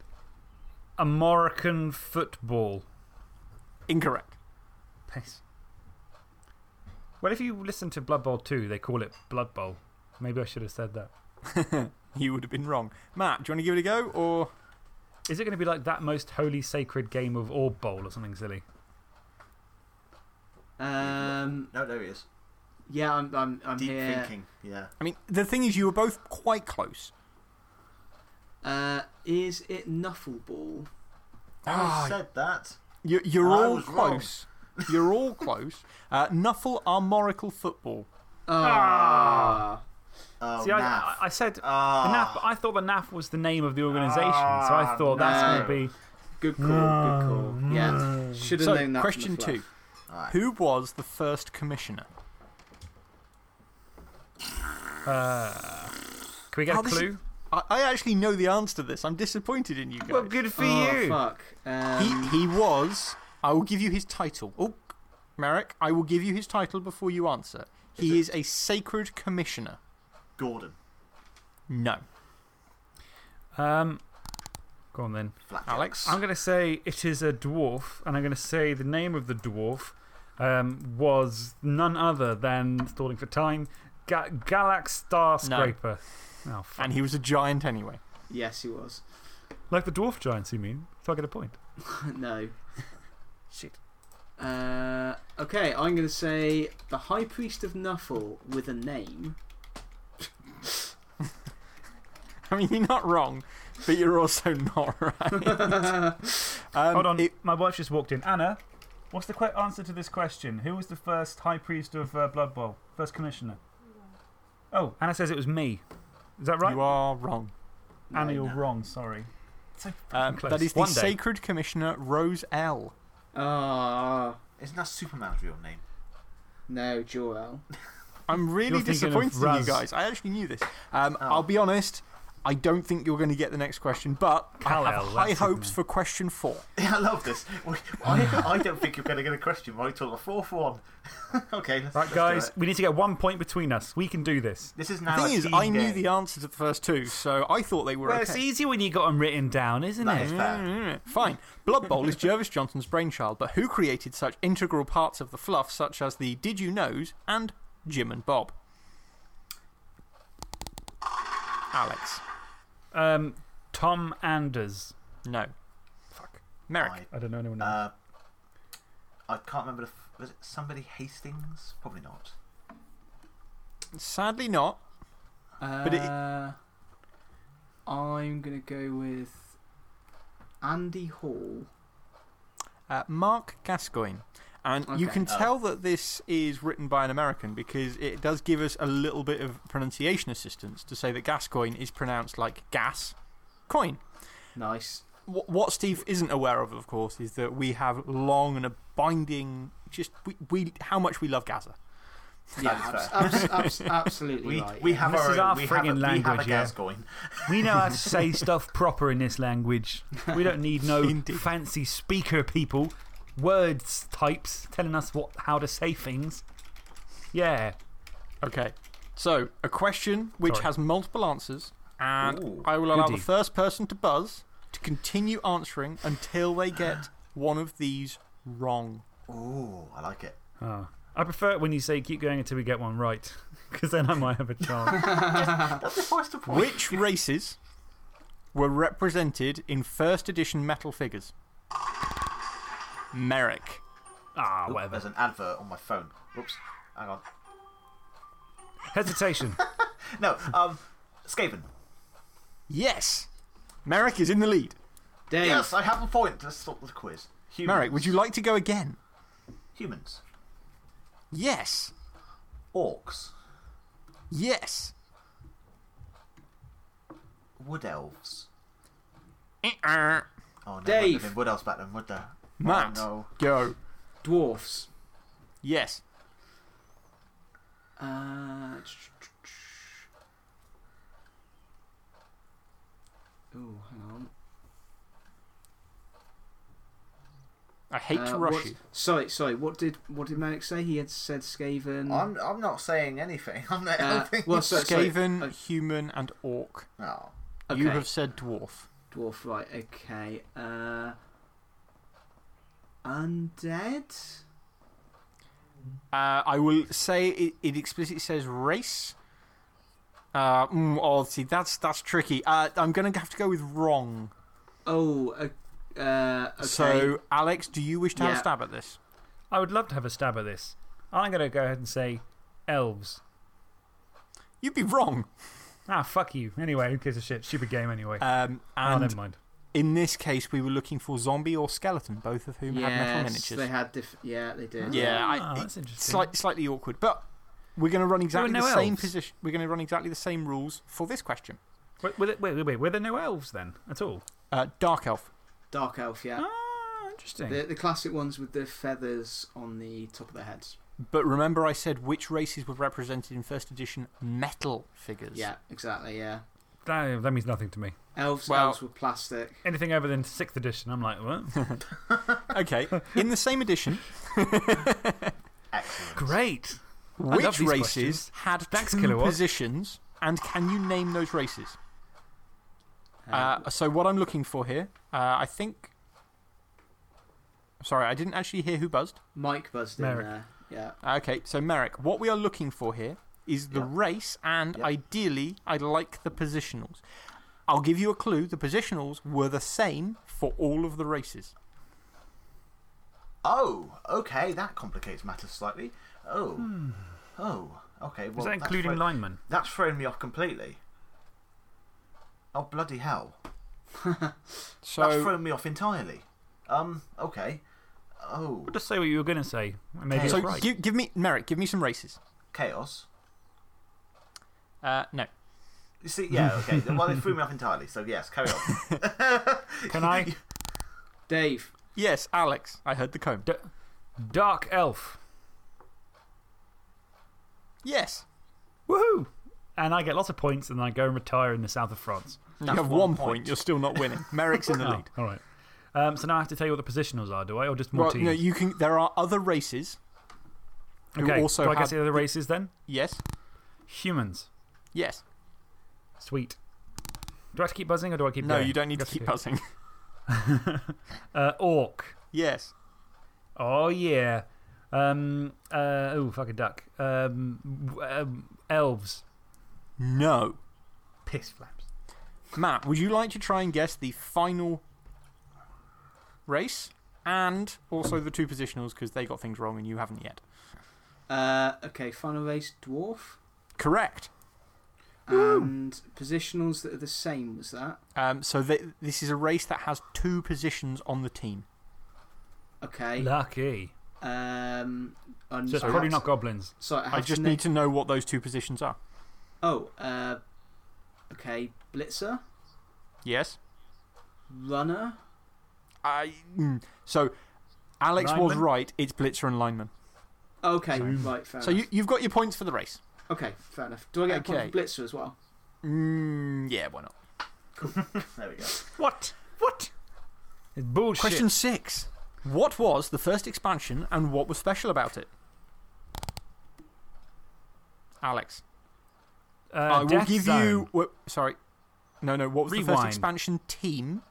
American football? Incorrect. Pace. Well, if you listen to Blood Bowl 2, they call it Blood Bowl. Maybe I should have said that. [laughs] You would have been wrong. Matt, do you want to give it a go? Or. Is it going to be like that most holy sacred game of Orb Bowl or something silly? Um, No, there he is. yeah, I'm, I'm, I'm Deep here. thinking. Yeah. I mean, the thing is, you were both quite close. Uh, is it Nuffleball? Ah, I said that. You, you're I all was wrong. close. You're all close. Uh, Nuffle Amorical Football. Ah. Oh, See, I, NAF. I, I said the Ah. NAF, I thought the NAF was the name of the organisation, so I thought that's no. going to be. Good call. Good call. Yeah. Should have So, known that. from question the fluff. two. Alright. Who was the first commissioner? Uh, can we get Oh, a clue? I, I actually know the answer to this. I'm disappointed in you guys. Well, good for Oh, you. fuck. Um, He, he was. I will give you his title. Oh, Merrick, I will give you his title before you answer. He is a sacred commissioner. Gordon. No. Um, go on then. Flapjacks. Alex? I'm going to say it is a dwarf, and I'm going to say the name of the dwarf um, was none other than, stalling for time, Ga Galax Star Scraper. Oh. And he was a giant anyway. yes, he was. Like the dwarf giants, you mean? So I get a point. [laughs] no. [laughs] Shit. Uh, okay, I'm going to say the High Priest of Nuffle with a name. [laughs] I mean, you're not wrong, but you're also not right. [laughs] um, Hold on. it- My wife just walked in. Anna, what's the que answer to this question? Who was the first High Priest of uh, Blood Bowl? First Commissioner? Oh, Anna says it was me. Is that right? You are wrong. Anna, No, you're no. wrong. Sorry. So Um, close. that is the One day. sacred commissioner, Roze-El. Ah, Isn't that Superman's real name? no, Joel. I'm really You're thinking of disappointed in you guys. I actually knew this. Um, Oh. I'll be honest, I don't think you're going to get the next question, but I Kal-El, have high hopes for question four. [laughs] Yeah, I love this. I, I don't think you're going to get a question right till the fourth one. [laughs] okay, let's, Right, let's do guys, it. we need to get one point between us. We can do this. This is now The now thing is, team I knew the answer to the first two, so I thought they were Well, okay. it's easier when you got them written down, isn't That it? is fair. Mm, Fine. Blood Bowl is Jervis Johnson's brainchild, but who created such integral parts of the fluff, such as the Did You Knows and Jim and Bob? Alex. Um, Tom Anders. No. Fuck. Merrick. I, I don't know anyone else. uh, I can't remember. The, was it somebody Hastings? Probably not. Sadly not. Uh, it- I'm going to go with Andy Hall. Uh, Marc Gascoigne. And you Okay. can Oh. tell that this is written by an American because it does give us a little bit of pronunciation assistance to say that Gascoigne is pronounced like gas coin. Nice. What Steve isn't aware of, of course, is that we have long and a binding, just we, we, how much we love Gazza. Yeah, abs- abs- [laughs] abs- absolutely We, right. we yeah. have This our, is own- our we have a, friggin' we have a language, yeah. Gascoigne. we know how to [laughs] say stuff proper in this language. We don't need no fancy speaker people, words types telling us what, how to say things. Yeah. Okay. So, a question which Sorry. has multiple answers, and Ooh, I will allow goody. the first person to buzz to continue answering until they get one of these wrong. Ooh, I like it. Oh. I prefer it when you say keep going until we get one right, [laughs] because then I might have a chance. [laughs] That's the point. Which races were represented in first edition metal figures? Merrick. ah, Oop, whatever. There's an advert on my phone. Whoops. Hang on. Hesitation. [laughs] No, um, Skaven. Yes. Merrick is in the lead. Dave. Yes, I have a point. Let's stop the quiz. Humans. Merrick, would you like to go again? Humans. Yes. Orcs. Yes. Wood elves. Uh-uh. Oh, no. Dave. Been wood elves back then, would there? Matt, Oh, go. Dwarfs. Yes. Uh, oh, hang on. I hate to Uh, rush what- you. Sorry, sorry. What did what did Merrick say? He had said Skaven. I'm, I'm not saying anything. [laughs] I'm not Uh, helping. well, so- sorry, Skaven, uh, human, and orc. Oh. You have said dwarf. dwarf, right? Okay. Uh, undead. Uh, I will say it, it explicitly says race. Uh, mm, oh, see, that's, that's tricky. Uh, I'm going to have to go with wrong. Oh, uh, uh, okay. So, Alex, do you wish to have a stab at this? I would love to have a stab at this. I'm going to go ahead and say elves. You'd be wrong. Ah, fuck you. Anyway, who gives a shit? Stupid game anyway. Um, oh, never mind. In this case, we were looking for zombie or skeleton, both of whom had metal yes, miniatures. they had diff- Yeah, they did. Yeah, Ah, I, that's interesting. slight, slightly awkward. But we're going to run exactly no the same position. We're going to run exactly the same rules for this question. Wait, were there, wait, wait, wait, were there no elves then at all? Uh, Dark Elf. Dark elf, yeah. Ah, interesting. The, the classic ones with the feathers on the top of their heads. But remember, I said which races were represented in first edition metal figures. Yeah, exactly, yeah. That, that means nothing to me. Elves, Well- elves were plastic. Anything other than 6th edition, I'm like, what? [laughs] Okay. in the same edition, Excellent. Great. love which races questions. had Thanks, two Kilowatt. positions, and can you name those races? Uh, so, what I'm looking for here, uh, I think. Sorry, I didn't actually hear who buzzed. Mike buzzed Merrick. in there. Yeah. Okay, so Merrick, what we are looking for here is the Yeah. race, and Yeah. ideally, I'd like the positionals. I'll give you a clue the positionals were the same for all of the races. Oh, okay, that complicates matters slightly. Oh. Hmm. Oh, okay. Well, Is that that's including thrown- linemen? That's thrown me off completely. Oh, bloody hell. [laughs] That's thrown me off entirely. Um, okay. Oh, Just say what you were going to say. Maybe it's so right. give, give me, Merrick, give me some races. chaos. Uh, no. You see, yeah, okay. [laughs] well, it threw me off entirely, so yes, carry on. [laughs] Can [laughs] I? Dave. Yes, Alex, I heard the comb. D- Dark Elf. Yes. Woohoo! And I get lots of points and then I go and retire in the south of France. You have one one point. point. You're still not winning. Merrick's in the Oh, lead. all right. Um, so now I have to tell you what the positionals are, do I? Or just more Well, teams? no, you can, there are other races okay. also do I guess the other races then? Yes. Humans. Yes. Sweet. Do I have to keep buzzing or do I keep No, going? you don't need to Yes, keep okay. buzzing. [laughs] [laughs] Uh, orc. yes. Oh, yeah. Um, uh, oh, fuck a duck. Um, um, elves. No. Piss flaps. Matt, would you like to try and guess the final race and also the two positionals because they got things wrong and you haven't yet? Uh, okay, final race, dwarf. Correct. And positionals that are the same, was that? Um, so th this is a race that has two positions on the team. Okay. Lucky. Um, and So it's I probably have not goblins. So I, I have just need to know what those two positions are. Oh, uh, okay. Blitzer, Yes. runner. I, mm, so Alex was Lineman? right. It's Blitzer and Lineman. Okay, right, fair So enough. you, you've got your points for the race. Okay, fair enough. Do I get a point Okay. for Blitzer as well? Mm, yeah, why not? [laughs] there we go. What? What? It's bullshit. Question six. What was the first expansion and what was special about it? Alex. Uh, I will Death give Zone. you. wha- sorry. No, no. What was the first expansion team?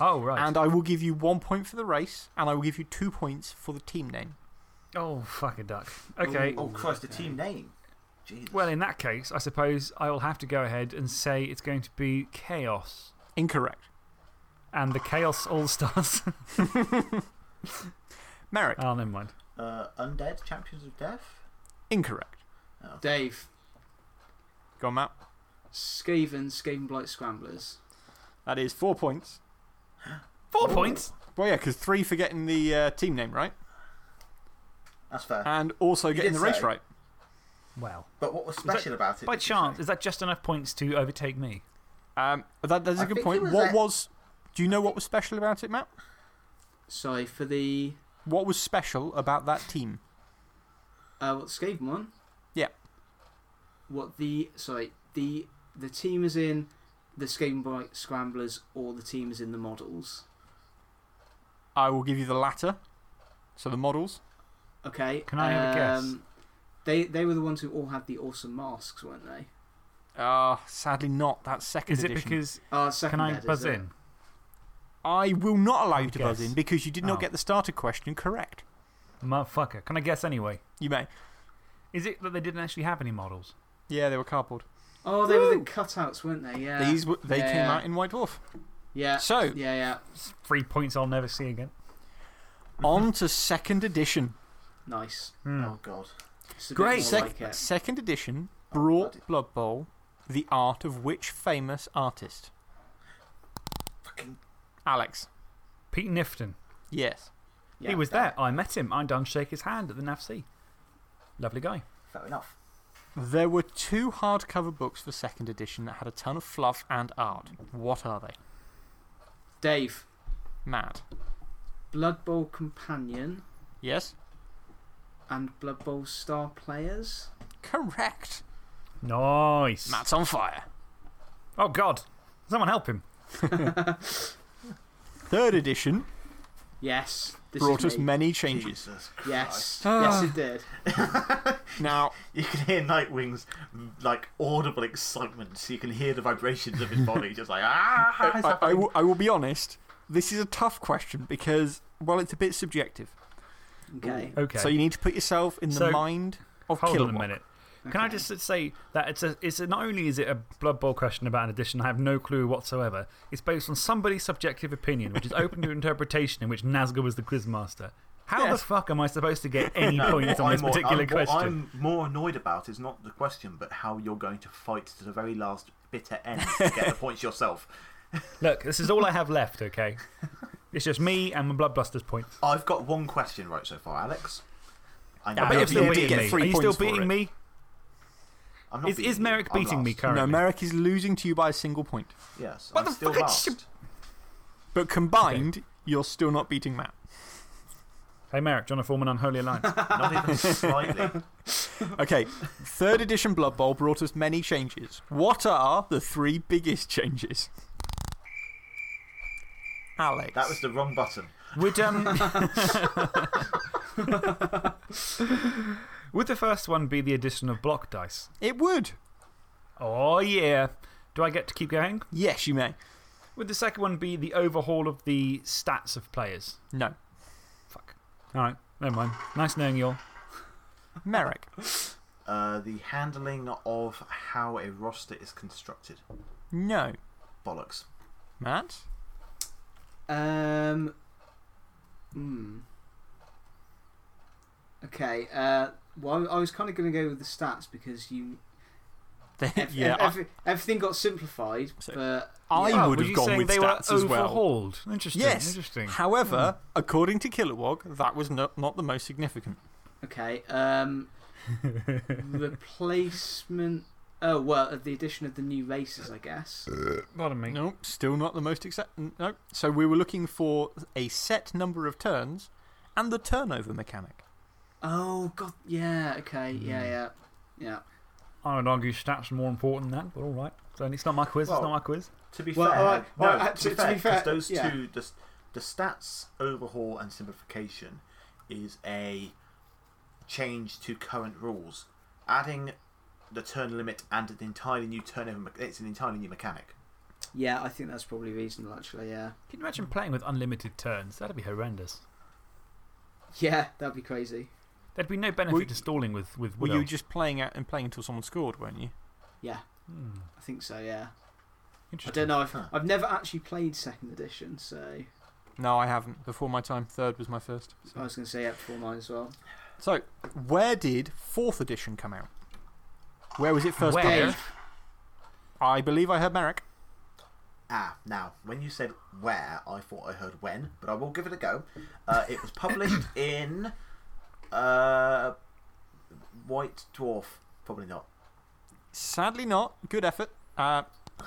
Oh, right. And I will give you one point for the race, and I will give you two points for the team name. oh, fuck a duck. Okay. Oh, Christ, the team name. Jesus. Well, in that case, I suppose I will have to go ahead and say it's going to be Chaos. Incorrect. And the Chaos All Stars. [laughs] Merrick. oh, never mind. Uh, Undead Champions of Death? Incorrect. Dave, Go on, Matt. Skaven, Skaven Blight Scramblers. That is four points. [gasps] Four points? Well, yeah, because three for getting the uh, team name right, That's fair. and also getting the race say. right. Well, but what was special about it? by chance, is that just enough points to overtake me? Um, that, that's a I good point. was what a- was. Do you know what was special about it, Matt? Sorry, for the. What was special about that team? Uh, what, the Skaven one? Yeah. What the. Sorry, the, the team is in the Skaven Blight Scramblers or the team is in the models. I will give you the latter. So the models. Okay. Can I have a guess? They, they were the ones who all had the awesome masks, weren't they? Ah, sadly not. That's second Is it edition. because. Oh, second Can I ed, buzz in? I will not allow you to buzz in because you did not Oh. get the starter question correct. Motherfucker. Can I guess anyway? You may. Is it that they didn't actually have any models? Yeah, they were cardboard. Oh, they were the cutouts, weren't they? Yeah. These were, they came Yeah. out in White Dwarf. Yeah. So, Yeah, yeah. Three points I'll never see again. on to second edition. Nice. Hmm. Oh, God. It's a bit Great. more Sec- like second edition brought bloody- Blood Bowl the art of which famous artist? Fucking. Alex. Pete Knifton. Yes. Yeah, he was fair. there. I met him. I'm done shake his hand at the NAFC. Lovely guy. Fair enough. There were two hardcover books for second edition that had a ton of fluff and art. What are they? Dave, Matt. Blood Bowl Companion Yes? And Blood Bowl Star Players. Correct. Nice. Matt's on fire. Oh, God. Someone help him. [laughs] Third edition Yes. This brought is us me. many changes. Jesus Yes. Yes, it did. [laughs] Now, [laughs] You can hear Nightwing's like audible excitement. So you can hear the vibrations of his body, just like ah. it's I, I, will, I will be honest, this is a tough question because, well, it's a bit subjective. Okay. Okay. So you need to put yourself in the So, mind of Hold Kilowog. on a minute. Can I just say that it's a, it's a, not only is it a Blood Bowl question about an edition, I have no clue whatsoever. It's based on somebody's subjective opinion, which is open to [laughs] interpretation, in which Nazgul was the quizmaster. How Yes. the fuck am I supposed to get [laughs] any No, points what on this more- particular I'm, question? What I'm more annoyed about is not the question, but how you're going to fight to the very last bitter end to get the [laughs] points yourself. Look, this is all I have left, okay? It's just me and my Bloodbusters points. I've got one question right so far, Alex. I know but you you're still you did beating get me. three Are you still beating me? I'm not Is, beating is you. Merrick I'm beating me last. currently? No, Merrick is losing to you by a single point. Yes, What I'm the still fuck? last. But combined, you're still not beating Matt. Hey, Merrick, do you want to form an unholy alliance? [laughs] Not even slightly. [laughs] Okay, third edition Blood Bowl brought us many changes. What are the three biggest changes? Alex. That was the wrong button. Would, um. [laughs] Would the first one be the addition of block dice? It would. Oh, yeah. Do I get to keep going? Yes, you may. Would the second one be the overhaul of the stats of players? No. Fuck. Alright, never mind. Nice knowing you all. Merrick. [laughs] Uh, the handling of how a roster is constructed. No. Bollocks. Matt? Um. Hmm. Okay. Uh, well, I was kind of going to go with the stats because you. ev- [laughs] yeah, ev- I- everything got simplified, So- but. I yeah. Would have you gone with they stats as well. overhauled? Interesting. Yes. Interesting. However, according to Kilowog, that was not, not the most significant. Okay. Um. [laughs] replacement. Oh well, uh, the addition of the new races, I guess. Pardon me. Nope, still not the most accept. Nope. So we were looking for a set number of turns and the turnover mechanic. Oh God. Yeah. Okay. Hmm. Yeah. Yeah. Yeah. I would argue stats are more important than that, but alright. So it's not my quiz. Well, it's not my quiz. To be Well, fair, alright, no, alright, to, to- be to fair, be fair, 'cause those yeah. two, the, the stats overhaul and simplification is a change to current rules. Adding the turn limit and an entirely new turnover, it's an entirely new mechanic. Yeah. I think that's probably reasonable, actually. Yeah. Can you imagine playing with unlimited turns? That'd be horrendous. Yeah. That'd be crazy. There'd be no benefit Were- to stalling with, with Were Widow. you just playing out and playing until someone scored, weren't you? Yeah. Hmm, I think so. Yeah. Interesting. I don't know. I've, Huh. I've never actually played second edition, so No, I haven't. Before my time, third was my first. So, I was going to say yeah before mine as well. So, where did fourth edition come out? Where was it first Where? published? I believe I heard Merrick. Ah, now, when you said where, I thought I heard when, but I will give it a go. Uh, it was published [coughs] in uh, White Dwarf. Probably not. Sadly, not. Good effort. Uh,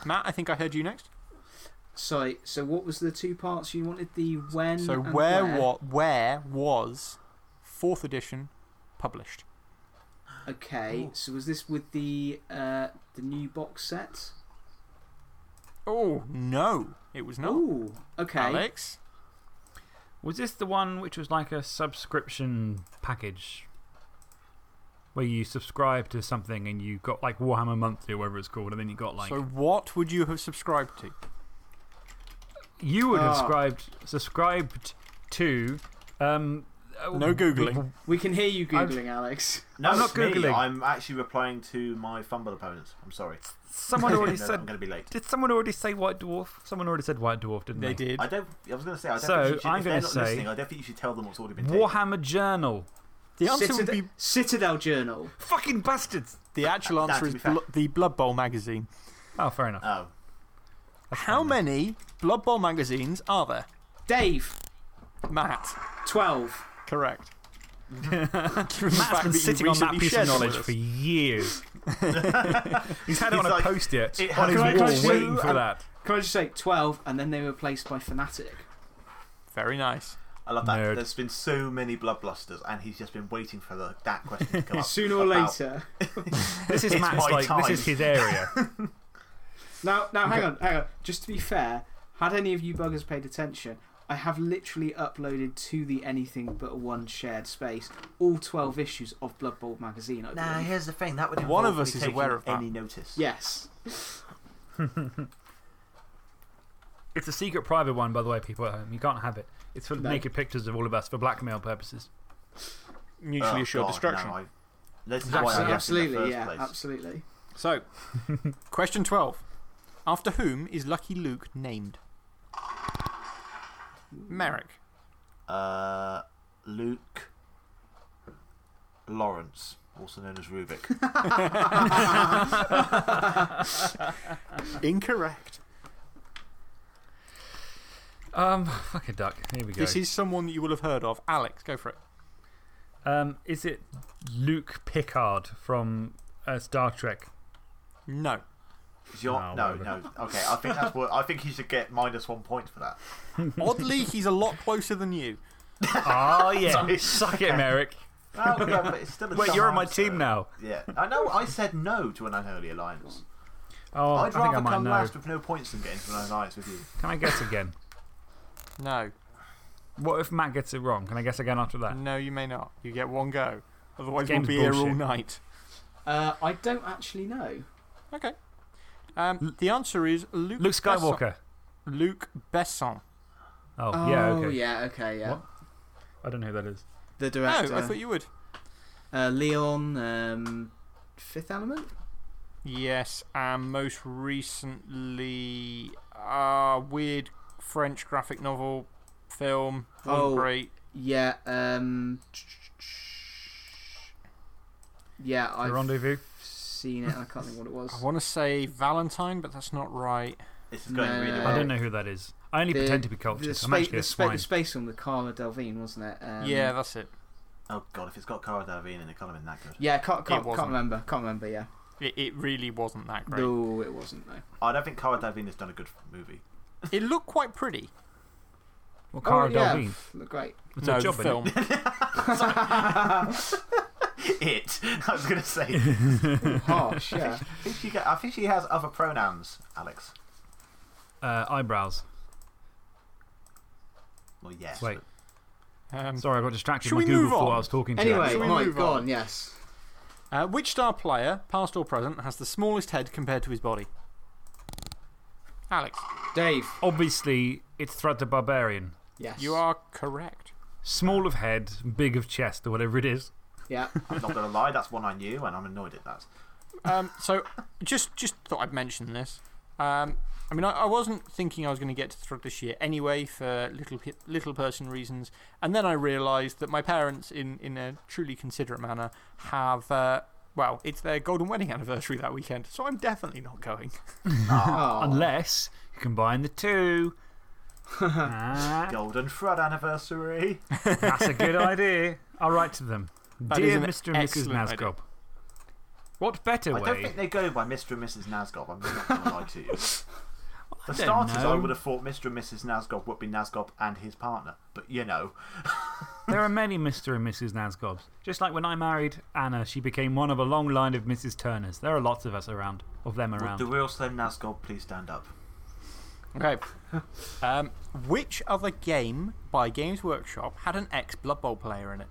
Matt, I think I heard you next. Sorry. So what was the two parts you wanted? The when. So, and where, where? What, where was fourth edition published? Okay. So was this with the uh, the new box set? Oh, no. It was not. Ooh. Okay. Alex? Was this the one which was like a subscription package? Where you subscribe to something and you got like Warhammer Monthly or whatever it's called, and then you got like. So, what would you have subscribed to? you would have Ah. subscribed, subscribed to. Um, Oh, no Googling. We can hear you googling, Alex. [laughs] No, I'm not it's me. Googling. I'm actually replying to my FUMBBL opponents. I'm sorry. Someone [laughs] already No, said. I'm going to be late. Did someone already say White Dwarf? Someone already said White Dwarf, didn't They they? did. I don't. I was going to say. I don't So, think you should, I'm gonna say- I don't think you should tell them what's already been taken. Warhammer Journal. The answer would Citadel, be Citadel Journal. Fucking bastards! the actual Nah, answer is be fair. blo- the Blood Bowl magazine. Oh, fair enough. Oh, That's How fine. many Blood Bowl magazines are there? Dave. Matt. Twelve. Correct. Matt's been sitting on that piece of knowledge for years. [laughs] He's had it on He's a post it it on his Can I- wall, just- waiting for that. Can I just say 12 and then they were replaced by Fanatic? Very nice. I love that. Nerd. There's been so many bloodblusters, and he's just been waiting for the, that question to come [laughs] up. Sooner or about- later. [laughs] This is Matt's, my like, this is his area. Now, now hang on, hang on. Just to be fair, had any of you buggers paid attention, I have literally uploaded to the Anything But One shared space all 12 issues of Blood Bowl magazine. I Nah, believe. here's the thing. That would One of us is aware of that. any notice. Yes. [laughs] It's a secret private one, by the way, people at home. You can't have it. It's for No. naked pictures of all of us for blackmail purposes. Mutually Oh, assured God, destruction. no, I- this is why Absolutely, left absolutely yeah, place. absolutely. So, [laughs] question 12. After whom is Lucky Luke named? Merrick. Uh, Luke Lawrence, also known as Rubik. [laughs] Incorrect. Um, fucking duck. Here we go. This is someone that you will have heard of. Alex, go for it. um, is it Luke Picard from uh, Star Trek? No. Is your- No, no, whatever. no. Okay, I think that's what. I think he should get minus one point for that. [laughs] Oddly, he's a lot closer than you. [laughs] Oh, yeah. Suck it, Merrick. Oh, yeah, but it's still a [laughs] Wait, you're on my team now. Yeah, I know. I said no to an unholy alliance. Oh, I I'd think I rather might come know. last with no points than get into an alliance with you. Can I guess again? No. What if Matt gets it wrong? Can I guess again after that? No, you may not. You get one go. Otherwise, we'll be here all bullshit. night. Uh, I don't actually know. Okay. Um, the answer is Luke, Luke Skywalker. Besson. Luc Besson. Oh, yeah, Oh, okay. yeah, okay, yeah. What? I don't know who that is. The director. No. I thought you would. uh, Leon, um, Fifth Element? Yes, and most recently, uh, weird French graphic novel film. Oh. great. Yeah, um. [tsk] Yeah, The I've Rendezvous? Seen it I can't think what it was. I want to say Valentine, but that's not right. This is going really No. well. I don't know who that is. I only The- pretend to be cultured. The, I'm spa- actually the, a spa- swine. the space one with Cara Delevingne, wasn't it? Um, yeah, that's it. Oh god, if it's got Cara Delevingne in it, can't have been that good. Yeah, can't, can't, can't remember. Can't remember, yeah. It, it really wasn't that great. No, it wasn't, no. I don't think Cara Delevingne has done a good movie. It looked quite pretty. Well, Cara oh, yeah, Delevingne. f- look great. It's no, a job, the isn't film. [laughs] [laughs] [laughs] [laughs] it. I was going to say. [laughs] Harsh, yeah. I think, she, get- I think she has other pronouns, Alex. Uh, eyebrows. Well, yes. Wait. Um, Sorry, I got distracted. Should My we Google move thought on? I was talking to you. Anyway, Shall we Mike, move go on? on, yes. uh, which star player, past or present, has the smallest head compared to his body? Alex, Dave, Obviously, it's Thrud the Barbarian. yes. you are correct. Small of head, big of chest, or whatever it is. Yeah. [laughs] I'm not going to lie, that's one I knew, and I'm annoyed at that. Um, so, just just thought I'd mention this. Um, I mean, I, I wasn't thinking I was going to get to Thrug this year anyway for little, little person reasons. And then I realised that my parents, in, in a truly considerate manner, have. Uh, well, it's their golden wedding anniversary that weekend, so I'm definitely not going. [laughs] Oh. Unless you combine the two. Ah, [laughs] Golden Flood anniversary. that's a good idea. I'll write to them. That Dear Mr. and Mrs. excellent idea. Nazgob. What better way? I don't think they go by Mr. and Mrs. Nazgob, I'm not going to lie to you. [laughs] For don't starters, I would have thought Mr. and Mrs. Nazgob would be Nazgob and his partner. But you know. [laughs] There are many Mr. and Mrs. Nazgobs. Just like when I married Anna, she became one of a long line of Mrs. Turners. There are lots of us around, of them Would around. the real Slim Nazgob please stand up? Okay. um, which other game by Games Workshop had an ex Blood Bowl player in it?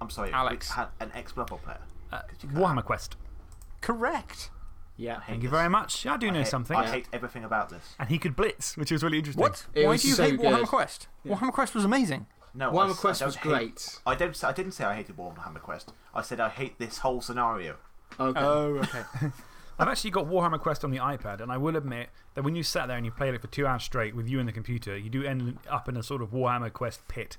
I'm sorry, Alex. had an ex Blood Bowl player. Uh, Could Warhammer? Quest. Correct. Yeah. I Thank you this. very much. I do I know hate- something. I hate everything about this. And he could blitz, which was really interesting. What? It Why do you so hate Warhammer good. Quest? Yeah. Warhammer Quest was amazing. No, Warhammer s- I Quest don't was hate- great. I, don't, I didn't say I hated Warhammer Quest. I said I hate this whole scenario. Okay. Oh, okay. [laughs] I've actually got Warhammer Quest on the iPad, and I will admit that when you sat there and you played it for two hours straight with you and the computer, you do end up in a sort of Warhammer Quest pit.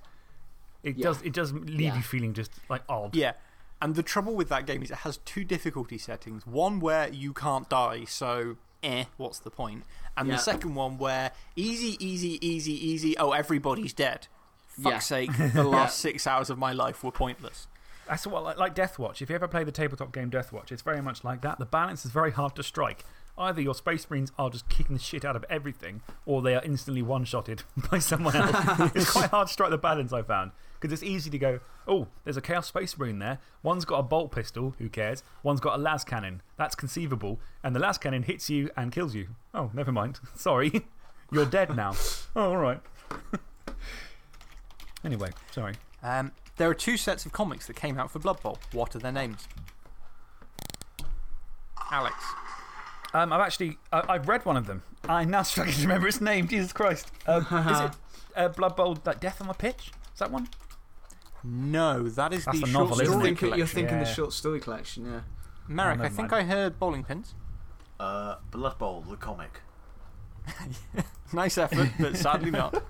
It, Yeah. does, it does leave Yeah. you feeling just like odd. yeah. And the trouble with that game is it has two difficulty settings. One where you can't die, so eh, what's the point? And Yeah. the second one where easy, easy, easy, easy, oh, everybody's dead. fuck's sake, [laughs] the last six hours of my life were pointless. That's what, like, like Deathwatch. If you ever play the tabletop game Deathwatch, it's very much like that. The balance is very hard to strike. Either your Space Marines are just kicking the shit out of everything, or they are instantly one shotted [laughs] by someone else. [laughs] it's quite hard to strike the balance, I found. Because it's easy to go, oh, there's a Chaos Space Marine there. One's got a bolt pistol, who cares? One's got a las cannon. That's conceivable. And the las cannon hits you and kills you. Oh, never mind. [laughs] Sorry. [laughs] You're dead now. [laughs] oh, all right. anyway, sorry. Um, there are two sets of comics that came out for Blood Bowl. What are their names? Alex. Um, I've actually I, I've read one of them. I'm now struggling to remember its name. Jesus Christ. Um, is it uh, Blood Bowl like Death on the Pitch? Is that one? No, that is That's the the short novel, story isn't You're it? thinking, you're collection. thinking the short story collection, yeah. Merrick, I never think mind. I heard bowling pins. Uh, Blood Bowl, the comic. [laughs] Nice effort, but sadly not.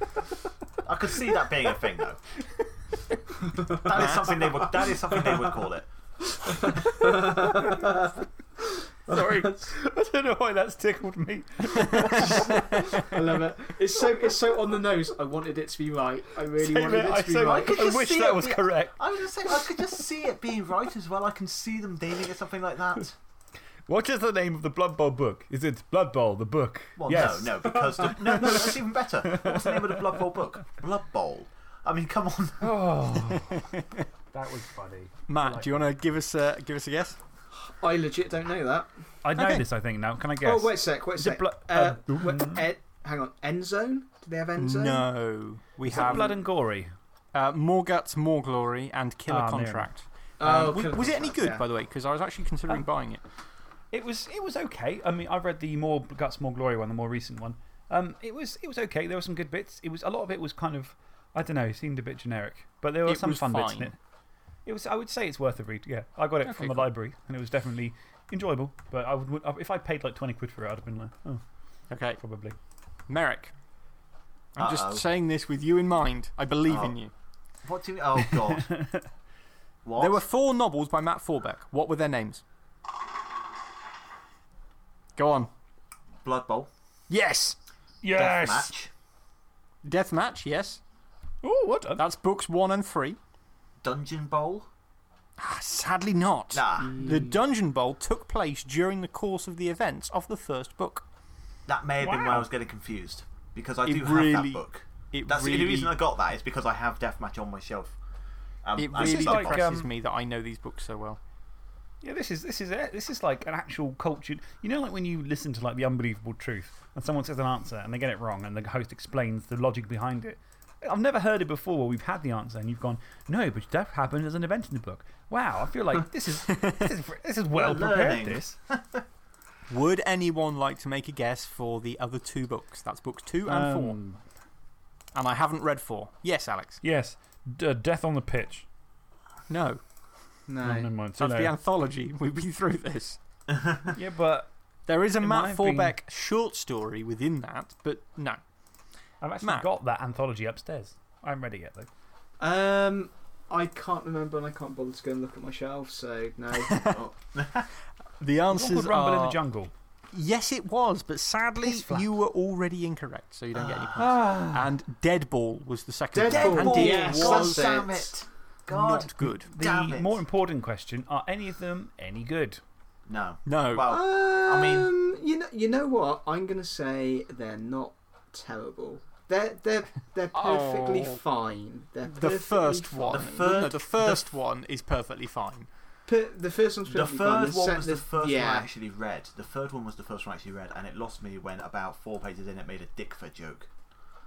I could see that being a thing, though. that, is something they would, that is something they would call it. [laughs] Sorry. [laughs] I don't know why that's tickled me. [laughs] I love it. It's so, it's so on the nose. I wanted it to be right. I really Same wanted here. it I to be so- right. could I just wish see that it was be- correct. I was just saying, I could just see it being right as well. I can see them naming it something like that. What is the name of the Blood Bowl book? Is it Blood Bowl, the book? Well, yes. no, no, because. The, no, no, that's even better. What's the name of the Blood Bowl book? Blood Bowl. I mean, come on. Oh. [laughs] that was funny. Matt, do you want to give, us a- give us a guess? I legit don't know that. I know Okay. this, I think, now. Can I guess? Oh, wait a sec, wait a sec. blo- uh, um, wh- Ed, hang on. End Zone? Do they have End Zone? No. We Is have Blood and Gory? uh, More Guts, More Glory, and Killer Ah, near Contract. Oh, Um, w- Killer was it any Contract, good, yeah. by the way? Because I was actually considering Um, buying it. It was, it was okay. I mean, I've read the More Guts, More Glory one, the more recent one. Um, it, was, it was okay. There were some good bits. It was, a lot of it was kind of, I don't know, it seemed a bit generic. But there were It some was fun bits in it. It was, I would say it's worth a read. Yeah, I got it Okay, from the cool. library and it was definitely enjoyable. But I would, would, if I paid like 20 quid for it, I'd have been like, oh, Okay. probably. Merrick. I'm Uh-oh. just saying this with you in mind. I believe in Oh. you. What do you. Oh, God. [laughs] What? There were four novels by Matt Forbeck. What were their names? Go on. Blood Bowl. Yes! Yes! Death Match. Death Match, yes. Oh, what? done? That's books one and three. Dungeon Bowl. Ah, Sadly not. Nah, The Dungeon Bowl took place during the course of the events of the first book. that may have been where I was getting confused. Because I It do have that book. It That's the really, only reason I got that, is because I have Deathmatch on my shelf. Um, it I- really is like, depresses um, me that I know these books so well. Yeah, this is, this, is it. this is like an actual culture. You know, like when you listen to like The Unbelievable Truth and someone says an answer and they get it wrong and the host explains the logic behind it. I've never heard it before where we've had the answer and you've gone, no, but that happened as an event in the book. Wow, I feel like this is, this is, this is well [laughs] We're prepared. This. [laughs] Would anyone like to make a guess for the other two books? That's books two and four. Um, And I haven't read four. Yes, Alex. Yes, D- uh, Death on the Pitch. No. No. Oh, never mind. That's Too the anthology. [laughs] We've been through this. yeah, but There is a It Matt have been- Forbeck short story within that, but no. I've actually Matt. got that anthology upstairs. I haven't read it yet, though. Um, I can't remember and I can't bother to go and look at my shelf, so no. [laughs] The It's answers called Rumble in the Jungle. yes, it was, but sadly you were already incorrect, so you don't get any points. Ah. And Deadball was the second Deadball, book, and Deadball, it yes, was that's damn it. it. God. not good. The Damn it. more important question are any of them any good? No. No. Well, um, mean- you know, you know what? I'm going to say they're not terrible. They're, they're, they're perfectly Oh. fine. They're the perfectly first fine. one. The third- no, the first one is perfectly fine. Per, the first one's the perfectly third fine. one was the first yeah. one I actually read. The third one was the first one I actually read, and it lost me when about four pages in it made a dick for joke.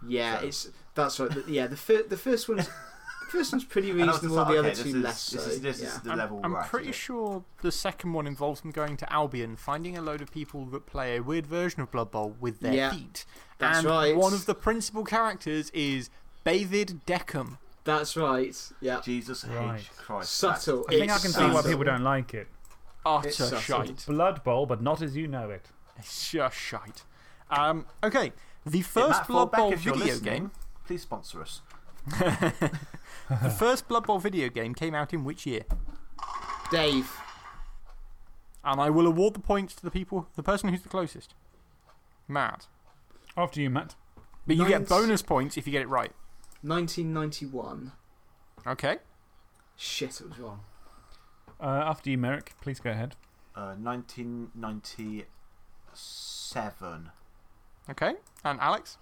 Yeah, So- it's that's right. The- Yeah, the fir- the first one's the first one's pretty [laughs] And I was just reasonable. like, the okay, other two is, less This so. is, this yeah. is the I'm, level I'm we're pretty sure the second one involves them going to Albion, finding a load of people that play a weird version of Blood Bowl with their Yeah, feet. That's and right. one of the principal characters is David Deckham. That's right. Yeah. Jesus Right. H. Christ. Subtle. I think I It's can see why people don't like it. Utter It's subtle. shite. Blood Bowl, but not as you know it. It's just shite. Um, okay, the first Matt Blood Bowl video game. Please sponsor us. [laughs] The first Blood Bowl video game came out in which year? Dave. And I will award the points to the people, the person who's the closest. Matt. After you, Matt. But you get bonus points if you get it right. 1991. Okay. Shit, it was wrong. Uh, after you, Merrick, please go ahead. Uh, 1997. Okay. And Alex?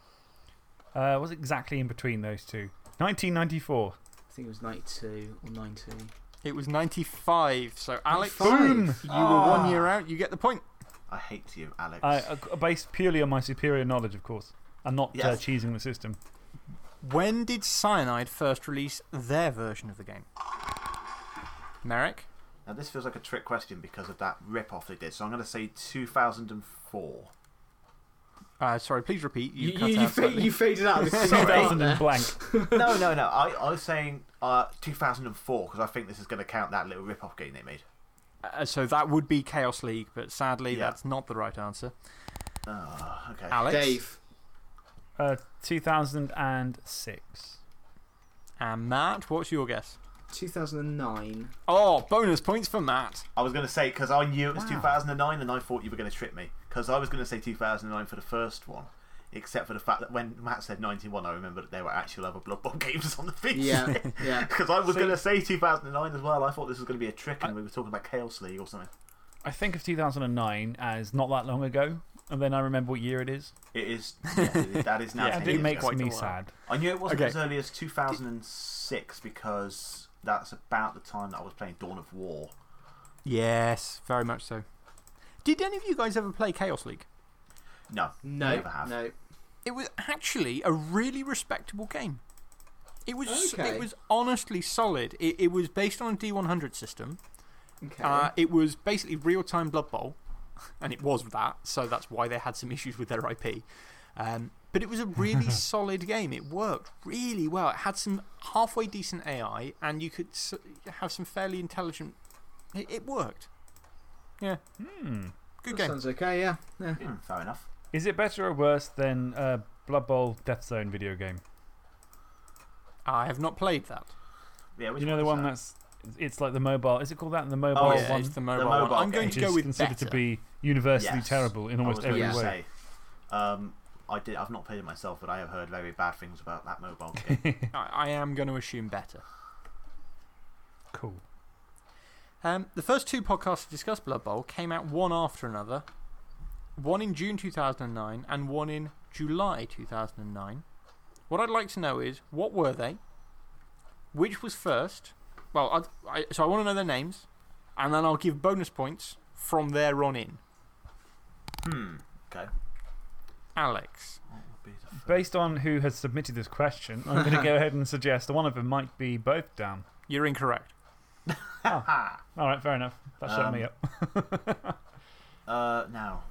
Uh, what's exactly in between those two? 1994. I think it was 92 or 90. It was 95. So, Alex, Boom! you were one year out. You get the point. I hate you, Alex. Uh, uh, based purely on my superior knowledge, of course, and not uh, cheesing the system. When did Cyanide first release their version of the game? Merrick? now, this feels like a trick question because of that rip off they did, so I'm going to say 2004. Uh, sorry, please repeat. You, You, you, out you, fa- you faded out. with 2000 [laughs] and blank. [laughs] no, no, no. I, I was saying uh, 2004 because I think this is going to count that little rip off game they made. Uh, so that would be Chaos League, but sadly, Yeah. that's not the right answer. Oh, okay. Alex? Dave. Uh, 2006. And Matt, what's your guess? 2009. Oh, bonus points for Matt. I was going to say because I knew it was 2009 and I thought you were going to trip me because I was going to say 2009 for the first one. Except for the fact that when Matt said 91, I remember that there were actual other Blood Bowl [laughs] games on the feature. Yeah, [laughs] yeah. Because I was going to say 2009 as well. I thought this was going to be a trick and we were talking about Chaos League or something. I think of 2009 as not that long ago, and then I remember what year it is. It is. Yeah, that is [laughs] now. Yeah, 10 it makes me sad. I knew it wasn't Okay. as early as 2006 because that's about the time that I was playing Dawn of War. Yes, very much so. Did any of you guys ever play Chaos League? No, No. never have. No. It was actually a really respectable game. It was, Okay. it was honestly solid. It, it was based on a D100 system. Okay. Uh, it was basically real time Blood Bowl, and it was that, so that's why they had some issues with their IP. Um, but it was a really [laughs] solid game. It worked really well. It had some halfway decent AI, and you could have some fairly intelligent. It, it worked. Yeah. Hmm. Good That game. Sounds okay, yeah. yeah. Hmm, fair enough. Is it better or worse than uh, Blood Bowl Death Zone video game? I have not played that. Yeah, which you know the one that? that's. It's like the mobile. Is it called that? In the mobile Oh, yeah, one? it's the mobile, mobile one. I'm going to go is with considered better. to be universally Yes. terrible in almost every way. say. Um, I did, I've not played it myself, but I have heard very bad things about that mobile game. [laughs] I, I am going to assume better. Cool. Um, the first two podcasts to discuss Blood Bowl came out one after another. One in June 2009 and one in July 2009. What I'd like to know is what were they? Which was first? Well, I'd, I, so I want to know their names, and then I'll give bonus points from there on in. hmm. Okay. Alex. What would be the first? Based on who has submitted this question, I'm going to go ahead and suggest that one of them might be both down. You're incorrect. [laughs] All right, fair enough. That shut me Um, up. [laughs] Uh, now.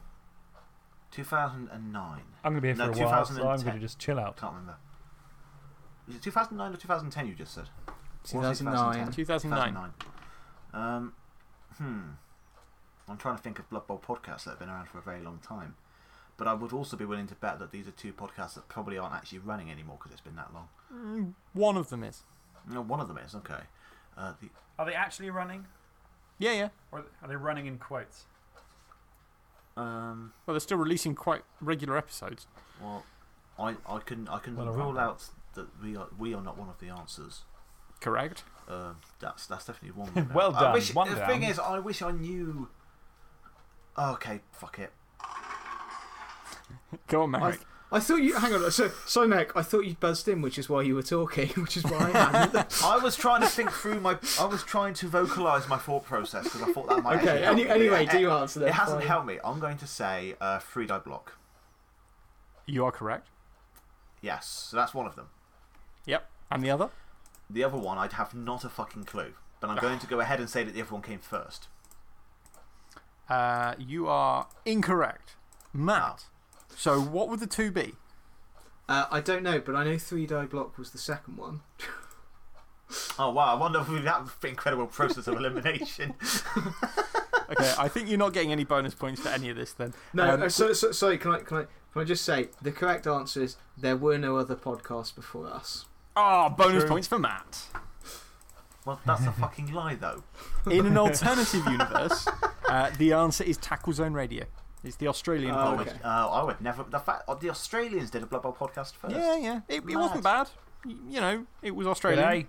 2009. I'm going to be here no, for a while, so I'm going to just chill out. Can't remember. Is it 2009 or 2010 you just said? Or was 2009. 2009. Um, hmm. I'm trying to think of Blood Bowl podcasts that have been around for a very long time. But I would also be willing to bet that these are two podcasts that probably aren't actually running anymore because it's been that long. Mm, one of them is. No, one of them is, okay. Uh, the, Are they actually running? Yeah, yeah. Or are they running in quotes? Um, Well, they're still releasing quite regular episodes. well, I, I can, I can Well, rule out that we are, we are not one of the answers. Correct? Um, that's, that's definitely one. [laughs] down. Well done, wish, one the down. thing is, I wish I knew. Okay, fuck it. Go on, I, Merrick. I thought you. Hang on. So, so Nick, I thought you buzzed in, which is why you were talking, [laughs] which is why I am. [laughs] I was trying to think through my. I was trying to vocalise my thought process because I thought that might. Okay, actually help any- me. anyway, It- do answer that, It hasn't fine. helped me. I'm going to say uh, three die block. You are correct. Yes, so that's one of them. Yep. And the other? The other one, I'd have not a fucking clue. But I'm going to go ahead and say that the other one came first. Uh, you are incorrect. Matt. So, what would the two be? Uh, I don't know, but I know Three Die Block was the second one. Oh wow! I wonder if we've that incredible process of elimination. [laughs] Okay, I think you're not getting any bonus points for any of this then. No, Um, uh, so, so, sorry, can I, can, I, can I just say the correct answer is there were no other podcasts before us. Oh, bonus True. points for Matt. well, that's a fucking lie, though. In an alternative universe, uh, the answer is Tackle Zone Radio. It's the Australian Oh, I podcast. would, uh, I would never. The fact the Australians did a Blood Bowl podcast first. Yeah, yeah. It, it wasn't bad. You know, it was Australian. G'day.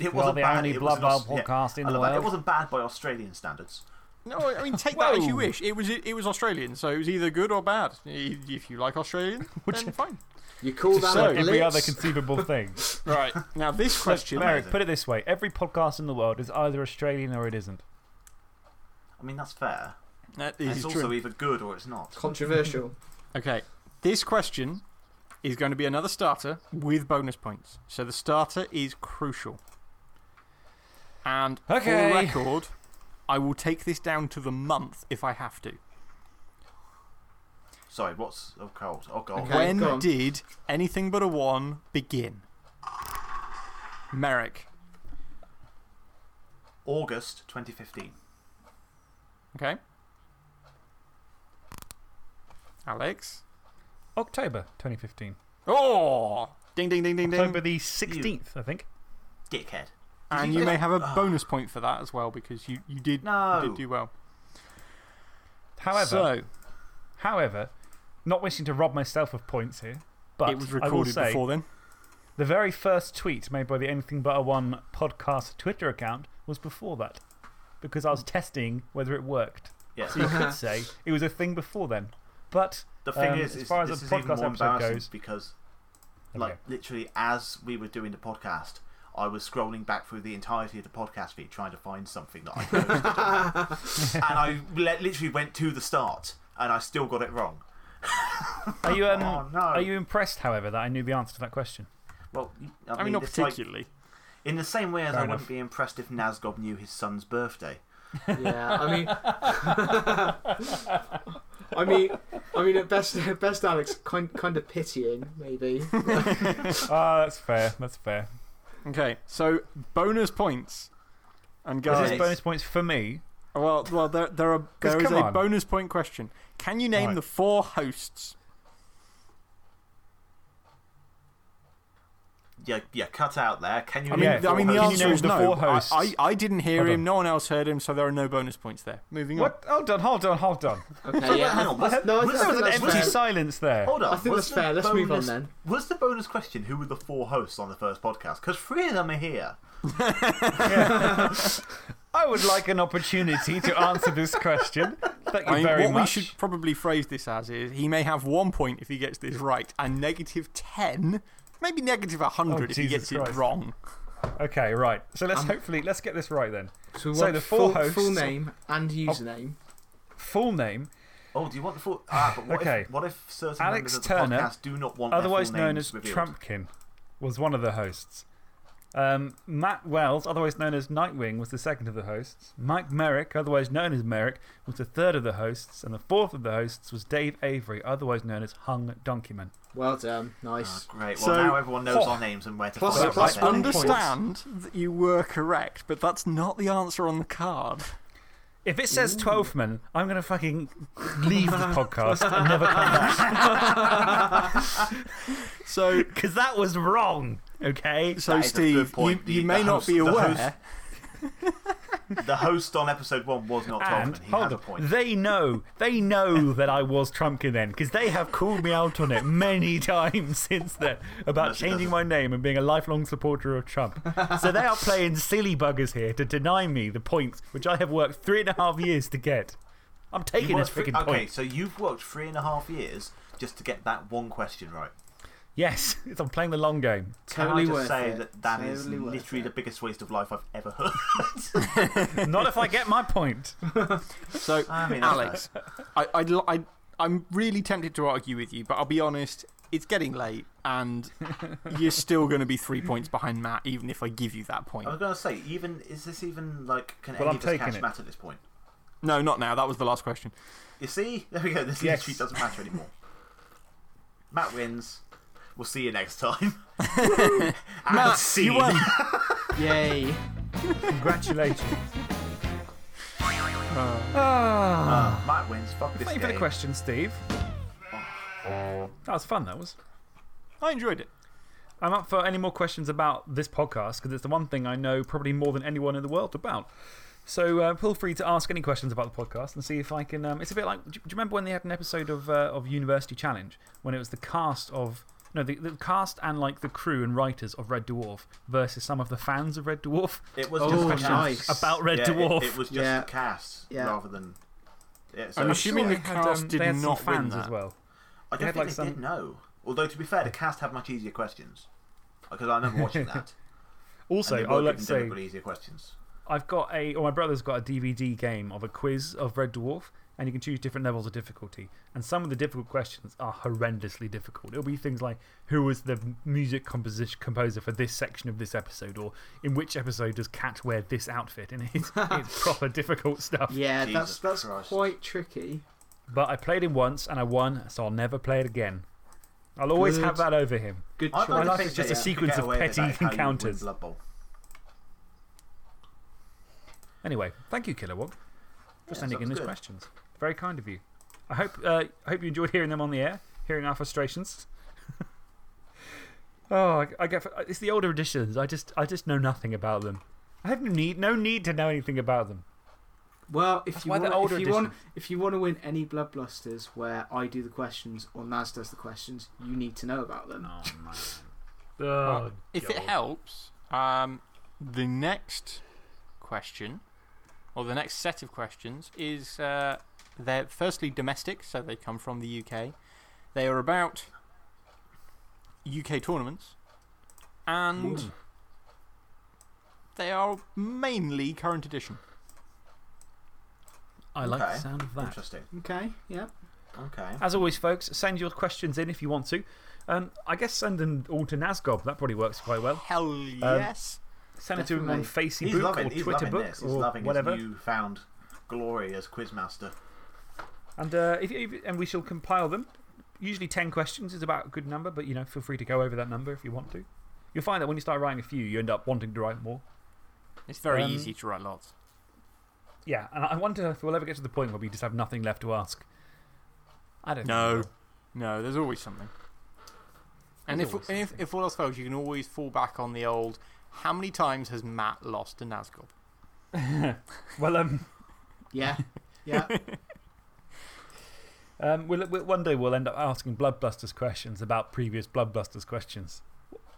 It wasn't the bad. only it Blood was an Bowl Aus- podcast in the love that. It wasn't bad by Australian standards. No, I mean, take that as you wish. It was it was Australian, so it was either good or bad. If you like Australian, [laughs] then fine. You call that So- Every other conceivable thing. [laughs] Right. Now, this question. Merrick, put it this way every podcast in the world is either Australian or it isn't. I mean, that's fair. That And it's also true. either good or it's not. Controversial. [laughs] Okay. This question is going to be another starter with bonus points. So the starter is crucial. And for Okay. the record, I will take this down to the month if I have to. Sorry, what's. Oh, cold. Oh, God. Okay. when go did anything but a one begin? Merrick. August 2015. Okay. Alex. October 2015. Oh! Ding, ding, ding, ding, ding. October the 16th, I think. Dickhead. And you you may have a bonus point for that as well because you, you, did, No. you did do well. However, so, however, not wishing to rob myself of points here, but it was I will recorded say before then. the very first tweet made by the Anything But a One podcast Twitter account was before that because I was testing whether it worked. Yeah. So you could say it was a thing before then. But The thing um, is, as far as this the is even podcast more episode embarrassing goes, because, There like, literally, as we were doing the podcast, I was scrolling back through the entirety of the podcast feed trying to find something that I posted. [laughs] and I literally went to the start and I still got it wrong. [laughs] are you, um, Oh, no. are you impressed, however, that I knew the answer to that question? Well, you- I, I mean, not it's like- particularly. in the same way as Fair I enough. wouldn't be impressed if Nazgob knew his son's birthday. Yeah, I mean, [laughs] I mean, I mean, at best, at best, Alex, kind, kind of pitying, maybe. [laughs] Ah, that's fair. That's fair. Okay, so bonus points. And guys, is bonus points for me. well, well there, there, are, 'Cause there is come a on. bonus point question. Can you name Right. the four hosts? Yeah, yeah, cut out there. Can you I mean, Yeah, I mean the four Can answer you hosts? is the no. four I, hosts? I, I didn't hear Hold him, on. no one else heard him, so there are no bonus points there. Moving on. What? Hold on, hold on, hold on. [laughs] Okay, So, yeah. hang on, was- no, was There was an empty fair. silence there. Hold on. I think was that's the fair. Let's move on bonus- then. Was the bonus question who were the four hosts on the first podcast? Because three of them are here. [laughs] I would like an opportunity to answer this question. Thank you I mean, very what much. we should probably phrase this as is he may have one point if he gets this right, and negative 10, maybe negative 100 Oh, if he Jesus gets Christ. it wrong. Okay, right. So let's hopefully let's get this right then. So, So the four full, hosts- full name and username. Full name, Oh, do you want the full. Ah, but what, Okay. if, what if certain Alex members of the Turner, podcast do not want their otherwise full known names as revealed? Trumpkin, was one of the hosts. Um, Matt Wells, otherwise known as Nightwing, was the second of the hosts. Mike Merrick, otherwise known as Merrick, was the third of the hosts. And the fourth of the hosts was Dave Avery, otherwise known as Hung Donkeyman. Well done. Ah, Nice. great. Well, So- now everyone knows Oh. our names and where to Plus- find us. plus right one point. Understand that you were correct, but that's not the answer on the card. If it says Twelfthman, I'm going to fucking leave the podcast and never come back. [laughs] So, [laughs] Because that was wrong, okay? so That is a good Steve, you, you may not be aware. [laughs] The host on episode one was not And Tolkien. He hold has a point. they know, they know that I was Trumpkin then, because they have called me out on it many [laughs] times since then about changing doesn't. my name and being a lifelong supporter of Trump. so they are playing silly buggers here to deny me the points which I have worked three and a half years to get. I'm taking this freaking okay, point. so you've worked three and a half years just to get that one question right. Yes, [laughs] I'm playing the long game. Can Totally I just worth say it. that that is Totally worth literally it. the biggest waste of life I've ever heard? [laughs] [laughs] Not if I get my point. So, I mean, Alex, I, I'd, li- I, I'm really tempted to argue with you, but I'll be honest, it's getting late, and you're still going to be three points behind Matt, even if I give you that point. I was going to say, even is this even like can Well, any I'm of us taking catch it. Matt at this point? No, not now. That was the last question. You see, there we go. This Yes. literally doesn't matter anymore. Matt wins. We'll see you next time. [laughs] and Matt, see you won. [laughs] Yay. Congratulations. Uh, Matt wins. Fuck this Thank you for the game. question, Steve. That was fun, that was. I enjoyed it. I'm up for any more questions about this podcast because it's the one thing I know probably more than anyone in the world about. So uh, feel free to ask any questions about the podcast and see if I can. Um, it's a bit like. Do you, do you remember when they had an episode of, uh, of University Challenge when it was the cast of. No, the, the cast and like the crew and writers of Red Dwarf versus some of the fans of Red Dwarf. It was Oh, just a nice. about Red Yeah, Dwarf. It, was just Yeah. a cast Yeah. rather than. Yeah, so I'm I'm assuming sure the they had, cast um, did they had not some win fans that. as well. I don't had, think like, they some- did know. Although to be fair, the cast had much easier questions because I remember watching [laughs] that. Also, I'll were let giving say easier questions. I've got a, or my brother's got a DVD game of a quiz of Red Dwarf, and you can choose different levels of difficulty. And some of the difficult questions are horrendously difficult. It'll be things like who was the music composition, composer for this section of this episode, or in which episode does Cat wear this outfit? And it's, [laughs] it's proper difficult stuff. Yeah, that's, Jesus that's Christ. quite tricky. But I played him once and I won, so I'll never play it again. I'll always Good. have that over him. Good choice. My life think is just a sequence of petty that, how you would win encounters. Anyway, thank you, Kilowog, for Yeah, sending in was those questions. Very kind of you. I hope, uh, I hope you enjoyed hearing them on the air, hearing our frustrations. [laughs] oh, I, I get, it's the older editions. I just, I just know nothing about them. I have no need, no need to know anything about them. Well, if That's you, want, older if, you want, if you want to win any Bloodbusters where I do the questions or Naz does the questions, you need to know about them. Oh, man. Well, [laughs] Oh, if it God. helps, um, the next question, or the next set of questions, is uh, they're firstly domestic, so they come from the UK. They are about UK tournaments, and they are mainly current edition. I like Okay. the sound of that. Interesting. Okay, yeah. Okay. As always, folks, send your questions in if you want to. Um, I guess send them all to Nazgob. That probably works quite well. Hell yes. Send it to him on Definitely. Facebook He's loving, or he's Twitter loving book this. He's or loving whatever. his newfound glory as quizmaster. And, uh, if, if, and we shall compile them. Usually 10 questions is about a good number, but you know, feel free to go over that number if you want to. You'll find that when you start writing a few, you end up wanting to write more. It's very Um, easy to write lots. Yeah, and I wonder if we'll ever get to the point where we just have nothing left to ask. I don't No. No, there's always something. And if, always and if, if all else fails, you can always fall back on the old how many times has Matt lost to Nazgob? we will. Well, um, Yeah, yeah. [laughs] um, we'll, we'll, one day we'll end up asking Bloodbusters questions about previous Bloodbusters questions.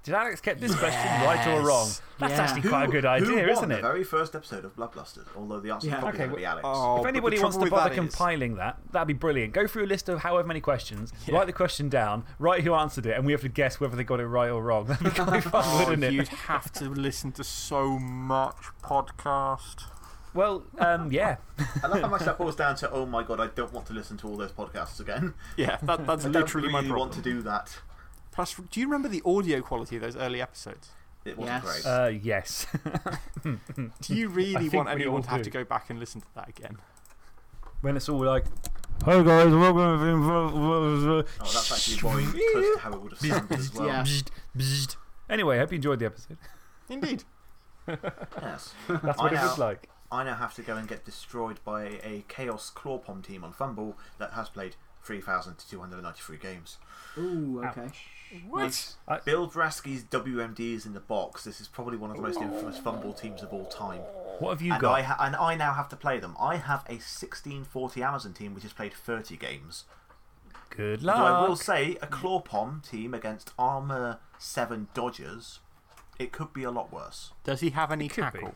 Did Alex get this question right or wrong? That's Yeah. actually quite a good who idea, won isn't it? the very first episode of Bloodbusters? Although the answer Yeah. is probably Okay, going to be Alex. Oh, if anybody wants to bother that is- compiling that, that'd be brilliant. Go through a list of however many questions, write the question down, write who answered it, and we have to guess whether they got it right or wrong. [laughs] That'd be quite fun, Oh, wouldn't it? you'd have to listen to so much podcast. Well, um, yeah. I love how much that boils down to, oh my god, I don't want to listen to all those podcasts again. Yeah, that, that's [laughs] I literally don't my really problem. want to do that. Plus, do you remember the audio quality of those early episodes? It wasn't Yes. great. Uh, yes. [laughs] Do you really want anyone to have do. to go back and listen to that again? when it's all like, Hi guys, welcome to. oh, that's actually very close to how it would have sounded as well. Yeah. Anyway, I hope you enjoyed the episode. Indeed. [laughs] Yes. That's I what it know. was like. I now have to go and get destroyed by a Chaos Clawpomb team on FUMBBL that has played 3,293 games. Ooh, okay. What? Build Rasky's WMDs in the box. This is probably one of the most infamous FUMBBL teams of all time. What have you and, got? I and I now have to play them. I have a 1640 Amazon team which has played 30 games. Good Though I will say, a Clawpomb team against Armour 7 Dodgers, it could be a lot worse. Does he have any It could be.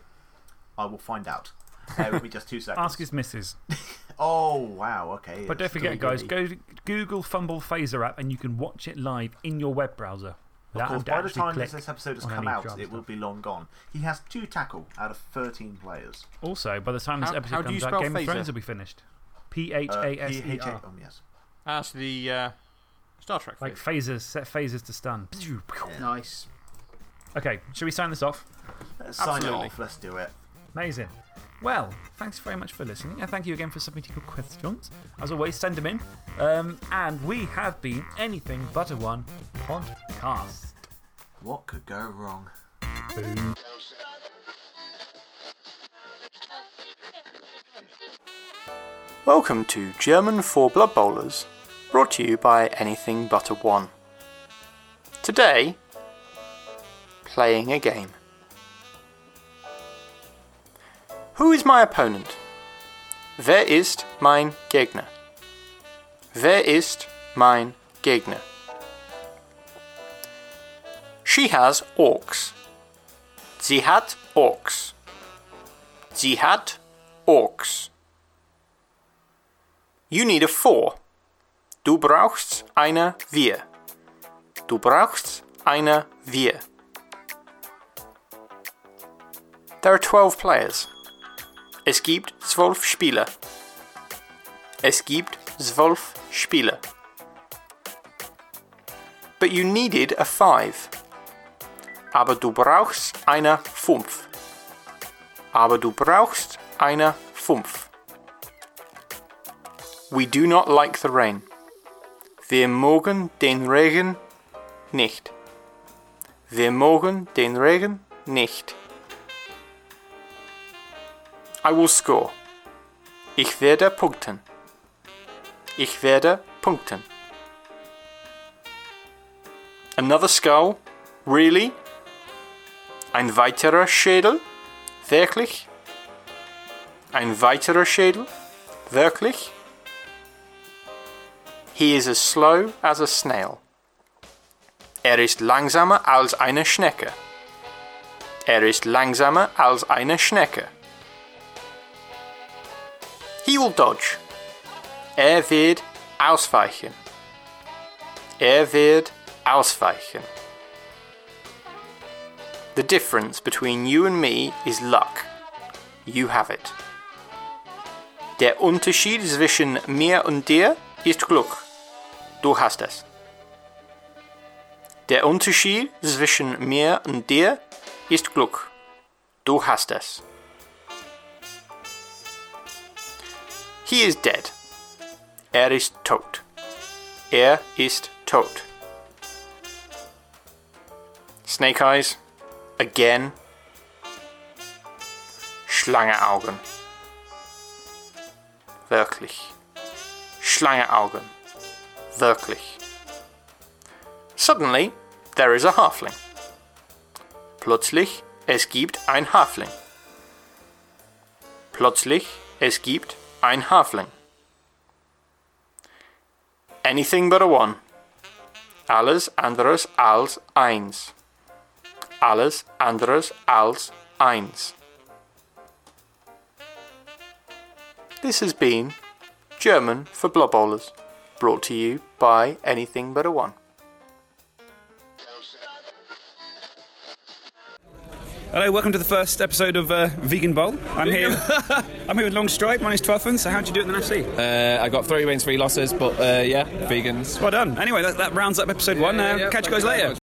Tackle? I will find out. [laughs] Bear with me just two seconds. Ask his missus. [laughs] Oh, wow, okay. But don't forget, still guys, go to Google FUMBBL Phaser app and you can watch it live in your web browser. Of course, by the time this episode has come out, Java it will be long gone. He has two tackle out of 13 players. Also, by the time this How- episode how comes out, spell Game of? Thrones will be finished. P H Uh, A S E P-H-A- R. oh, yes. That's the uh, Star Trek. Like phase. phasers, set phasers to stun. Nice. Okay, shall we sign this off? Let's sign it Absolutely. off. Let's do it. Amazing. Well, thanks very much for listening, and thank you again for submitting your questions. As always, send them in. Um, and we have been anything but a one podcast. What could go wrong? Welcome to German for Blood Bowlers, brought to you by Anything But a One. Today, playing a game. Who is my opponent? Wer ist mein Gegner? Wer ist mein Gegner? She has orcs. Sie hat orcs. Sie hat orcs. You need a four. Du brauchst eine wir. Du brauchst eine wir. There are 12 players. Es gibt zwölf Spieler. Es gibt zwölf Spieler. But you needed a five. Aber du brauchst eine fünf. Aber du brauchst eine fünf. We do not like the rain. Wir mögen den Regen nicht. Wir mögen den Regen nicht. I will score. Ich werde punkten. Ich werde punkten. Another skull? Really? Ein weiterer Schädel? Wirklich? Ein weiterer Schädel? Wirklich? He is as slow as a snail. Er ist langsamer als eine Schnecke. Er ist langsamer als eine Schnecke. He will dodge. Er wird ausweichen. Er wird ausweichen. The difference between you and me is luck. You have it. Der Unterschied zwischen mir und dir ist Glück. Du hast es. Der Unterschied zwischen mir und dir ist Glück. Du hast es. He is dead. Er ist tot. Er ist tot. Snake Eyes. Again. Schlangeaugen. Wirklich. Schlangeaugen. Wirklich. Suddenly, there is a halfling. Plötzlich, es gibt ein Halfling. Plötzlich, es gibt ein Halfling. Anything but a one. Alles anderes als eins. Alles anderes als eins. This has been German for Blood Bowlers, brought to you by Anything But a One. Hello, welcome to the first episode of uh, Vegan Bowl. I'm here. [laughs] I'm here with Long Stripe. My name's Twaffin. So how'd you do it in the NFC? Uh, I got three wins, three losses, but uh, yeah, vegans. Well done. Anyway, that, that rounds up episode one. Uh, catch you guys later.